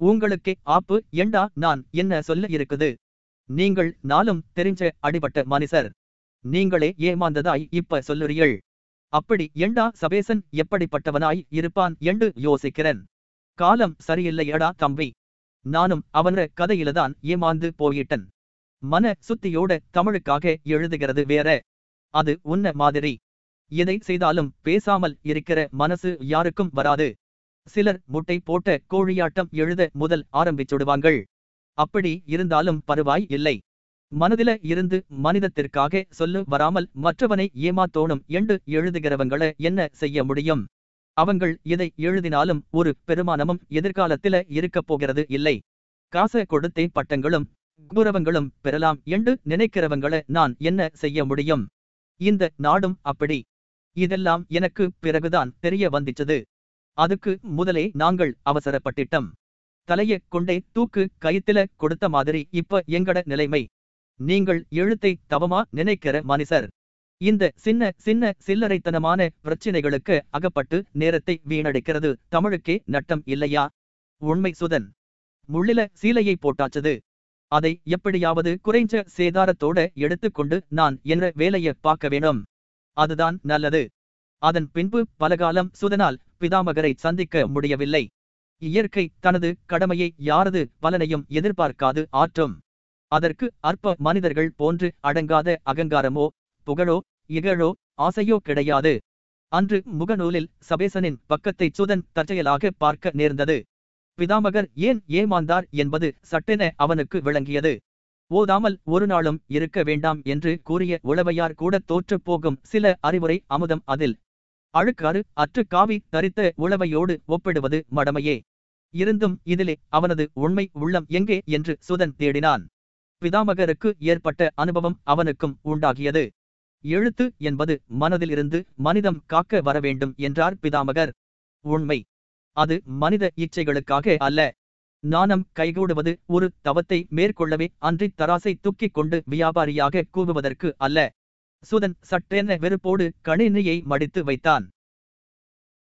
உங்களுக்கே ஆப்பு எண்டா நான் என்ன சொல்ல இருக்குது? நீங்கள் நாளும் தெரிஞ்ச அடிபட்ட மனுஷர் நீங்களே ஏமாந்ததாய் இப்ப சொல்லுறீள் அப்படி ஏண்டா சபேசன் எப்படிப்பட்டவனாய் இருப்பான் என்று யோசிக்கிறேன். காலம் சரியில்லையடா தம்பி. நானும் அவன கதையிலதான் ஏமாந்து போயிட்டன். மன சுத்தியோட தமிழுக்காக எழுதுகிறது வேற. அது உன்ன மாதிரி. எதை செய்தாலும் பேசாமல் இருக்கிற மனசு யாருக்கும் வராது. சிலர் முட்டை போட்ட கோழியாட்டம் எழுத முதல் ஆரம்பிச்சுடுவாங்கள் அப்படி இருந்தாலும் பருவாய் இல்லை. மனதில இருந்து மனிதத்திற்காக சொல்லு வராமல் மற்றவனை ஏமாத்தோணும் என்று எழுதுகிறவங்கள என்ன செய்ய முடியும்? அவங்கள் இதை எழுதினாலும் ஒரு பெருமானமும் எதிர்காலத்தில இருக்கப் போகிறது இல்லை. காச கொடுத்தே பட்டங்களும் கௌரவங்களும் பெறலாம் என்று நினைக்கிறவங்கள நான் என்ன செய்ய முடியும்? இந்த நாடும் அப்படி. இதெல்லாம் எனக்கு பிறகுதான் தெரிய வந்துச்சது. அதுக்கு முதலே நாங்கள் அவசரப்பட்டிட்டம். தலைய கொண்டே தூக்கு கயித்துல கொடுத்த மாதிரி இப்ப எங்கட நிலைமை? நீங்கள் எழுத்தை தவமா நினைக்கிற மனுஷர் இந்த சின்ன சின்ன சில்லறைத்தனமான பிரச்சினைகளுக்கு அகப்பட்டு நேரத்தை வீணடிக்கிறது. தமிழுக்கே நட்டம் இல்லையா? உண்மை சுதன். முள்ளில சீலையை போட்டாச்சது. அதை எப்படியாவது குறைஞ்ச சேதாரத்தோட எடுத்துக்கொண்டு நான் என்ற வேலைய பார்க்க வேணும். அதுதான் நல்லது. அதன் பின்பு பலகாலம் சுதனால் பிதாமகரை சந்திக்க முடியவில்லை. இயற்கை தனது கடமையை யாரது பலனையும் எதிர்பார்க்காது ஆற்றும். அதற்கு அற்ப மனிதர்கள் போன்று அடங்காத அகங்காரமோ புகழோ இகழோ ஆசையோ கிடையாது. அன்று முகநூலில் சபேசனின் பக்கத்தை சுதன் தற்செயலாக பார்க்க நேர்ந்தது. பிதாமகர் ஏன் ஏமாந்தார்? என்பது சட்டென அவனுக்கு விளங்கியது. ஓதாமல் ஒரு நாளும் இருக்க வேண்டாம் என்று கூறிய உளவையார் கூட தோற்றுப் போகும் சில அறிவுரை அமுதம் அதில். அழுக்காறு அற்று காவி தரித்த உளவையோடு ஒப்பிடுவது மடமையே. இருந்தும் இதிலே அவனது உண்மை உள்ளம் எங்கே என்று சுதன் தேடினான். பிதாமகருக்கு ஏற்பட்ட அனுபவம் அவனுக்கும் உண்டாகியது. எழுத்து என்பது மனதிலிருந்து மனிதம் காக்க வரவேண்டும் என்றார் பிதாமகர். உண்மை. அது மனித இச்சைகளுக்காக அல்ல. நாணம் கைகூடுவது ஒரு தவத்தை மேற்கொள்ளவே அன்றி தராசை தூக்கிக் கொண்டு வியாபாரியாக கூவுவதற்கு அல்ல. சுதன் சட்டென வெறுப்போடு கணினியை மடித்து வைத்தான்.